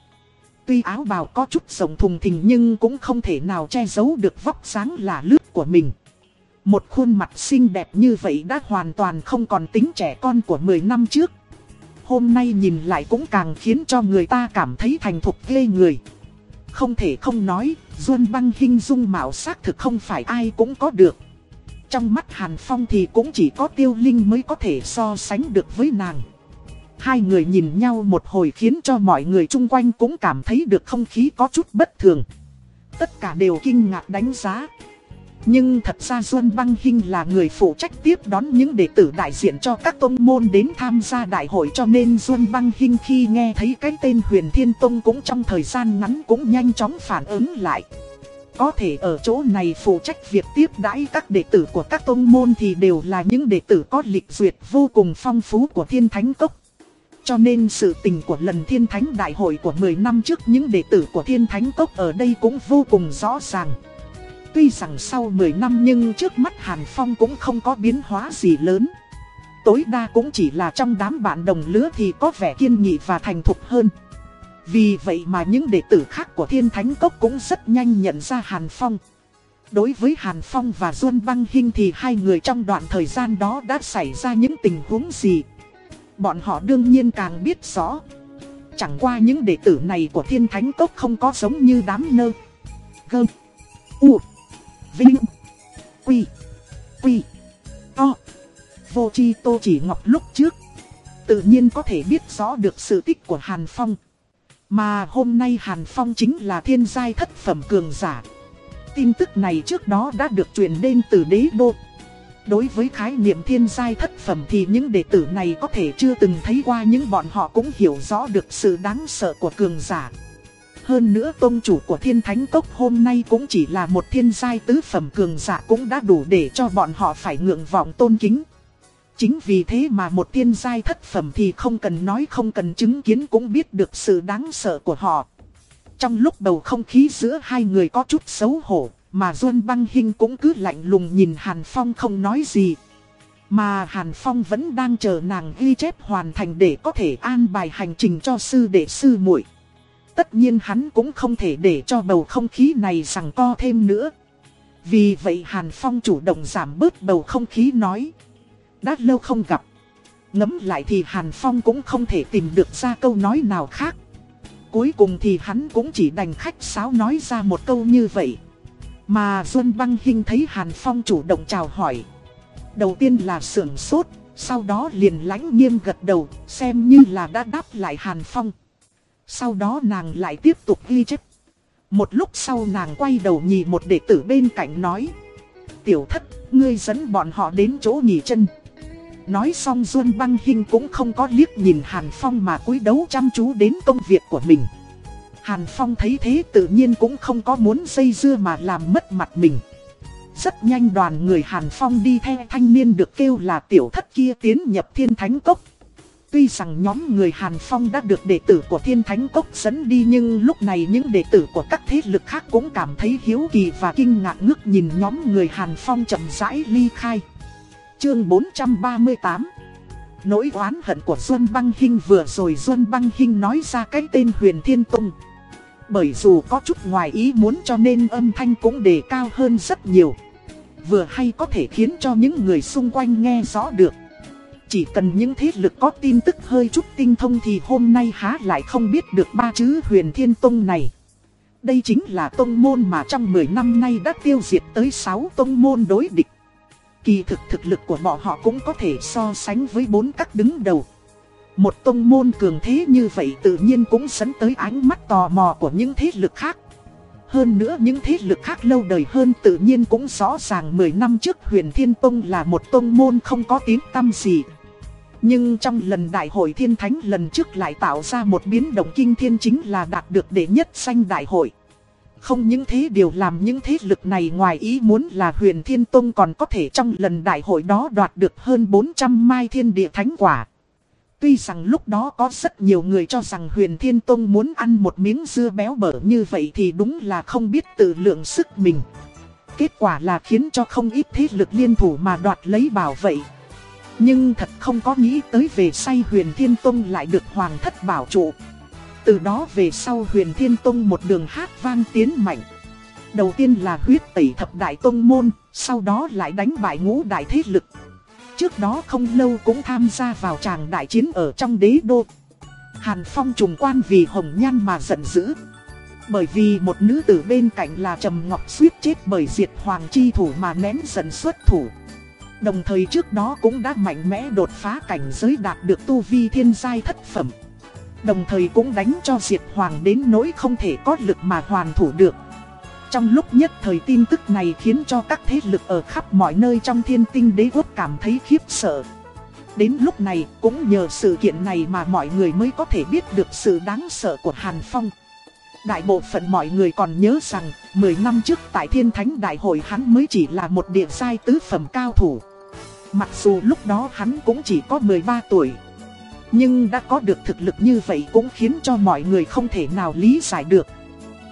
Tuy áo bào có chút rộng thùng thình nhưng cũng không thể nào che giấu được vóc dáng là lướt của mình. Một khuôn mặt xinh đẹp như vậy đã hoàn toàn không còn tính trẻ con của 10 năm trước. Hôm nay nhìn lại cũng càng khiến cho người ta cảm thấy thành thục ghê người. Không thể không nói, Duân băng hinh dung mạo sắc thực không phải ai cũng có được. Trong mắt Hàn Phong thì cũng chỉ có tiêu linh mới có thể so sánh được với nàng. Hai người nhìn nhau một hồi khiến cho mọi người chung quanh cũng cảm thấy được không khí có chút bất thường. Tất cả đều kinh ngạc đánh giá. Nhưng thật ra Duân Băng Hinh là người phụ trách tiếp đón những đệ tử đại diện cho các tôn môn đến tham gia đại hội cho nên Duân Băng Hinh khi nghe thấy cái tên Huyền Thiên Tông cũng trong thời gian ngắn cũng nhanh chóng phản ứng lại. Có thể ở chỗ này phụ trách việc tiếp đãi các đệ tử của các tôn môn thì đều là những đệ tử có lịch duyệt vô cùng phong phú của Thiên Thánh Cốc. Cho nên sự tình của lần Thiên Thánh Đại hội của 10 năm trước những đệ tử của Thiên Thánh Cốc ở đây cũng vô cùng rõ ràng. Tuy rằng sau 10 năm nhưng trước mắt Hàn Phong cũng không có biến hóa gì lớn. Tối đa cũng chỉ là trong đám bạn đồng lứa thì có vẻ kiên nghị và thành thục hơn. Vì vậy mà những đệ tử khác của Thiên Thánh Cốc cũng rất nhanh nhận ra Hàn Phong. Đối với Hàn Phong và Duân Băng Hinh thì hai người trong đoạn thời gian đó đã xảy ra những tình huống gì. Bọn họ đương nhiên càng biết rõ. Chẳng qua những đệ tử này của Thiên Thánh Cốc không có giống như đám nơ. Gơm. U. Vinh. Quy. Quy. To. Vô chi tô chỉ ngọc lúc trước. Tự nhiên có thể biết rõ được sự tích của Hàn Phong. Mà hôm nay Hàn Phong chính là thiên giai thất phẩm cường giả. Tin tức này trước đó đã được truyền đến từ đế đô. Đối với khái niệm thiên giai thất phẩm thì những đệ tử này có thể chưa từng thấy qua, nhưng bọn họ cũng hiểu rõ được sự đáng sợ của cường giả. Hơn nữa tôn chủ của thiên thánh cốc hôm nay cũng chỉ là một thiên giai tứ phẩm cường giả cũng đã đủ để cho bọn họ phải ngượng vọng tôn kính. Chính vì thế mà một thiên giai thất phẩm thì không cần nói không cần chứng kiến cũng biết được sự đáng sợ của họ. Trong lúc bầu không khí giữa hai người có chút xấu hổ, mà Duân Băng Hinh cũng cứ lạnh lùng nhìn Hàn Phong không nói gì. Mà Hàn Phong vẫn đang chờ nàng ghi chép hoàn thành để có thể an bài hành trình cho sư đệ sư muội. Tất nhiên hắn cũng không thể để cho bầu không khí này rằng co thêm nữa. Vì vậy Hàn Phong chủ động giảm bớt bầu không khí nói. Đã lâu không gặp. Ngấm lại thì Hàn Phong cũng không thể tìm được ra câu nói nào khác. Cuối cùng thì hắn cũng chỉ đành khách sáo nói ra một câu như vậy. Mà Duân Băng Hinh thấy Hàn Phong chủ động chào hỏi. Đầu tiên là sưởng sốt, sau đó liền lãnh nghiêm gật đầu, xem như là đã đáp lại Hàn Phong. Sau đó nàng lại tiếp tục ghi chép. Một lúc sau nàng quay đầu nhìn một đệ tử bên cạnh nói. Tiểu thất, ngươi dẫn bọn họ đến chỗ nghỉ chân. Nói xong Duân Băng Hinh cũng không có liếc nhìn Hàn Phong mà cúi đấu chăm chú đến công việc của mình. Hàn Phong thấy thế tự nhiên cũng không có muốn dây dưa mà làm mất mặt mình. Rất nhanh đoàn người Hàn Phong đi theo thanh niên được kêu là tiểu thất kia tiến nhập thiên thánh cốc. Tuy rằng nhóm người Hàn Phong đã được đệ tử của Thiên Thánh Cốc dẫn đi nhưng lúc này những đệ tử của các thế lực khác cũng cảm thấy hiếu kỳ và kinh ngạc ngước nhìn nhóm người Hàn Phong chậm rãi ly khai. Chương 438 nỗi oán hận của Duân Băng Hinh vừa rồi Duân Băng Hinh nói ra cái tên Huyền Thiên Tông. Bởi dù có chút ngoài ý muốn cho nên âm thanh cũng đề cao hơn rất nhiều. Vừa hay có thể khiến cho những người xung quanh nghe rõ được. Chỉ cần những thế lực có tin tức hơi chút tinh thông thì hôm nay há lại không biết được ba chữ huyền thiên tông này. Đây chính là tông môn mà trong 10 năm nay đã tiêu diệt tới 6 tông môn đối địch. Kỳ thực thực lực của bọn họ cũng có thể so sánh với bốn các đứng đầu. Một tông môn cường thế như vậy tự nhiên cũng dẫn tới ánh mắt tò mò của những thế lực khác. Hơn nữa những thế lực khác lâu đời hơn tự nhiên cũng rõ ràng 10 năm trước huyền thiên tông là một tông môn không có tiếng tăm gì. Nhưng trong lần đại hội thiên thánh lần trước lại tạo ra một biến động kinh thiên chính là đạt được đệ nhất danh đại hội. Không những thế điều làm những thế lực này ngoài ý muốn là huyền thiên tông còn có thể trong lần đại hội đó đoạt được hơn 400 mai thiên địa thánh quả. Tuy rằng lúc đó có rất nhiều người cho rằng huyền thiên tông muốn ăn một miếng dưa béo bở như vậy thì đúng là không biết tự lượng sức mình. Kết quả là khiến cho không ít thế lực liên thủ mà đoạt lấy bảo vệ. Nhưng thật không có nghĩ tới về say huyền thiên tông lại được hoàng thất bảo trụ. Từ đó về sau huyền thiên tông một đường hát vang tiến mạnh. Đầu tiên là huyết tẩy thập đại tông môn, sau đó lại đánh bại ngũ đại thế lực. Trước đó không lâu cũng tham gia vào tràng đại chiến ở trong đế đô. Hàn Phong trùng quan vì hồng nhan mà giận dữ. Bởi vì một nữ tử bên cạnh là Trầm Ngọc suýt chết bởi diệt hoàng chi thủ mà nén giận xuất thủ. Đồng thời trước đó cũng đã mạnh mẽ đột phá cảnh giới đạt được tu vi thiên giai thất phẩm. Đồng thời cũng đánh cho diệt hoàng đến nỗi không thể có lực mà hoàn thủ được. Trong lúc nhất thời tin tức này khiến cho các thế lực ở khắp mọi nơi trong thiên tinh đế quốc cảm thấy khiếp sợ. Đến lúc này cũng nhờ sự kiện này mà mọi người mới có thể biết được sự đáng sợ của Hàn Phong. Đại bộ phận mọi người còn nhớ rằng 10 năm trước tại Thiên Thánh Đại hội hắn mới chỉ là một địa giai tứ phẩm cao thủ. Mặc dù lúc đó hắn cũng chỉ có 13 tuổi. Nhưng đã có được thực lực như vậy cũng khiến cho mọi người không thể nào lý giải được.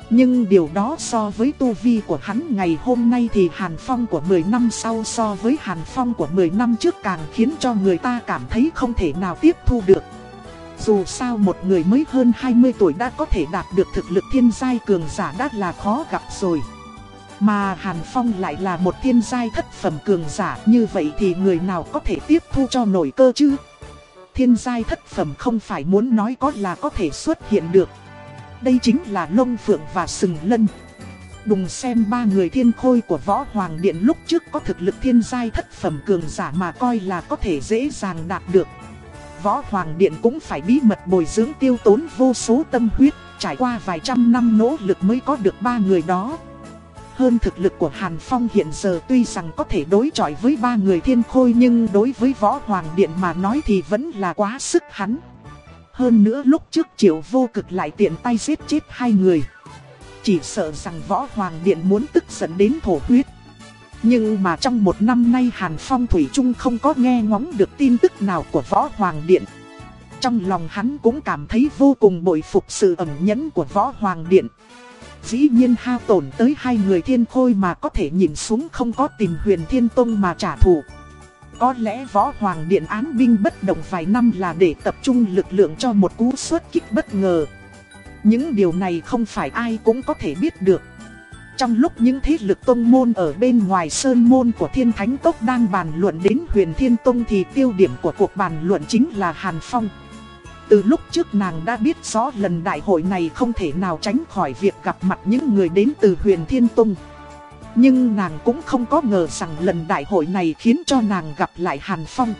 Nhưng điều đó so với tu vi của hắn ngày hôm nay thì Hàn Phong của 10 năm sau so với Hàn Phong của 10 năm trước càng khiến cho người ta cảm thấy không thể nào tiếp thu được. Dù sao một người mới hơn 20 tuổi đã có thể đạt được thực lực thiên giai cường giả đã là khó gặp rồi. Mà Hàn Phong lại là một thiên giai thất phẩm cường giả như vậy thì người nào có thể tiếp thu cho nổi cơ chứ? Thiên giai thất phẩm không phải muốn nói có là có thể xuất hiện được. Đây chính là Lông Phượng và Sừng Lân. Đùng xem ba người thiên khôi của Võ Hoàng Điện lúc trước có thực lực thiên giai thất phẩm cường giả mà coi là có thể dễ dàng đạt được. Võ Hoàng Điện cũng phải bí mật bồi dưỡng tiêu tốn vô số tâm huyết, trải qua vài trăm năm nỗ lực mới có được ba người đó. Hơn thực lực của Hàn Phong hiện giờ tuy rằng có thể đối chọi với ba người thiên khôi nhưng đối với Võ Hoàng Điện mà nói thì vẫn là quá sức hắn. Hơn nữa lúc trước triệu vô cực lại tiện tay giết chết hai người. Chỉ sợ rằng Võ Hoàng Điện muốn tức giận đến thổ huyết. Nhưng mà trong một năm nay Hàn Phong Thủy Trung không có nghe ngóng được tin tức nào của Võ Hoàng Điện. Trong lòng hắn cũng cảm thấy vô cùng bội phục sự ẩn nhẫn của Võ Hoàng Điện. Dĩ nhiên hao tổn tới hai người thiên khôi mà có thể nhìn xuống không có tìm huyền thiên tông mà trả thù. Có lẽ Võ Hoàng Điện án binh bất động vài năm là để tập trung lực lượng cho một cú xuất kích bất ngờ. Những điều này không phải ai cũng có thể biết được. Trong lúc những thế lực tông môn ở bên ngoài sơn môn của thiên thánh tốc đang bàn luận đến huyền thiên tông thì tiêu điểm của cuộc bàn luận chính là Hàn Phong. Từ lúc trước nàng đã biết rõ lần đại hội này không thể nào tránh khỏi việc gặp mặt những người đến từ huyền thiên tông. Nhưng nàng cũng không có ngờ rằng lần đại hội này khiến cho nàng gặp lại Hàn Phong.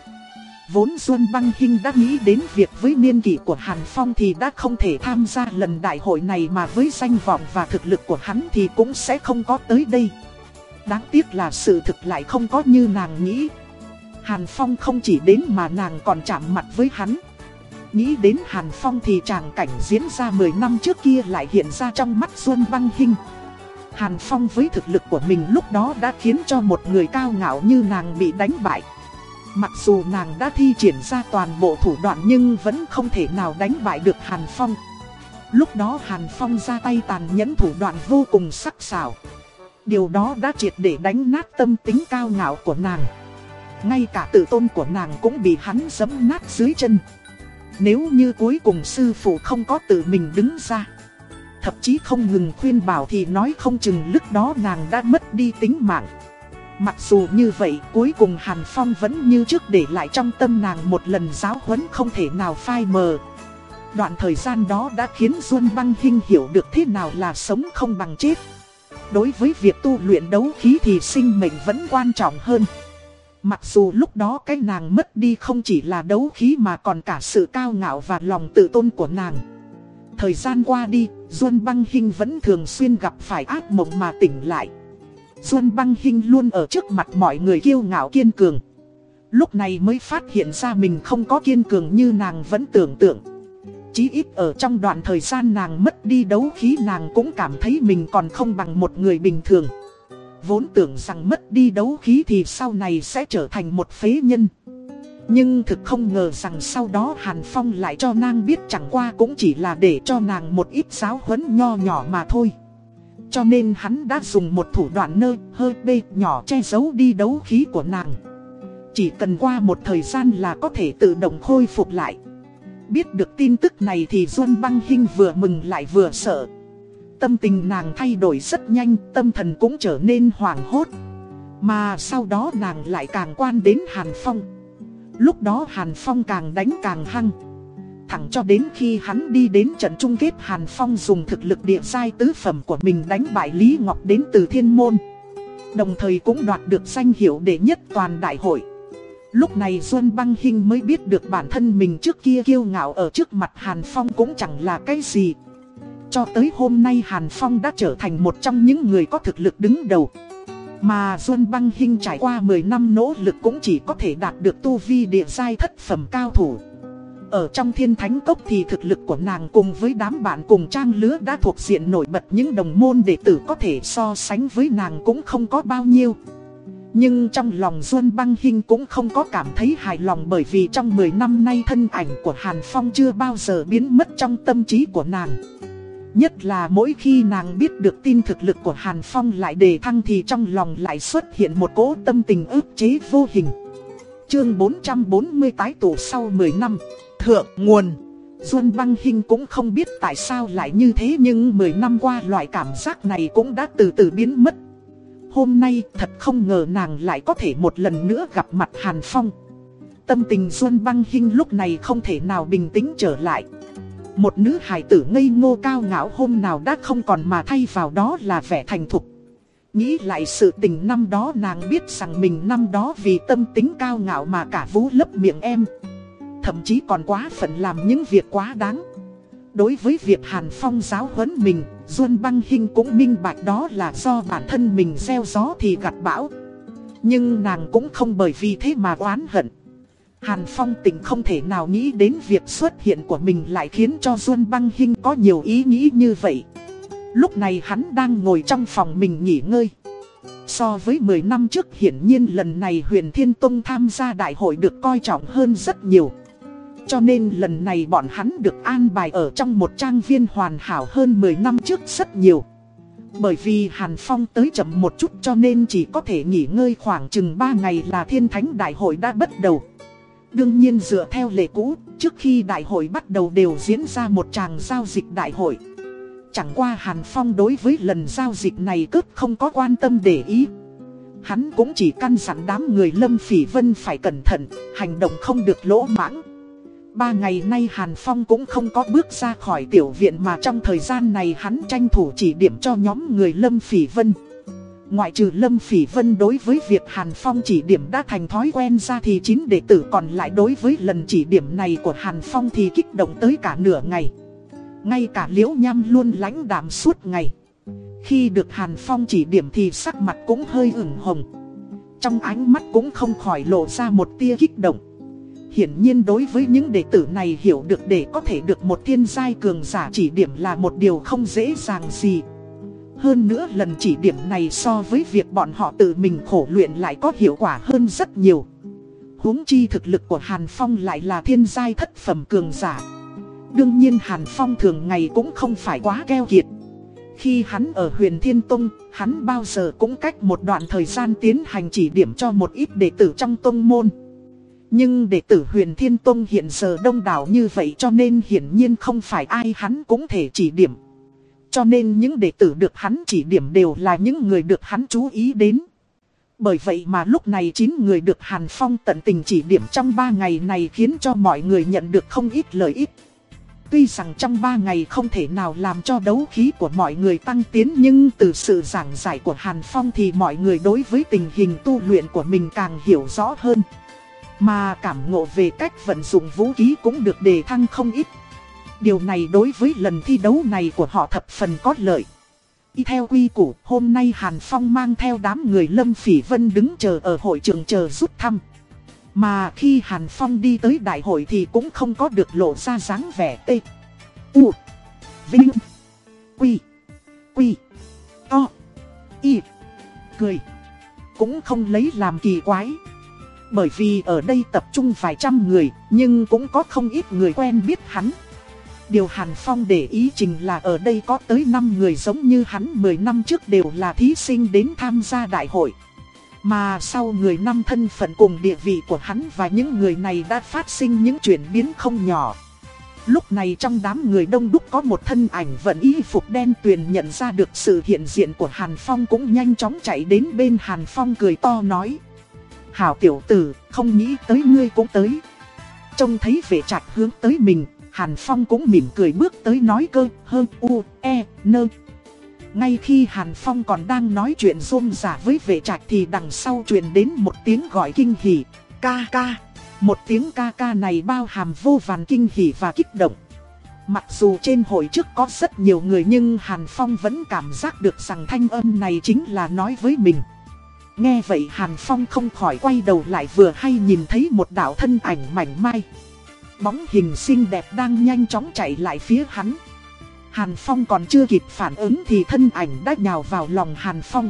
Vốn xuân Băng Hinh đã nghĩ đến việc với niên kỷ của Hàn Phong thì đã không thể tham gia lần đại hội này mà với danh vọng và thực lực của hắn thì cũng sẽ không có tới đây. Đáng tiếc là sự thực lại không có như nàng nghĩ. Hàn Phong không chỉ đến mà nàng còn chạm mặt với hắn. Nghĩ đến Hàn Phong thì tràng cảnh diễn ra 10 năm trước kia lại hiện ra trong mắt Xuân Băng Hinh. Hàn Phong với thực lực của mình lúc đó đã khiến cho một người cao ngạo như nàng bị đánh bại. Mặc dù nàng đã thi triển ra toàn bộ thủ đoạn nhưng vẫn không thể nào đánh bại được Hàn Phong. Lúc đó Hàn Phong ra tay tàn nhẫn thủ đoạn vô cùng sắc sảo. Điều đó đã triệt để đánh nát tâm tính cao ngạo của nàng. Ngay cả tự tôn của nàng cũng bị hắn giẫm nát dưới chân nếu như cuối cùng sư phụ không có tự mình đứng ra, Thậm chí không ngừng khuyên bảo thì nói không chừng lúc đó nàng đã mất đi tính mạng. Mặc dù như vậy, cuối cùng Hàn Phong vẫn như trước để lại trong tâm nàng một lần giáo huấn không thể nào phai mờ. Đoạn thời gian đó đã khiến Duân Băng Hinh hiểu được thế nào là sống không bằng chết. Đối với việc tu luyện đấu khí thì sinh mệnh vẫn quan trọng hơn. Mặc dù lúc đó cái nàng mất đi không chỉ là đấu khí mà còn cả sự cao ngạo và lòng tự tôn của nàng. Thời gian qua đi, Duân Băng Hinh vẫn thường xuyên gặp phải ác mộng mà tỉnh lại. Duân Băng Hinh luôn ở trước mặt mọi người kiêu ngạo kiên cường. Lúc này mới phát hiện ra mình không có kiên cường như nàng vẫn tưởng tượng. Chí ít ở trong đoạn thời gian nàng mất đi đấu khí nàng cũng cảm thấy mình còn không bằng một người bình thường. Vốn tưởng rằng mất đi đấu khí thì sau này sẽ trở thành một phế nhân. Nhưng thực không ngờ rằng sau đó Hàn Phong lại cho nàng biết chẳng qua cũng chỉ là để cho nàng một ít giáo huấn nho nhỏ mà thôi. Cho nên hắn đã dùng một thủ đoạn nơ hơi bê, nhỏ che giấu đi đấu khí của nàng. Chỉ cần qua một thời gian là có thể tự động khôi phục lại. Biết được tin tức này thì Duân Băng Hinh vừa mừng lại vừa sợ. Tâm tình nàng thay đổi rất nhanh, tâm thần cũng trở nên hoảng hốt. Mà sau đó nàng lại càng quan đến Hàn Phong. Lúc đó Hàn Phong càng đánh càng hăng. Thẳng cho đến khi hắn đi đến trận chung kết Hàn Phong dùng thực lực địa sai tứ phẩm của mình đánh bại Lý Ngọc đến từ thiên môn. Đồng thời cũng đoạt được danh hiệu đệ nhất toàn đại hội. Lúc này Duân Băng Hinh mới biết được bản thân mình trước kia kiêu ngạo ở trước mặt Hàn Phong cũng chẳng là cái gì. Cho tới hôm nay Hàn Phong đã trở thành một trong những người có thực lực đứng đầu. Mà Duân Băng Hinh trải qua 10 năm nỗ lực cũng chỉ có thể đạt được tu vi địa giai thất phẩm cao thủ. Ở trong thiên thánh cốc thì thực lực của nàng cùng với đám bạn cùng trang lứa đã thuộc diện nổi bật, những đồng môn đệ tử có thể so sánh với nàng cũng không có bao nhiêu. Nhưng trong lòng Duân Băng Hinh cũng không có cảm thấy hài lòng bởi vì trong 10 năm nay thân ảnh của Hàn Phong chưa bao giờ biến mất trong tâm trí của nàng. Nhất là mỗi khi nàng biết được tin thực lực của Hàn Phong lại đề thăng thì trong lòng lại xuất hiện một cỗ tâm tình ức chế vô hình. Chương 440 tái tổ sau 10 năm, thượng nguồn. Duân Băng Hinh cũng không biết tại sao lại như thế nhưng 10 năm qua loại cảm giác này cũng đã từ từ biến mất. Hôm nay thật không ngờ nàng lại có thể một lần nữa gặp mặt Hàn Phong Tâm tình Xuân Băng Hinh lúc này không thể nào bình tĩnh trở lại một nữ hài tử ngây ngô cao ngạo hôm nào đã không còn mà thay vào đó là vẻ thành thục Nghĩ lại sự tình năm đó nàng biết rằng mình năm đó vì tâm tính cao ngạo mà cả vú lấp miệng em Thậm chí còn quá phận làm những việc quá đáng Đối với việc Hàn Phong giáo huấn mình, Duân Băng Hinh cũng minh bạch đó là do bản thân mình gieo gió thì gặt bão. Nhưng nàng cũng không bởi vì thế mà oán hận. Hàn Phong tình không thể nào nghĩ đến việc xuất hiện của mình lại khiến cho Duân Băng Hinh có nhiều ý nghĩ như vậy. Lúc này hắn đang ngồi trong phòng mình nghỉ ngơi. So với 10 năm trước hiển nhiên lần này huyền Thiên Tông tham gia đại hội được coi trọng hơn rất nhiều. Cho nên lần này bọn hắn được an bài ở trong một trang viên hoàn hảo hơn 10 năm trước rất nhiều. Bởi vì Hàn Phong tới chậm một chút cho nên chỉ có thể nghỉ ngơi khoảng chừng 3 ngày là thiên thánh đại hội đã bắt đầu. Đương nhiên dựa theo lệ cũ, trước khi đại hội bắt đầu đều diễn ra một tràng giao dịch đại hội. Chẳng qua Hàn Phong đối với lần giao dịch này cướp không có quan tâm để ý. Hắn cũng chỉ căn dặn đám người Lâm Phỉ Vân phải cẩn thận, hành động không được lỗ mãng. Ba ngày nay Hàn Phong cũng không có bước ra khỏi tiểu viện mà trong thời gian này hắn tranh thủ chỉ điểm cho nhóm người Lâm Phỉ Vân. Ngoại trừ Lâm Phỉ Vân đối với việc Hàn Phong chỉ điểm đã thành thói quen ra thì chín đệ tử còn lại đối với lần chỉ điểm này của Hàn Phong thì kích động tới cả nửa ngày. Ngay cả Liễu Nham luôn lãnh đạm suốt ngày. Khi được Hàn Phong chỉ điểm thì sắc mặt cũng hơi ửng hồng. Trong ánh mắt cũng không khỏi lộ ra một tia kích động. Hiển nhiên đối với những đệ tử này hiểu được để có thể được một thiên giai cường giả chỉ điểm là một điều không dễ dàng gì. Hơn nữa lần chỉ điểm này so với việc bọn họ tự mình khổ luyện lại có hiệu quả hơn rất nhiều. huống chi thực lực của Hàn Phong lại là thiên giai thất phẩm cường giả. Đương nhiên Hàn Phong thường ngày cũng không phải quá keo kiệt. Khi hắn ở huyền Thiên Tông, hắn bao giờ cũng cách một đoạn thời gian tiến hành chỉ điểm cho một ít đệ tử trong tông môn. Nhưng đệ tử huyền Thiên Tông hiện giờ đông đảo như vậy cho nên hiển nhiên không phải ai hắn cũng thể chỉ điểm. Cho nên những đệ tử được hắn chỉ điểm đều là những người được hắn chú ý đến. Bởi vậy mà lúc này 9 người được Hàn Phong tận tình chỉ điểm trong 3 ngày này khiến cho mọi người nhận được không ít lợi ích. Tuy rằng trong 3 ngày không thể nào làm cho đấu khí của mọi người tăng tiến nhưng từ sự giảng giải của Hàn Phong thì mọi người đối với tình hình tu luyện của mình càng hiểu rõ hơn. Mà cảm ngộ về cách vận dụng vũ khí cũng được đề thăng không ít. Điều này đối với lần thi đấu này của họ thập phần có lợi. Y theo quy củ, hôm nay Hàn Phong mang theo đám người Lâm Phỉ Vân đứng chờ ở hội trường chờ rút thăm. Mà khi Hàn Phong đi tới đại hội thì cũng không có được lộ ra dáng vẻ tê. U. Vinh. Quy. Quy. To. Y. Cười. Cũng không lấy làm kỳ quái. Bởi vì ở đây tập trung vài trăm người, nhưng cũng có không ít người quen biết hắn. Điều Hàn Phong để ý trình là ở đây có tới 5 người giống như hắn 10 năm trước đều là thí sinh đến tham gia đại hội. Mà sau người năm thân phận cùng địa vị của hắn và những người này đã phát sinh những chuyển biến không nhỏ. Lúc này trong đám người đông đúc có một thân ảnh vận y phục đen tuyền nhận ra được sự hiện diện của Hàn Phong cũng nhanh chóng chạy đến bên Hàn Phong cười to nói. Hảo tiểu tử, không nghĩ tới ngươi cũng tới. Trông thấy vệ trạch hướng tới mình, Hàn Phong cũng mỉm cười bước tới nói cơ, hơn u, e, nơ. Ngay khi Hàn Phong còn đang nói chuyện rôm giả với vệ trạch thì đằng sau truyền đến một tiếng gọi kinh hỉ, ca ca. Một tiếng ca ca này bao hàm vô vàn kinh hỉ và kích động. Mặc dù trên hội trước có rất nhiều người nhưng Hàn Phong vẫn cảm giác được rằng thanh âm này chính là nói với mình. Nghe vậy Hàn Phong không khỏi quay đầu lại vừa hay nhìn thấy một đạo thân ảnh mảnh mai. Bóng hình xinh đẹp đang nhanh chóng chạy lại phía hắn. Hàn Phong còn chưa kịp phản ứng thì thân ảnh đã nhào vào lòng Hàn Phong.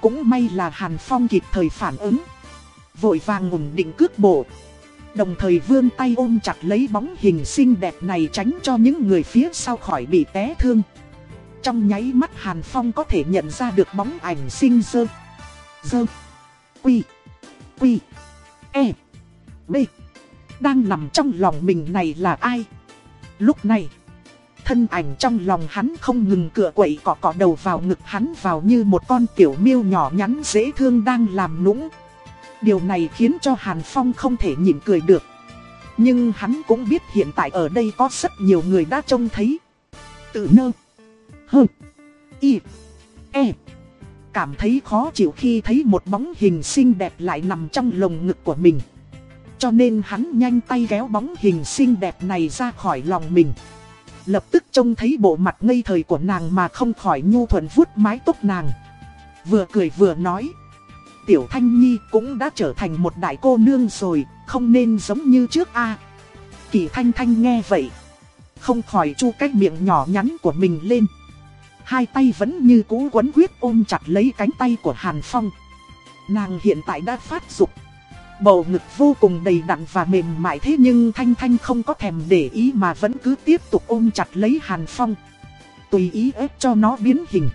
Cũng may là Hàn Phong kịp thời phản ứng. Vội vàng ổn định cước bộ. Đồng thời vươn tay ôm chặt lấy bóng hình xinh đẹp này tránh cho những người phía sau khỏi bị té thương. Trong nháy mắt Hàn Phong có thể nhận ra được bóng ảnh xinh dơ. Dơ. Quy. Quy. E. B. Đang nằm trong lòng mình này là ai? Lúc này, thân ảnh trong lòng hắn không ngừng cựa quậy cọ cọ đầu vào ngực hắn vào như một con tiểu miêu nhỏ nhắn dễ thương đang làm nũng. Điều này khiến cho Hàn Phong không thể nhịn cười được. Nhưng hắn cũng biết hiện tại ở đây có rất nhiều người đã trông thấy. Tự nơ. Hơ. Y. E. Cảm thấy khó chịu khi thấy một bóng hình xinh đẹp lại nằm trong lồng ngực của mình. Cho nên hắn nhanh tay kéo bóng hình xinh đẹp này ra khỏi lòng mình. Lập tức trông thấy bộ mặt ngây thời của nàng mà không khỏi nhu thuận vuốt mái tóc nàng. Vừa cười vừa nói. Tiểu Thanh Nhi cũng đã trở thành một đại cô nương rồi, không nên giống như trước a. Kỳ Thanh Thanh nghe vậy. Không khỏi chu cái miệng nhỏ nhắn của mình lên. Hai tay vẫn như cũ quấn quyết ôm chặt lấy cánh tay của Hàn Phong. Nàng hiện tại đã phát dục Bầu ngực vô cùng đầy đặn và mềm mại thế nhưng Thanh Thanh không có thèm để ý mà vẫn cứ tiếp tục ôm chặt lấy Hàn Phong. Tùy ý ép cho nó biến hình.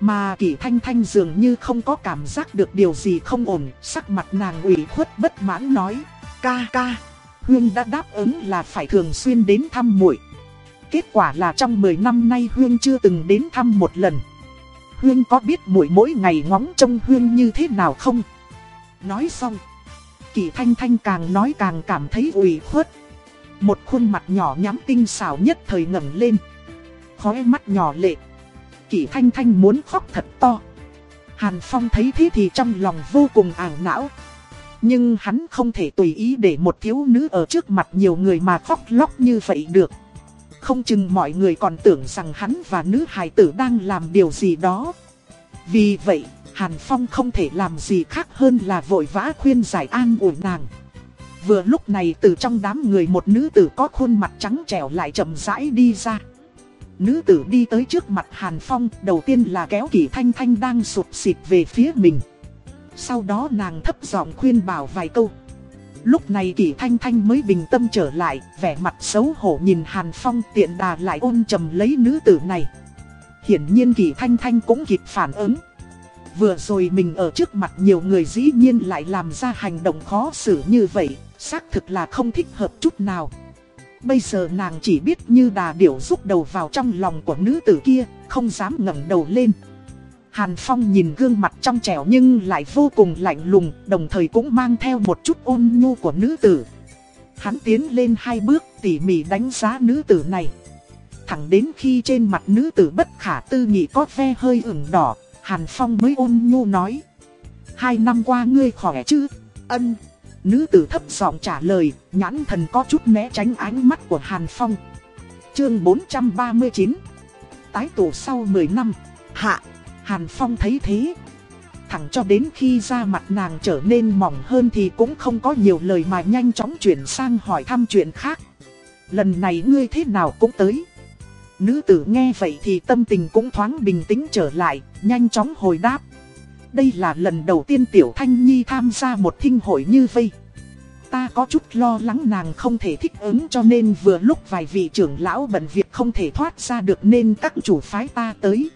Mà kỳ Thanh Thanh dường như không có cảm giác được điều gì không ổn, sắc mặt nàng ủy khuất bất mãn nói. Ca ca, Huyên đã đáp ứng là phải thường xuyên đến thăm muội. Kết quả là trong 10 năm nay Huyên chưa từng đến thăm một lần. Huyên có biết muội mỗi ngày ngóng trông Huyên như thế nào không? Nói xong. Kỳ Thanh Thanh càng nói càng cảm thấy ủy khuất. Một khuôn mặt nhỏ nhắm tinh xảo nhất thời ngẩng lên. Khóe mắt nhỏ lệ. Kỳ Thanh Thanh muốn khóc thật to. Hàn Phong thấy thế thì trong lòng vô cùng ảo não. Nhưng hắn không thể tùy ý để một thiếu nữ ở trước mặt nhiều người mà khóc lóc như vậy được. Không chừng mọi người còn tưởng rằng hắn và nữ hài tử đang làm điều gì đó. Vì vậy, Hàn Phong không thể làm gì khác hơn là vội vã khuyên giải an ủi nàng. Vừa lúc này từ trong đám người một nữ tử có khuôn mặt trắng trẻo lại chậm rãi đi ra. Nữ tử đi tới trước mặt Hàn Phong, đầu tiên là kéo Kỷ Thanh Thanh đang sụp xịt về phía mình. Sau đó nàng thấp giọng khuyên bảo vài câu. Lúc này Kỷ Thanh Thanh mới bình tâm trở lại, vẻ mặt xấu hổ nhìn Hàn Phong tiện đà lại ôm trầm lấy nữ tử này. Hiển nhiên Kỷ Thanh Thanh cũng kịp phản ứng. Vừa rồi mình ở trước mặt nhiều người dĩ nhiên lại làm ra hành động khó xử như vậy, xác thực là không thích hợp chút nào. Bây giờ nàng chỉ biết như đà điểu rút đầu vào trong lòng của nữ tử kia, không dám ngẩng đầu lên. Hàn Phong nhìn gương mặt trong trẻo nhưng lại vô cùng lạnh lùng, đồng thời cũng mang theo một chút ôn nhu của nữ tử. Hắn tiến lên hai bước tỉ mỉ đánh giá nữ tử này. Thẳng đến khi trên mặt nữ tử bất khả tư nghị có ve hơi ửng đỏ, Hàn Phong mới ôn nhu nói. Hai năm qua ngươi khỏe chứ? Ân. Nữ tử thấp giọng trả lời, nhãn thần có chút né tránh ánh mắt của Hàn Phong. Chương 439 Tái tổ sau 10 năm Hạ Hàn Phong thấy thế Thẳng cho đến khi da mặt nàng trở nên mỏng hơn thì cũng không có nhiều lời mà nhanh chóng chuyển sang hỏi thăm chuyện khác Lần này ngươi thế nào cũng tới Nữ tử nghe vậy thì tâm tình cũng thoáng bình tĩnh trở lại, nhanh chóng hồi đáp. Đây là lần đầu tiên Tiểu Thanh Nhi tham gia một thinh hội như vây. Ta có chút lo lắng nàng không thể thích ứng cho nên vừa lúc vài vị trưởng lão bận việc không thể thoát ra được nên các chủ phái ta tới.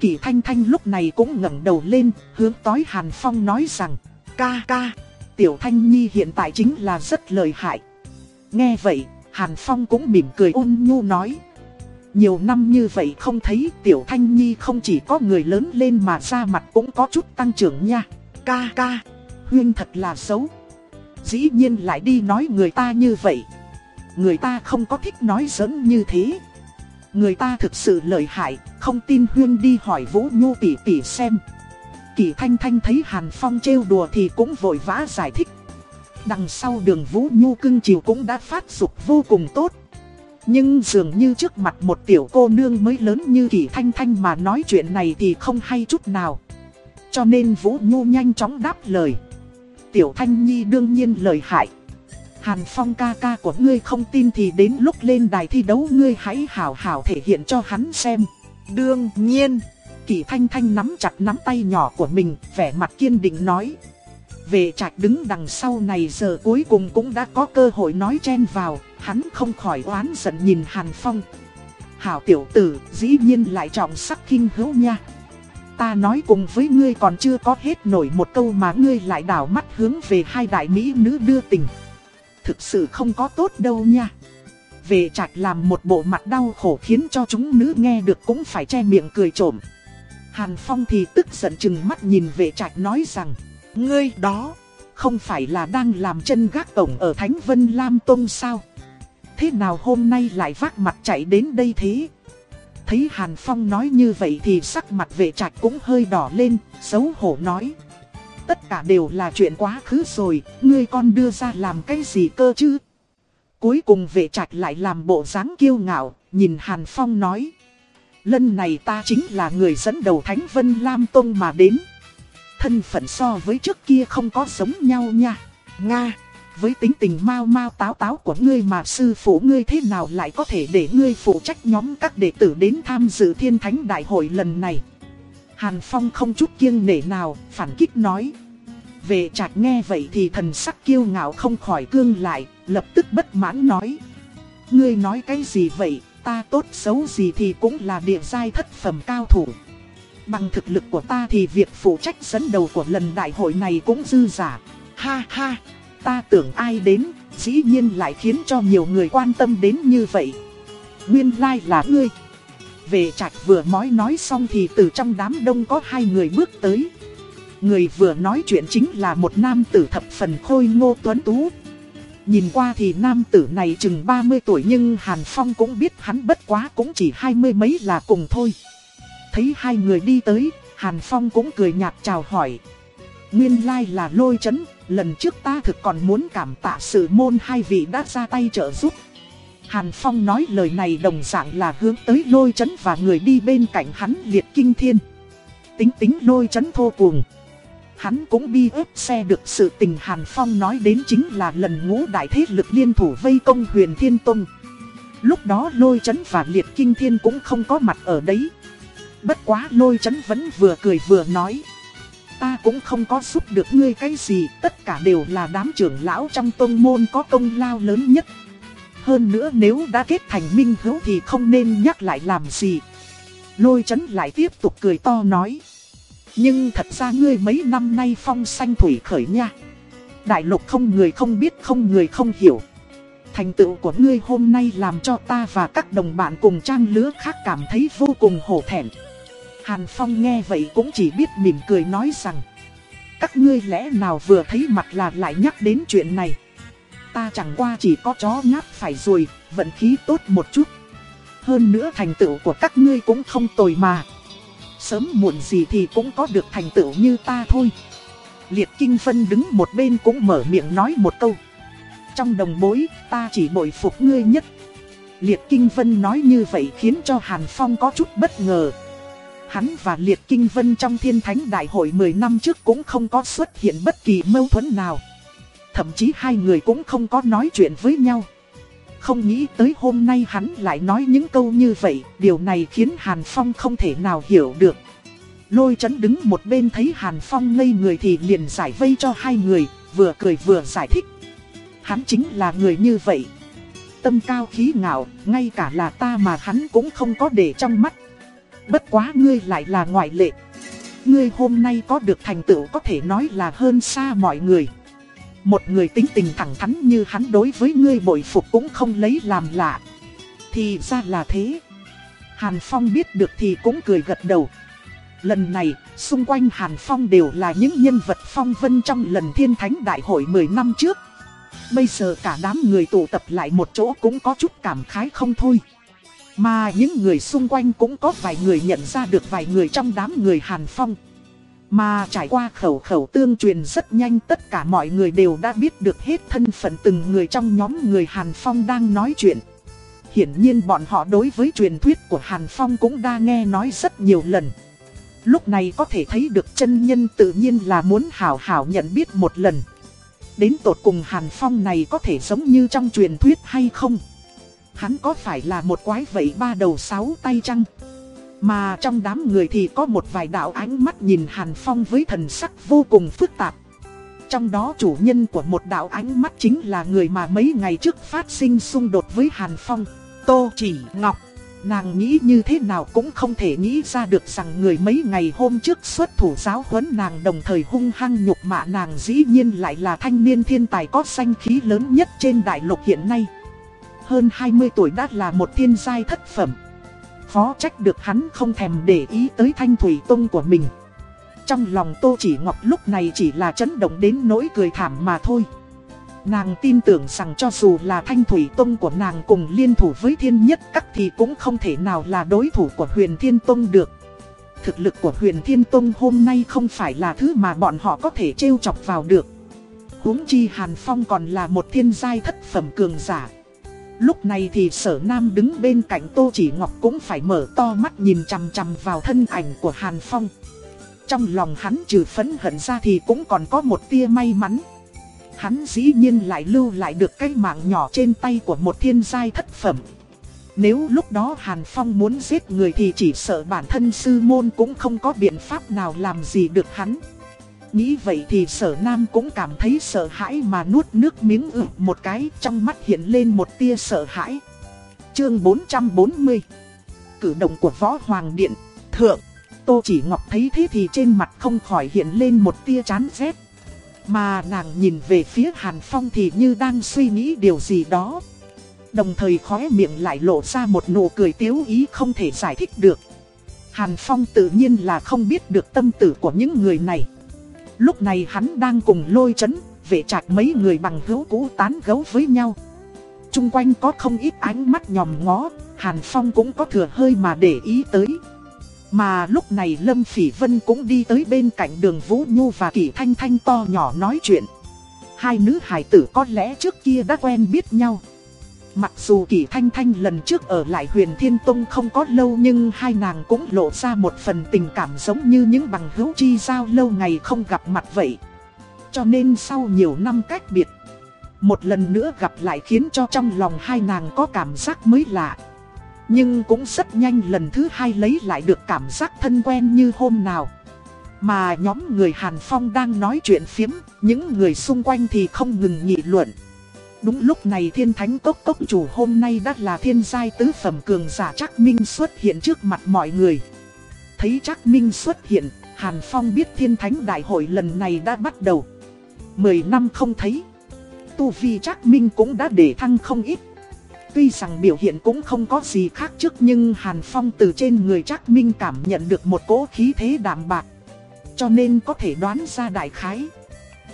Kỳ Thanh Thanh lúc này cũng ngẩng đầu lên, hướng tối Hàn Phong nói rằng, ca ca, Tiểu Thanh Nhi hiện tại chính là rất lợi hại. Nghe vậy, Hàn Phong cũng mỉm cười ôn nhu nói. Nhiều năm như vậy không thấy Tiểu Thanh Nhi không chỉ có người lớn lên mà da mặt cũng có chút tăng trưởng nha. Ca ca, Huyên thật là xấu. Dĩ nhiên lại đi nói người ta như vậy. Người ta không có thích nói giỡn như thế. Người ta thực sự lợi hại, không tin Huyên đi hỏi Vũ Nhu tỷ tỷ xem. Kỳ Thanh Thanh thấy Hàn Phong trêu đùa thì cũng vội vã giải thích. Đằng sau đường Vũ Nhu cưng chiều cũng đã phát dục vô cùng tốt. Nhưng dường như trước mặt một tiểu cô nương mới lớn như Kỳ Thanh Thanh mà nói chuyện này thì không hay chút nào. Cho nên Vũ Nhu nhanh chóng đáp lời. Tiểu Thanh Nhi đương nhiên lời hại. Hàn Phong ca ca của ngươi không tin thì đến lúc lên đài thi đấu ngươi hãy hảo hảo thể hiện cho hắn xem. Đương nhiên, Kỳ Thanh Thanh nắm chặt nắm tay nhỏ của mình, vẻ mặt kiên định nói. Về trạch đứng đằng sau này giờ cuối cùng cũng đã có cơ hội nói chen vào, hắn không khỏi oán giận nhìn Hàn Phong. Hảo tiểu tử, dĩ nhiên lại trọng sắc kinh hữu nha. Ta nói cùng với ngươi còn chưa có hết nổi một câu mà ngươi lại đảo mắt hướng về hai đại mỹ nữ đưa tình. Thực sự không có tốt đâu nha. Về trạch làm một bộ mặt đau khổ khiến cho chúng nữ nghe được cũng phải che miệng cười trộm. Hàn Phong thì tức giận chừng mắt nhìn về trạch nói rằng, ngươi đó, không phải là đang làm chân gác tổng ở Thánh Vân Lam Tông sao? Thế nào hôm nay lại vác mặt chạy đến đây thế? Thấy Hàn Phong nói như vậy thì sắc mặt vệ trạch cũng hơi đỏ lên, xấu hổ nói. Tất cả đều là chuyện quá khứ rồi, ngươi con đưa ra làm cái gì cơ chứ? Cuối cùng vệ trạch lại làm bộ dáng kiêu ngạo, nhìn Hàn Phong nói. Lần này ta chính là người dẫn đầu Thánh Vân Lam Tông mà đến. Thân phận so với trước kia không có giống nhau nha. Nga, với tính tình mau mau táo táo của ngươi mà sư phụ ngươi thế nào lại có thể để ngươi phụ trách nhóm các đệ tử đến tham dự thiên thánh đại hội lần này. Hàn Phong không chút kiêng nể nào, phản kích nói. Về trạch nghe vậy thì thần sắc kiêu ngạo không khỏi cương lại, lập tức bất mãn nói. Ngươi nói cái gì vậy, ta tốt xấu gì thì cũng là địa giai thất phẩm cao thủ. Bằng thực lực của ta thì việc phụ trách dẫn đầu của lần đại hội này cũng dư giả. Ha ha, ta tưởng ai đến, dĩ nhiên lại khiến cho nhiều người quan tâm đến như vậy. Nguyên lai like là ngươi. Về trạch vừa mói nói xong thì từ trong đám đông có hai người bước tới. Người vừa nói chuyện chính là một nam tử thập phần khôi ngô tuấn tú. Nhìn qua thì nam tử này chừng 30 tuổi nhưng Hàn Phong cũng biết hắn bất quá cũng chỉ hai mươi mấy là cùng thôi. Thấy hai người đi tới, Hàn Phong cũng cười nhạt chào hỏi. Nguyên lai like là lôi chấn, lần trước ta thực còn muốn cảm tạ sự môn hai vị đã ra tay trợ giúp. Hàn Phong nói lời này đồng dạng là hướng tới lôi chấn và người đi bên cạnh hắn liệt kinh thiên. Tính tính lôi chấn thô cuồng. Hắn cũng bi ếp xe được sự tình Hàn Phong nói đến chính là lần ngũ đại thế lực liên thủ vây công huyền Thiên Tông. Lúc đó lôi chấn và liệt kinh thiên cũng không có mặt ở đấy. Bất quá lôi chấn vẫn vừa cười vừa nói. Ta cũng không có giúp được ngươi cái gì, tất cả đều là đám trưởng lão trong tôn môn có công lao lớn nhất. Hơn nữa nếu đã kết thành minh hữu thì không nên nhắc lại làm gì. Lôi chấn lại tiếp tục cười to nói. Nhưng thật ra ngươi mấy năm nay phong sanh thủy khởi nha. Đại lục không người không biết không người không hiểu. Thành tựu của ngươi hôm nay làm cho ta và các đồng bạn cùng trang lứa khác cảm thấy vô cùng hổ thẹn. Hàn Phong nghe vậy cũng chỉ biết mỉm cười nói rằng Các ngươi lẽ nào vừa thấy mặt là lại nhắc đến chuyện này? Ta chẳng qua chỉ có chó ngáp phải rồi, vận khí tốt một chút. Hơn nữa thành tựu của các ngươi cũng không tồi mà. Sớm muộn gì thì cũng có được thành tựu như ta thôi. Liệt Kinh Phân đứng một bên cũng mở miệng nói một câu Trong đồng bối, ta chỉ bội phục ngươi nhất. Liệt Kinh Vân nói như vậy khiến cho Hàn Phong có chút bất ngờ. Hắn và Liệt Kinh Vân trong thiên thánh đại hội 10 năm trước cũng không có xuất hiện bất kỳ mâu thuẫn nào. Thậm chí hai người cũng không có nói chuyện với nhau. Không nghĩ tới hôm nay hắn lại nói những câu như vậy, điều này khiến Hàn Phong không thể nào hiểu được. Lôi chấn đứng một bên thấy Hàn Phong ngây người thì liền giải vây cho hai người, vừa cười vừa giải thích. Hắn chính là người như vậy. Tâm cao khí ngạo, ngay cả là ta mà hắn cũng không có để trong mắt. Bất quá ngươi lại là ngoại lệ. Ngươi hôm nay có được thành tựu có thể nói là hơn xa mọi người. Một người tính tình thẳng thắn như hắn đối với ngươi bội phục cũng không lấy làm lạ. Thì ra là thế. Hàn Phong biết được thì cũng cười gật đầu. Lần này, xung quanh Hàn Phong đều là những nhân vật phong vân trong lần thiên thánh đại hội 10 năm trước. Bây giờ cả đám người tụ tập lại một chỗ cũng có chút cảm khái không thôi. Mà những người xung quanh cũng có vài người nhận ra được vài người trong đám người Hàn Phong. Mà trải qua khẩu khẩu tương truyền rất nhanh, tất cả mọi người đều đã biết được hết thân phận từng người trong nhóm người Hàn Phong đang nói chuyện. Hiển nhiên bọn họ đối với truyền thuyết của Hàn Phong cũng đã nghe nói rất nhiều lần. Lúc này có thể thấy được chân nhân tự nhiên là muốn hảo hảo nhận biết một lần. Đến tột cùng Hàn Phong này có thể giống như trong truyền thuyết hay không? Hắn có phải là một quái vậy ba đầu sáu tay chăng? Mà trong đám người thì có một vài đạo ánh mắt nhìn Hàn Phong với thần sắc vô cùng phức tạp. Trong đó chủ nhân của một đạo ánh mắt chính là người mà mấy ngày trước phát sinh xung đột với Hàn Phong, Tô Chỉ Ngọc. Nàng nghĩ như thế nào cũng không thể nghĩ ra được rằng người mấy ngày hôm trước xuất thủ giáo huấn nàng đồng thời hung hăng nhục mạ nàng dĩ nhiên lại là thanh niên thiên tài có danh khí lớn nhất trên đại lục hiện nay hơn 20 tuổi đã là một thiên giai thất phẩm. Phó trách được hắn không thèm để ý tới thanh thủy tông của mình. Trong lòng Tô Chỉ Ngọc lúc này chỉ là chấn động đến nỗi cười thảm mà thôi. Nàng tin tưởng rằng cho dù là thanh thủy tông của nàng cùng liên thủ với thiên nhất các thì cũng không thể nào là đối thủ của huyền thiên tông được. Thực lực của huyền thiên tông hôm nay không phải là thứ mà bọn họ có thể trêu chọc vào được. huống chi Hàn Phong còn là một thiên giai thất phẩm cường giả. Lúc này thì sở nam đứng bên cạnh Tô Chỉ Ngọc cũng phải mở to mắt nhìn chằm chằm vào thân ảnh của Hàn Phong. Trong lòng hắn trừ phấn hận ra thì cũng còn có một tia may mắn. Hắn dĩ nhiên lại lưu lại được cái mạng nhỏ trên tay của một thiên giai thất phẩm. Nếu lúc đó Hàn Phong muốn giết người thì chỉ sợ bản thân sư môn cũng không có biện pháp nào làm gì được hắn. Nghĩ vậy thì sở nam cũng cảm thấy sợ hãi mà nuốt nước miếng ử một cái, trong mắt hiện lên một tia sợ hãi. Chương 440 Cử động của Võ Hoàng Điện, Thượng Tô chỉ ngọc thấy thế thì trên mặt không khỏi hiện lên một tia chán rét. Mà nàng nhìn về phía Hàn Phong thì như đang suy nghĩ điều gì đó. Đồng thời khóe miệng lại lộ ra một nụ cười tiếu ý không thể giải thích được. Hàn Phong tự nhiên là không biết được tâm tử của những người này. Lúc này hắn đang cùng lôi chấn, vệ trạch mấy người bằng hữu cũ tán gấu với nhau. Trung quanh có không ít ánh mắt nhòm ngó, Hàn Phong cũng có thừa hơi mà để ý tới. Mà lúc này Lâm Phỉ Vân cũng đi tới bên cạnh đường Vũ Nhu và Kỷ Thanh Thanh to nhỏ nói chuyện. Hai nữ hải tử có lẽ trước kia đã quen biết nhau. Mặc dù kỷ Thanh Thanh lần trước ở lại huyền Thiên Tông không có lâu nhưng hai nàng cũng lộ ra một phần tình cảm giống như những bằng hữu chi giao lâu ngày không gặp mặt vậy. Cho nên sau nhiều năm cách biệt, một lần nữa gặp lại khiến cho trong lòng hai nàng có cảm giác mới lạ. Nhưng cũng rất nhanh lần thứ hai lấy lại được cảm giác thân quen như hôm nào. Mà nhóm người Hàn Phong đang nói chuyện phiếm, những người xung quanh thì không ngừng nghị luận. Đúng lúc này thiên thánh cốc cốc chủ hôm nay đã là thiên giai tứ phẩm cường giả Trác Minh xuất hiện trước mặt mọi người. Thấy Trác Minh xuất hiện, Hàn Phong biết thiên thánh đại hội lần này đã bắt đầu. Mười năm không thấy, tu vi Trác Minh cũng đã để thăng không ít. Tuy rằng biểu hiện cũng không có gì khác trước nhưng Hàn Phong từ trên người Trác Minh cảm nhận được một cỗ khí thế đạm bạc. Cho nên có thể đoán ra đại khái.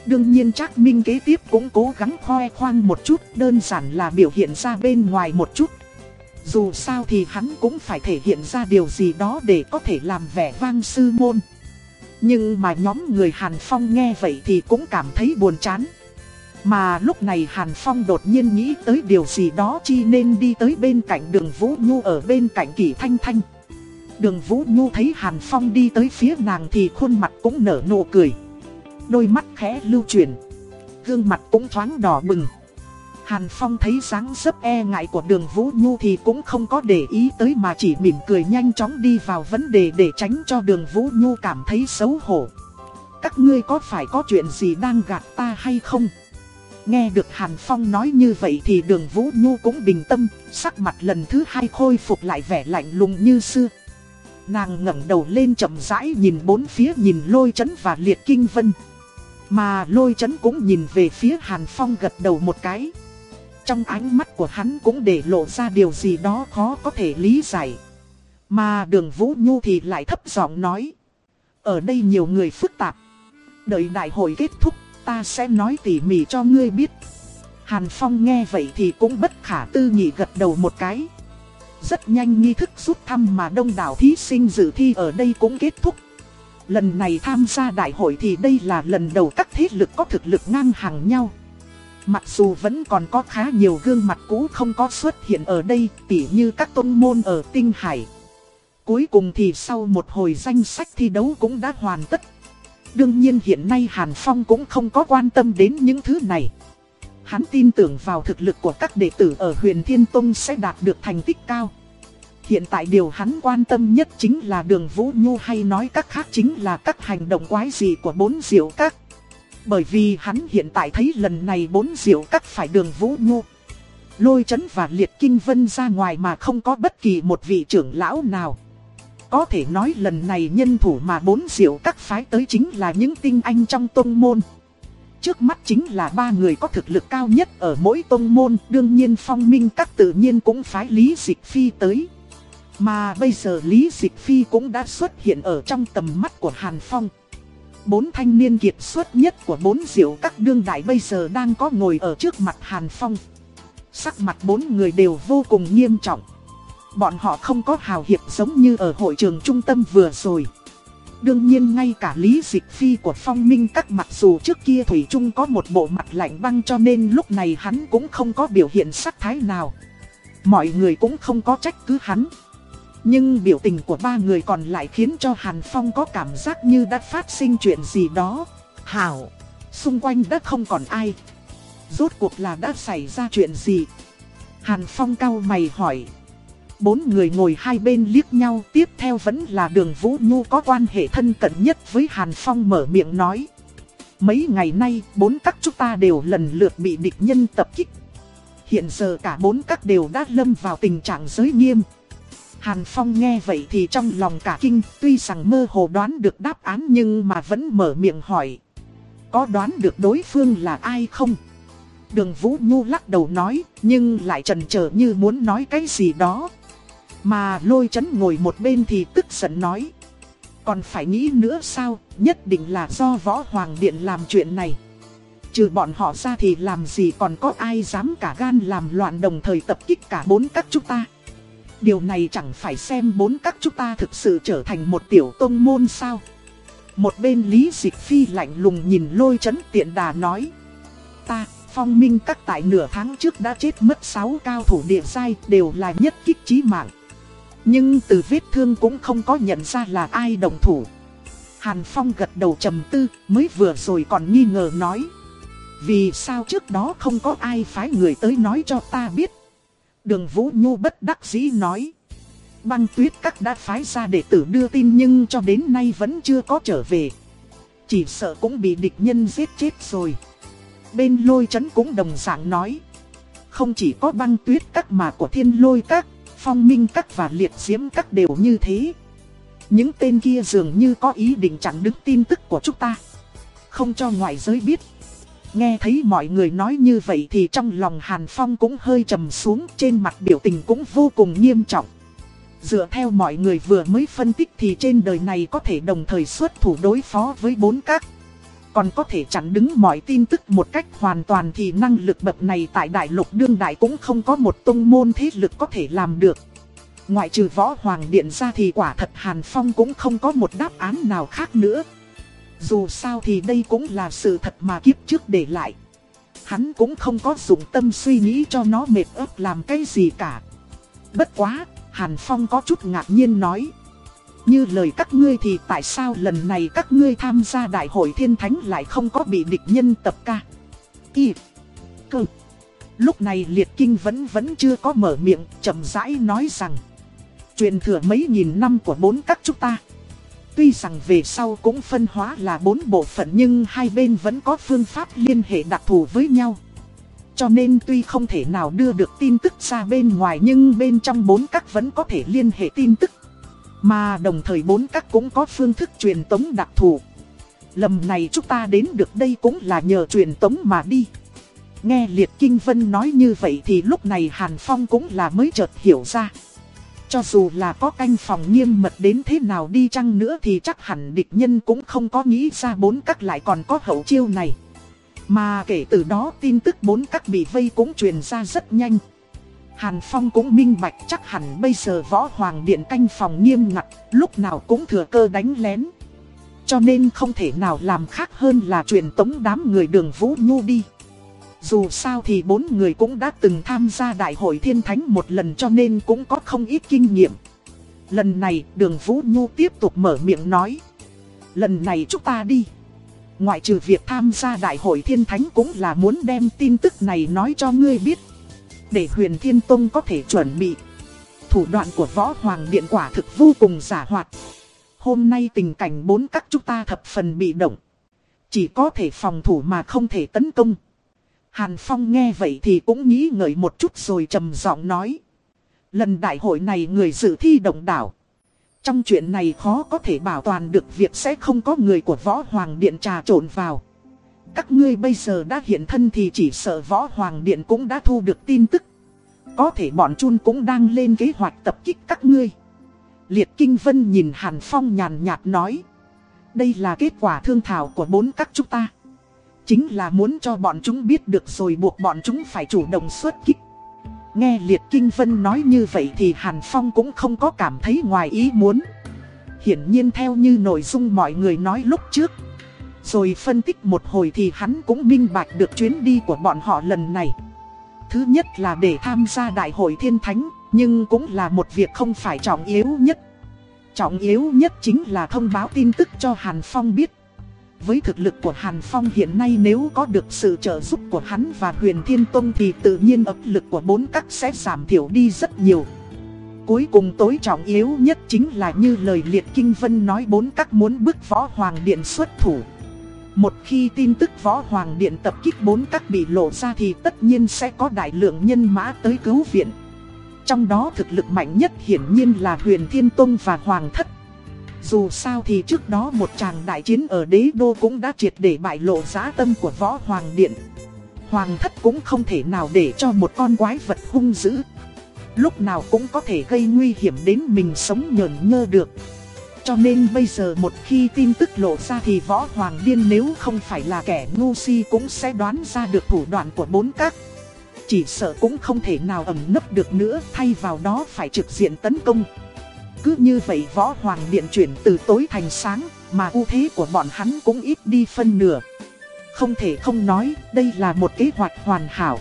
Đương nhiên Trác Minh kế tiếp cũng cố gắng khoe khoang một chút, đơn giản là biểu hiện ra bên ngoài một chút. Dù sao thì hắn cũng phải thể hiện ra điều gì đó để có thể làm vẻ vang sư môn. Nhưng mà nhóm người Hàn Phong nghe vậy thì cũng cảm thấy buồn chán. Mà lúc này Hàn Phong đột nhiên nghĩ tới điều gì đó chi nên đi tới bên cạnh đường Vũ Nhu ở bên cạnh Kỳ Thanh Thanh. Đường Vũ Nhu thấy Hàn Phong đi tới phía nàng thì khuôn mặt cũng nở nụ cười. Đôi mắt khẽ lưu chuyển. Gương mặt cũng thoáng đỏ bừng. Hàn Phong thấy dáng dấp e ngại của đường Vũ Nhu thì cũng không có để ý tới mà chỉ mỉm cười nhanh chóng đi vào vấn đề để tránh cho đường Vũ Nhu cảm thấy xấu hổ. Các ngươi có phải có chuyện gì đang gạt ta hay không? Nghe được Hàn Phong nói như vậy thì đường Vũ Nhu cũng bình tâm, sắc mặt lần thứ hai khôi phục lại vẻ lạnh lùng như xưa. Nàng ngẩng đầu lên chậm rãi nhìn bốn phía nhìn lôi chấn và liệt kinh vân. Mà lôi chấn cũng nhìn về phía Hàn Phong gật đầu một cái. Trong ánh mắt của hắn cũng để lộ ra điều gì đó khó có thể lý giải. Mà đường Vũ Nhu thì lại thấp giọng nói. Ở đây nhiều người phức tạp. Đợi đại hội kết thúc, ta sẽ nói tỉ mỉ cho ngươi biết. Hàn Phong nghe vậy thì cũng bất khả tư nghị gật đầu một cái. Rất nhanh nghi thức rút thăm mà đông đảo thí sinh dự thi ở đây cũng kết thúc. Lần này tham gia đại hội thì đây là lần đầu các thế lực có thực lực ngang hàng nhau. Mặc dù vẫn còn có khá nhiều gương mặt cũ không có xuất hiện ở đây, tỉ như các tôn môn ở Tinh Hải. Cuối cùng thì sau một hồi danh sách thi đấu cũng đã hoàn tất. Đương nhiên hiện nay Hàn Phong cũng không có quan tâm đến những thứ này. Hắn tin tưởng vào thực lực của các đệ tử ở huyền Thiên Tông sẽ đạt được thành tích cao. Hiện tại điều hắn quan tâm nhất chính là đường Vũ Nhu hay nói các khác chính là các hành động quái gì của bốn diệu các. Bởi vì hắn hiện tại thấy lần này bốn diệu các phải đường Vũ Nhu. Lôi chấn và liệt kinh vân ra ngoài mà không có bất kỳ một vị trưởng lão nào. Có thể nói lần này nhân thủ mà bốn diệu các phái tới chính là những tinh anh trong tôn môn. Trước mắt chính là ba người có thực lực cao nhất ở mỗi tôn môn, đương nhiên phong minh các tự nhiên cũng phái Lý Dịch Phi tới. Mà bây giờ Lý Dịch Phi cũng đã xuất hiện ở trong tầm mắt của Hàn Phong. Bốn thanh niên kiệt xuất nhất của bốn diệu các đương đại bây giờ đang có ngồi ở trước mặt Hàn Phong. Sắc mặt bốn người đều vô cùng nghiêm trọng. Bọn họ không có hào hiệp giống như ở hội trường trung tâm vừa rồi. Đương nhiên ngay cả lý dịch phi của phong minh các mặc dù trước kia Thủy Trung có một bộ mặt lạnh băng cho nên lúc này hắn cũng không có biểu hiện sắc thái nào. Mọi người cũng không có trách cứ hắn. Nhưng biểu tình của ba người còn lại khiến cho Hàn Phong có cảm giác như đã phát sinh chuyện gì đó. Hảo, xung quanh đã không còn ai. Rốt cuộc là đã xảy ra chuyện gì? Hàn Phong cao mày hỏi. Bốn người ngồi hai bên liếc nhau tiếp theo vẫn là đường Vũ Nhu có quan hệ thân cận nhất với Hàn Phong mở miệng nói. Mấy ngày nay, bốn các chúng ta đều lần lượt bị địch nhân tập kích. Hiện giờ cả bốn các đều đã lâm vào tình trạng giới nghiêm. Hàn Phong nghe vậy thì trong lòng cả kinh, tuy rằng mơ hồ đoán được đáp án nhưng mà vẫn mở miệng hỏi. Có đoán được đối phương là ai không? Đường Vũ Nhu lắc đầu nói, nhưng lại trần chờ như muốn nói cái gì đó. Mà lôi chấn ngồi một bên thì tức giận nói. Còn phải nghĩ nữa sao, nhất định là do võ hoàng điện làm chuyện này. Trừ bọn họ ra thì làm gì còn có ai dám cả gan làm loạn đồng thời tập kích cả bốn các chúng ta. Điều này chẳng phải xem bốn các chúng ta thực sự trở thành một tiểu tông môn sao. Một bên Lý Dịch Phi lạnh lùng nhìn lôi chấn tiện đà nói. Ta, phong minh các tại nửa tháng trước đã chết mất 6 cao thủ địa sai đều là nhất kích chí mạng. Nhưng từ vết thương cũng không có nhận ra là ai đồng thủ. Hàn Phong gật đầu trầm tư, mới vừa rồi còn nghi ngờ nói. Vì sao trước đó không có ai phái người tới nói cho ta biết. Đường Vũ Nhu bất đắc dĩ nói. Băng tuyết các đã phái ra đệ tử đưa tin nhưng cho đến nay vẫn chưa có trở về. Chỉ sợ cũng bị địch nhân giết chết rồi. Bên lôi chấn cũng đồng dạng nói. không chỉ có băng tuyết các mà của thiên lôi các, phong minh các và liệt diễm các đều như thế. Những tên kia dường như có ý định chặn đứng tin tức của chúng ta. Không cho ngoại giới biết. Nghe thấy mọi người nói như vậy thì trong lòng Hàn Phong cũng hơi trầm xuống, trên mặt biểu tình cũng vô cùng nghiêm trọng. Dựa theo mọi người vừa mới phân tích thì trên đời này có thể đồng thời xuất thủ đối phó với bốn các. Còn có thể chặn đứng mọi tin tức một cách hoàn toàn thì năng lực bậc này tại đại lục đương đại cũng không có một tông môn thế lực có thể làm được. Ngoại trừ võ hoàng điện ra thì quả thật Hàn Phong cũng không có một đáp án nào khác nữa. Dù sao thì đây cũng là sự thật mà kiếp trước để lại. Hắn cũng không có dụng tâm suy nghĩ cho nó mệt ớt làm cái gì cả. Bất quá, Hàn Phong có chút ngạc nhiên nói. Như lời các ngươi thì tại sao lần này các ngươi tham gia đại hội thiên thánh lại không có bị địch nhân tập ca? Y. Cơ. Lúc này liệt kinh vẫn vẫn chưa có mở miệng, chậm rãi nói rằng. Truyền thừa mấy nghìn năm của bốn các chúng ta. Tuy rằng về sau cũng phân hóa là bốn bộ phận nhưng hai bên vẫn có phương pháp liên hệ đặc thù với nhau. Cho nên tuy không thể nào đưa được tin tức ra bên ngoài nhưng bên trong bốn các vẫn có thể liên hệ tin tức. Mà đồng thời bốn các cũng có phương thức truyền tống đặc thù. Lầm này chúng ta đến được đây cũng là nhờ truyền tống mà đi. Nghe Liệt Kinh Vân nói như vậy thì lúc này Hàn Phong cũng là mới chợt hiểu ra. Cho dù là có canh phòng nghiêm mật đến thế nào đi chăng nữa thì chắc hẳn địch nhân cũng không có nghĩ ra bốn các lại còn có hậu chiêu này. Mà kể từ đó tin tức bốn các bị vây cũng truyền ra rất nhanh. Hàn Phong cũng minh bạch chắc hẳn bây giờ võ hoàng điện canh phòng nghiêm ngặt, lúc nào cũng thừa cơ đánh lén. Cho nên không thể nào làm khác hơn là truyền tống đám người đường Vũ Nhu đi. Dù sao thì bốn người cũng đã từng tham gia đại hội thiên thánh một lần cho nên cũng có không ít kinh nghiệm. Lần này, đường Vũ Nhu tiếp tục mở miệng nói. Lần này chúng ta đi. Ngoại trừ việc tham gia đại hội thiên thánh cũng là muốn đem tin tức này nói cho ngươi biết. Để huyền thiên tông có thể chuẩn bị. Thủ đoạn của võ hoàng điện quả thực vô cùng giả hoạt. Hôm nay tình cảnh bốn các chúng ta thập phần bị động. Chỉ có thể phòng thủ mà không thể tấn công. Hàn Phong nghe vậy thì cũng nghĩ ngợi một chút rồi trầm giọng nói. Lần đại hội này người dự thi động đảo. Trong chuyện này khó có thể bảo toàn được việc sẽ không có người của Võ Hoàng Điện trà trộn vào. Các ngươi bây giờ đã hiện thân thì chỉ sợ Võ Hoàng Điện cũng đã thu được tin tức. Có thể bọn chun cũng đang lên kế hoạch tập kích các ngươi. Liệt Kinh Vân nhìn Hàn Phong nhàn nhạt nói. Đây là kết quả thương thảo của bốn các chúng ta. Chính là muốn cho bọn chúng biết được rồi buộc bọn chúng phải chủ động xuất kích. Nghe Liệt Kinh Vân nói như vậy thì Hàn Phong cũng không có cảm thấy ngoài ý muốn. Hiển nhiên theo như nội dung mọi người nói lúc trước. Rồi phân tích một hồi thì hắn cũng minh bạch được chuyến đi của bọn họ lần này. Thứ nhất là để tham gia đại hội thiên thánh, nhưng cũng là một việc không phải trọng yếu nhất. Trọng yếu nhất chính là thông báo tin tức cho Hàn Phong biết. Với thực lực của Hàn Phong hiện nay nếu có được sự trợ giúp của hắn và huyền thiên tông thì tự nhiên ấp lực của bốn các sẽ giảm thiểu đi rất nhiều. Cuối cùng tối trọng yếu nhất chính là như lời Liệt Kinh Vân nói bốn các muốn bức võ hoàng điện xuất thủ. Một khi tin tức võ hoàng điện tập kích bốn các bị lộ ra thì tất nhiên sẽ có đại lượng nhân mã tới cứu viện. Trong đó thực lực mạnh nhất hiển nhiên là huyền thiên tông và hoàng thất. Dù sao thì trước đó một tràng đại chiến ở đế đô cũng đã triệt để bại lộ giá tâm của võ hoàng điện. Hoàng thất cũng không thể nào để cho một con quái vật hung dữ. Lúc nào cũng có thể gây nguy hiểm đến mình sống nhờn nhơ được. Cho nên bây giờ một khi tin tức lộ ra thì võ hoàng điên nếu không phải là kẻ ngu si cũng sẽ đoán ra được thủ đoạn của bốn các. Chỉ sợ cũng không thể nào ẩn nấp được nữa, thay vào đó phải trực diện tấn công. Cứ như vậy võ hoàng điện chuyển từ tối thành sáng, mà ưu thế của bọn hắn cũng ít đi phân nửa. Không thể không nói, đây là một kế hoạch hoàn hảo.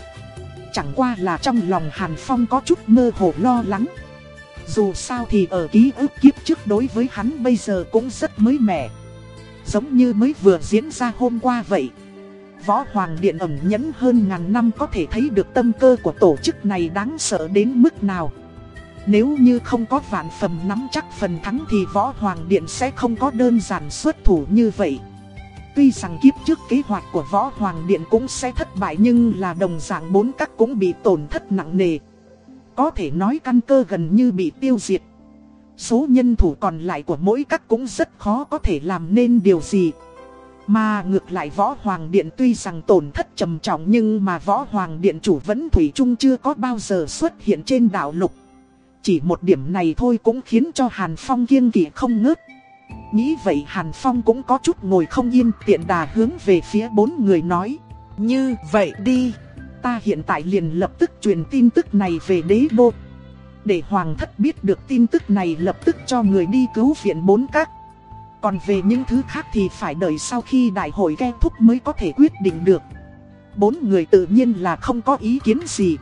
Chẳng qua là trong lòng Hàn Phong có chút mơ hồ lo lắng. Dù sao thì ở ký ức kiếp trước đối với hắn bây giờ cũng rất mới mẻ. Giống như mới vừa diễn ra hôm qua vậy. Võ Hoàng Điện ẩn nhẫn hơn ngàn năm có thể thấy được tâm cơ của tổ chức này đáng sợ đến mức nào. Nếu như không có vạn phẩm nắm chắc phần thắng thì Võ Hoàng Điện sẽ không có đơn giản xuất thủ như vậy. tuy rằng kiếp trước kế hoạch của Võ Hoàng Điện cũng sẽ thất bại nhưng là đồng dạng bốn các cũng bị tổn thất nặng nề. Có thể nói căn cơ gần như bị tiêu diệt. Số nhân thủ còn lại của mỗi các cũng rất khó có thể làm nên điều gì. Mà ngược lại Võ Hoàng Điện tuy rằng tổn thất trầm trọng nhưng mà Võ Hoàng Điện chủ vẫn Thủy chung chưa có bao giờ xuất hiện trên đảo lục. Chỉ một điểm này thôi cũng khiến cho Hàn Phong kiêng kỵ không ngớt. Nghĩ vậy Hàn Phong cũng có chút ngồi không yên tiện đà hướng về phía bốn người nói. Như vậy đi, ta hiện tại liền lập tức truyền tin tức này về đế đô. Để Hoàng thất biết được tin tức này lập tức cho người đi cứu viện bốn các. Còn về những thứ khác thì phải đợi sau khi đại hội kết thúc mới có thể quyết định được. Bốn người tự nhiên là không có ý kiến gì.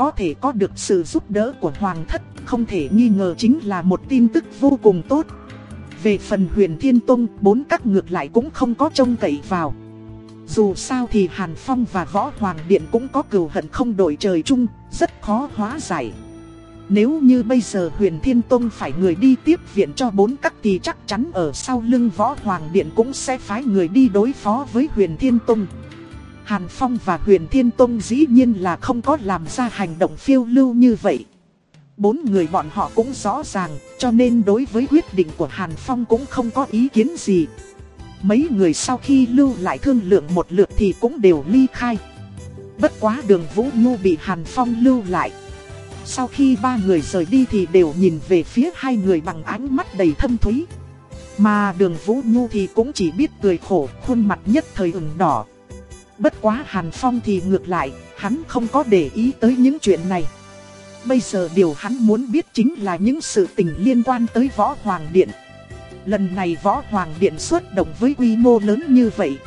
Có thể có được sự giúp đỡ của Hoàng thất, không thể nghi ngờ chính là một tin tức vô cùng tốt. Về phần huyền Thiên Tông, bốn các ngược lại cũng không có trông cậy vào. Dù sao thì Hàn Phong và Võ Hoàng Điện cũng có cừu hận không đổi trời chung, rất khó hóa giải. Nếu như bây giờ huyền Thiên Tông phải người đi tiếp viện cho bốn các thì chắc chắn ở sau lưng Võ Hoàng Điện cũng sẽ phái người đi đối phó với huyền Thiên Tông. Hàn Phong và huyền Thiên Tông dĩ nhiên là không có làm ra hành động phiêu lưu như vậy. Bốn người bọn họ cũng rõ ràng, cho nên đối với quyết định của Hàn Phong cũng không có ý kiến gì. Mấy người sau khi lưu lại thương lượng một lượt thì cũng đều ly khai. Bất quá đường Vũ Nhu bị Hàn Phong lưu lại. Sau khi ba người rời đi thì đều nhìn về phía hai người bằng ánh mắt đầy thâm thúy. Mà đường Vũ Nhu thì cũng chỉ biết cười khổ, khuôn mặt nhất thời ửng đỏ. Bất quá Hàn Phong thì ngược lại, hắn không có để ý tới những chuyện này. Bây giờ điều hắn muốn biết chính là những sự tình liên quan tới Võ Hoàng Điện. Lần này Võ Hoàng Điện xuất động với quy mô lớn như vậy.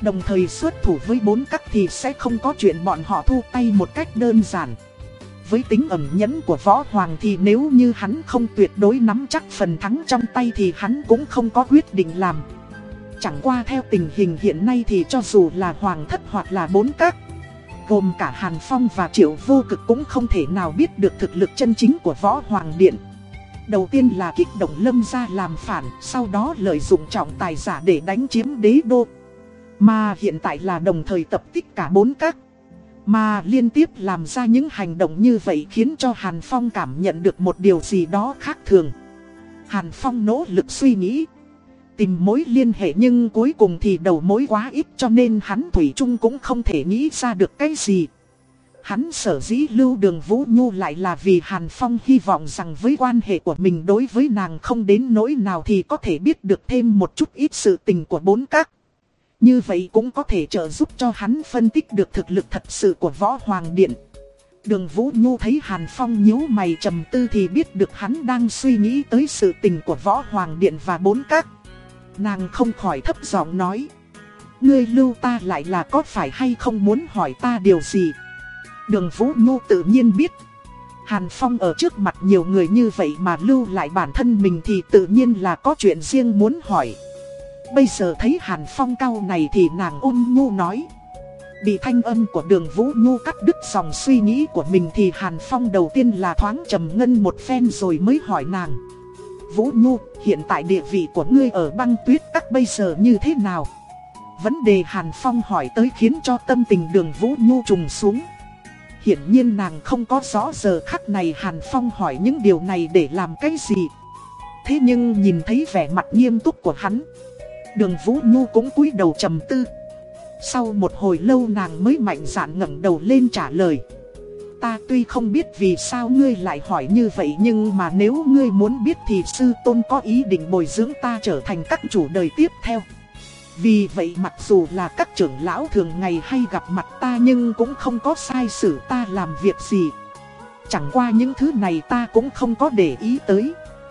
Đồng thời xuất thủ với bốn các thì sẽ không có chuyện bọn họ thu tay một cách đơn giản. Với tính ẩn nhẫn của Võ Hoàng thì nếu như hắn không tuyệt đối nắm chắc phần thắng trong tay thì hắn cũng không có quyết định làm. Chẳng qua theo tình hình hiện nay thì cho dù là Hoàng thất hoặc là bốn các Gồm cả Hàn Phong và Triệu Vô Cực cũng không thể nào biết được thực lực chân chính của Võ Hoàng Điện. Đầu tiên là kích động lâm gia làm phản, sau đó lợi dụng trọng tài giả để đánh chiếm đế đô. Mà hiện tại là đồng thời tập tích cả bốn các. Mà liên tiếp làm ra những hành động như vậy khiến cho Hàn Phong cảm nhận được một điều gì đó khác thường. Hàn Phong nỗ lực suy nghĩ. Tìm mối liên hệ nhưng cuối cùng thì đầu mối quá ít cho nên hắn Thủy chung cũng không thể nghĩ ra được cái gì. Hắn sở dĩ lưu đường Vũ Nhu lại là vì Hàn Phong hy vọng rằng với quan hệ của mình đối với nàng không đến nỗi nào thì có thể biết được thêm một chút ít sự tình của bốn các. Như vậy cũng có thể trợ giúp cho hắn phân tích được thực lực thật sự của Võ Hoàng Điện. Đường Vũ Nhu thấy Hàn Phong nhíu mày trầm tư thì biết được hắn đang suy nghĩ tới sự tình của Võ Hoàng Điện và bốn các. Nàng không khỏi thấp giọng nói. Ngươi lưu ta lại là có phải hay không muốn hỏi ta điều gì? Đường Vũ Nhu tự nhiên biết. Hàn Phong ở trước mặt nhiều người như vậy mà lưu lại bản thân mình thì tự nhiên là có chuyện riêng muốn hỏi. Bây giờ thấy Hàn Phong cao này thì nàng ôn nhu nói. Bị thanh âm của đường Vũ Nhu cắt đứt dòng suy nghĩ của mình thì Hàn Phong đầu tiên là thoáng trầm ngân một phen rồi mới hỏi nàng. Vũ Nhu, hiện tại địa vị của ngươi ở băng tuyết các bây giờ như thế nào? Vấn đề Hàn Phong hỏi tới khiến cho tâm tình đường Vũ Nhu trùng xuống. Hiển nhiên nàng không có rõ giờ khắc này Hàn Phong hỏi những điều này để làm cái gì. Thế nhưng nhìn thấy vẻ mặt nghiêm túc của hắn. Đường Vũ Nhu cũng cúi đầu trầm tư. Sau một hồi lâu nàng mới mạnh dạn ngẩng đầu lên trả lời. Ta tuy không biết vì sao ngươi lại hỏi như vậy nhưng mà nếu ngươi muốn biết thì sư tôn có ý định bồi dưỡng ta trở thành các chủ đời tiếp theo. Vì vậy mặc dù là các trưởng lão thường ngày hay gặp mặt ta nhưng cũng không có sai xử ta làm việc gì. Chẳng qua những thứ này ta cũng không có để ý tới.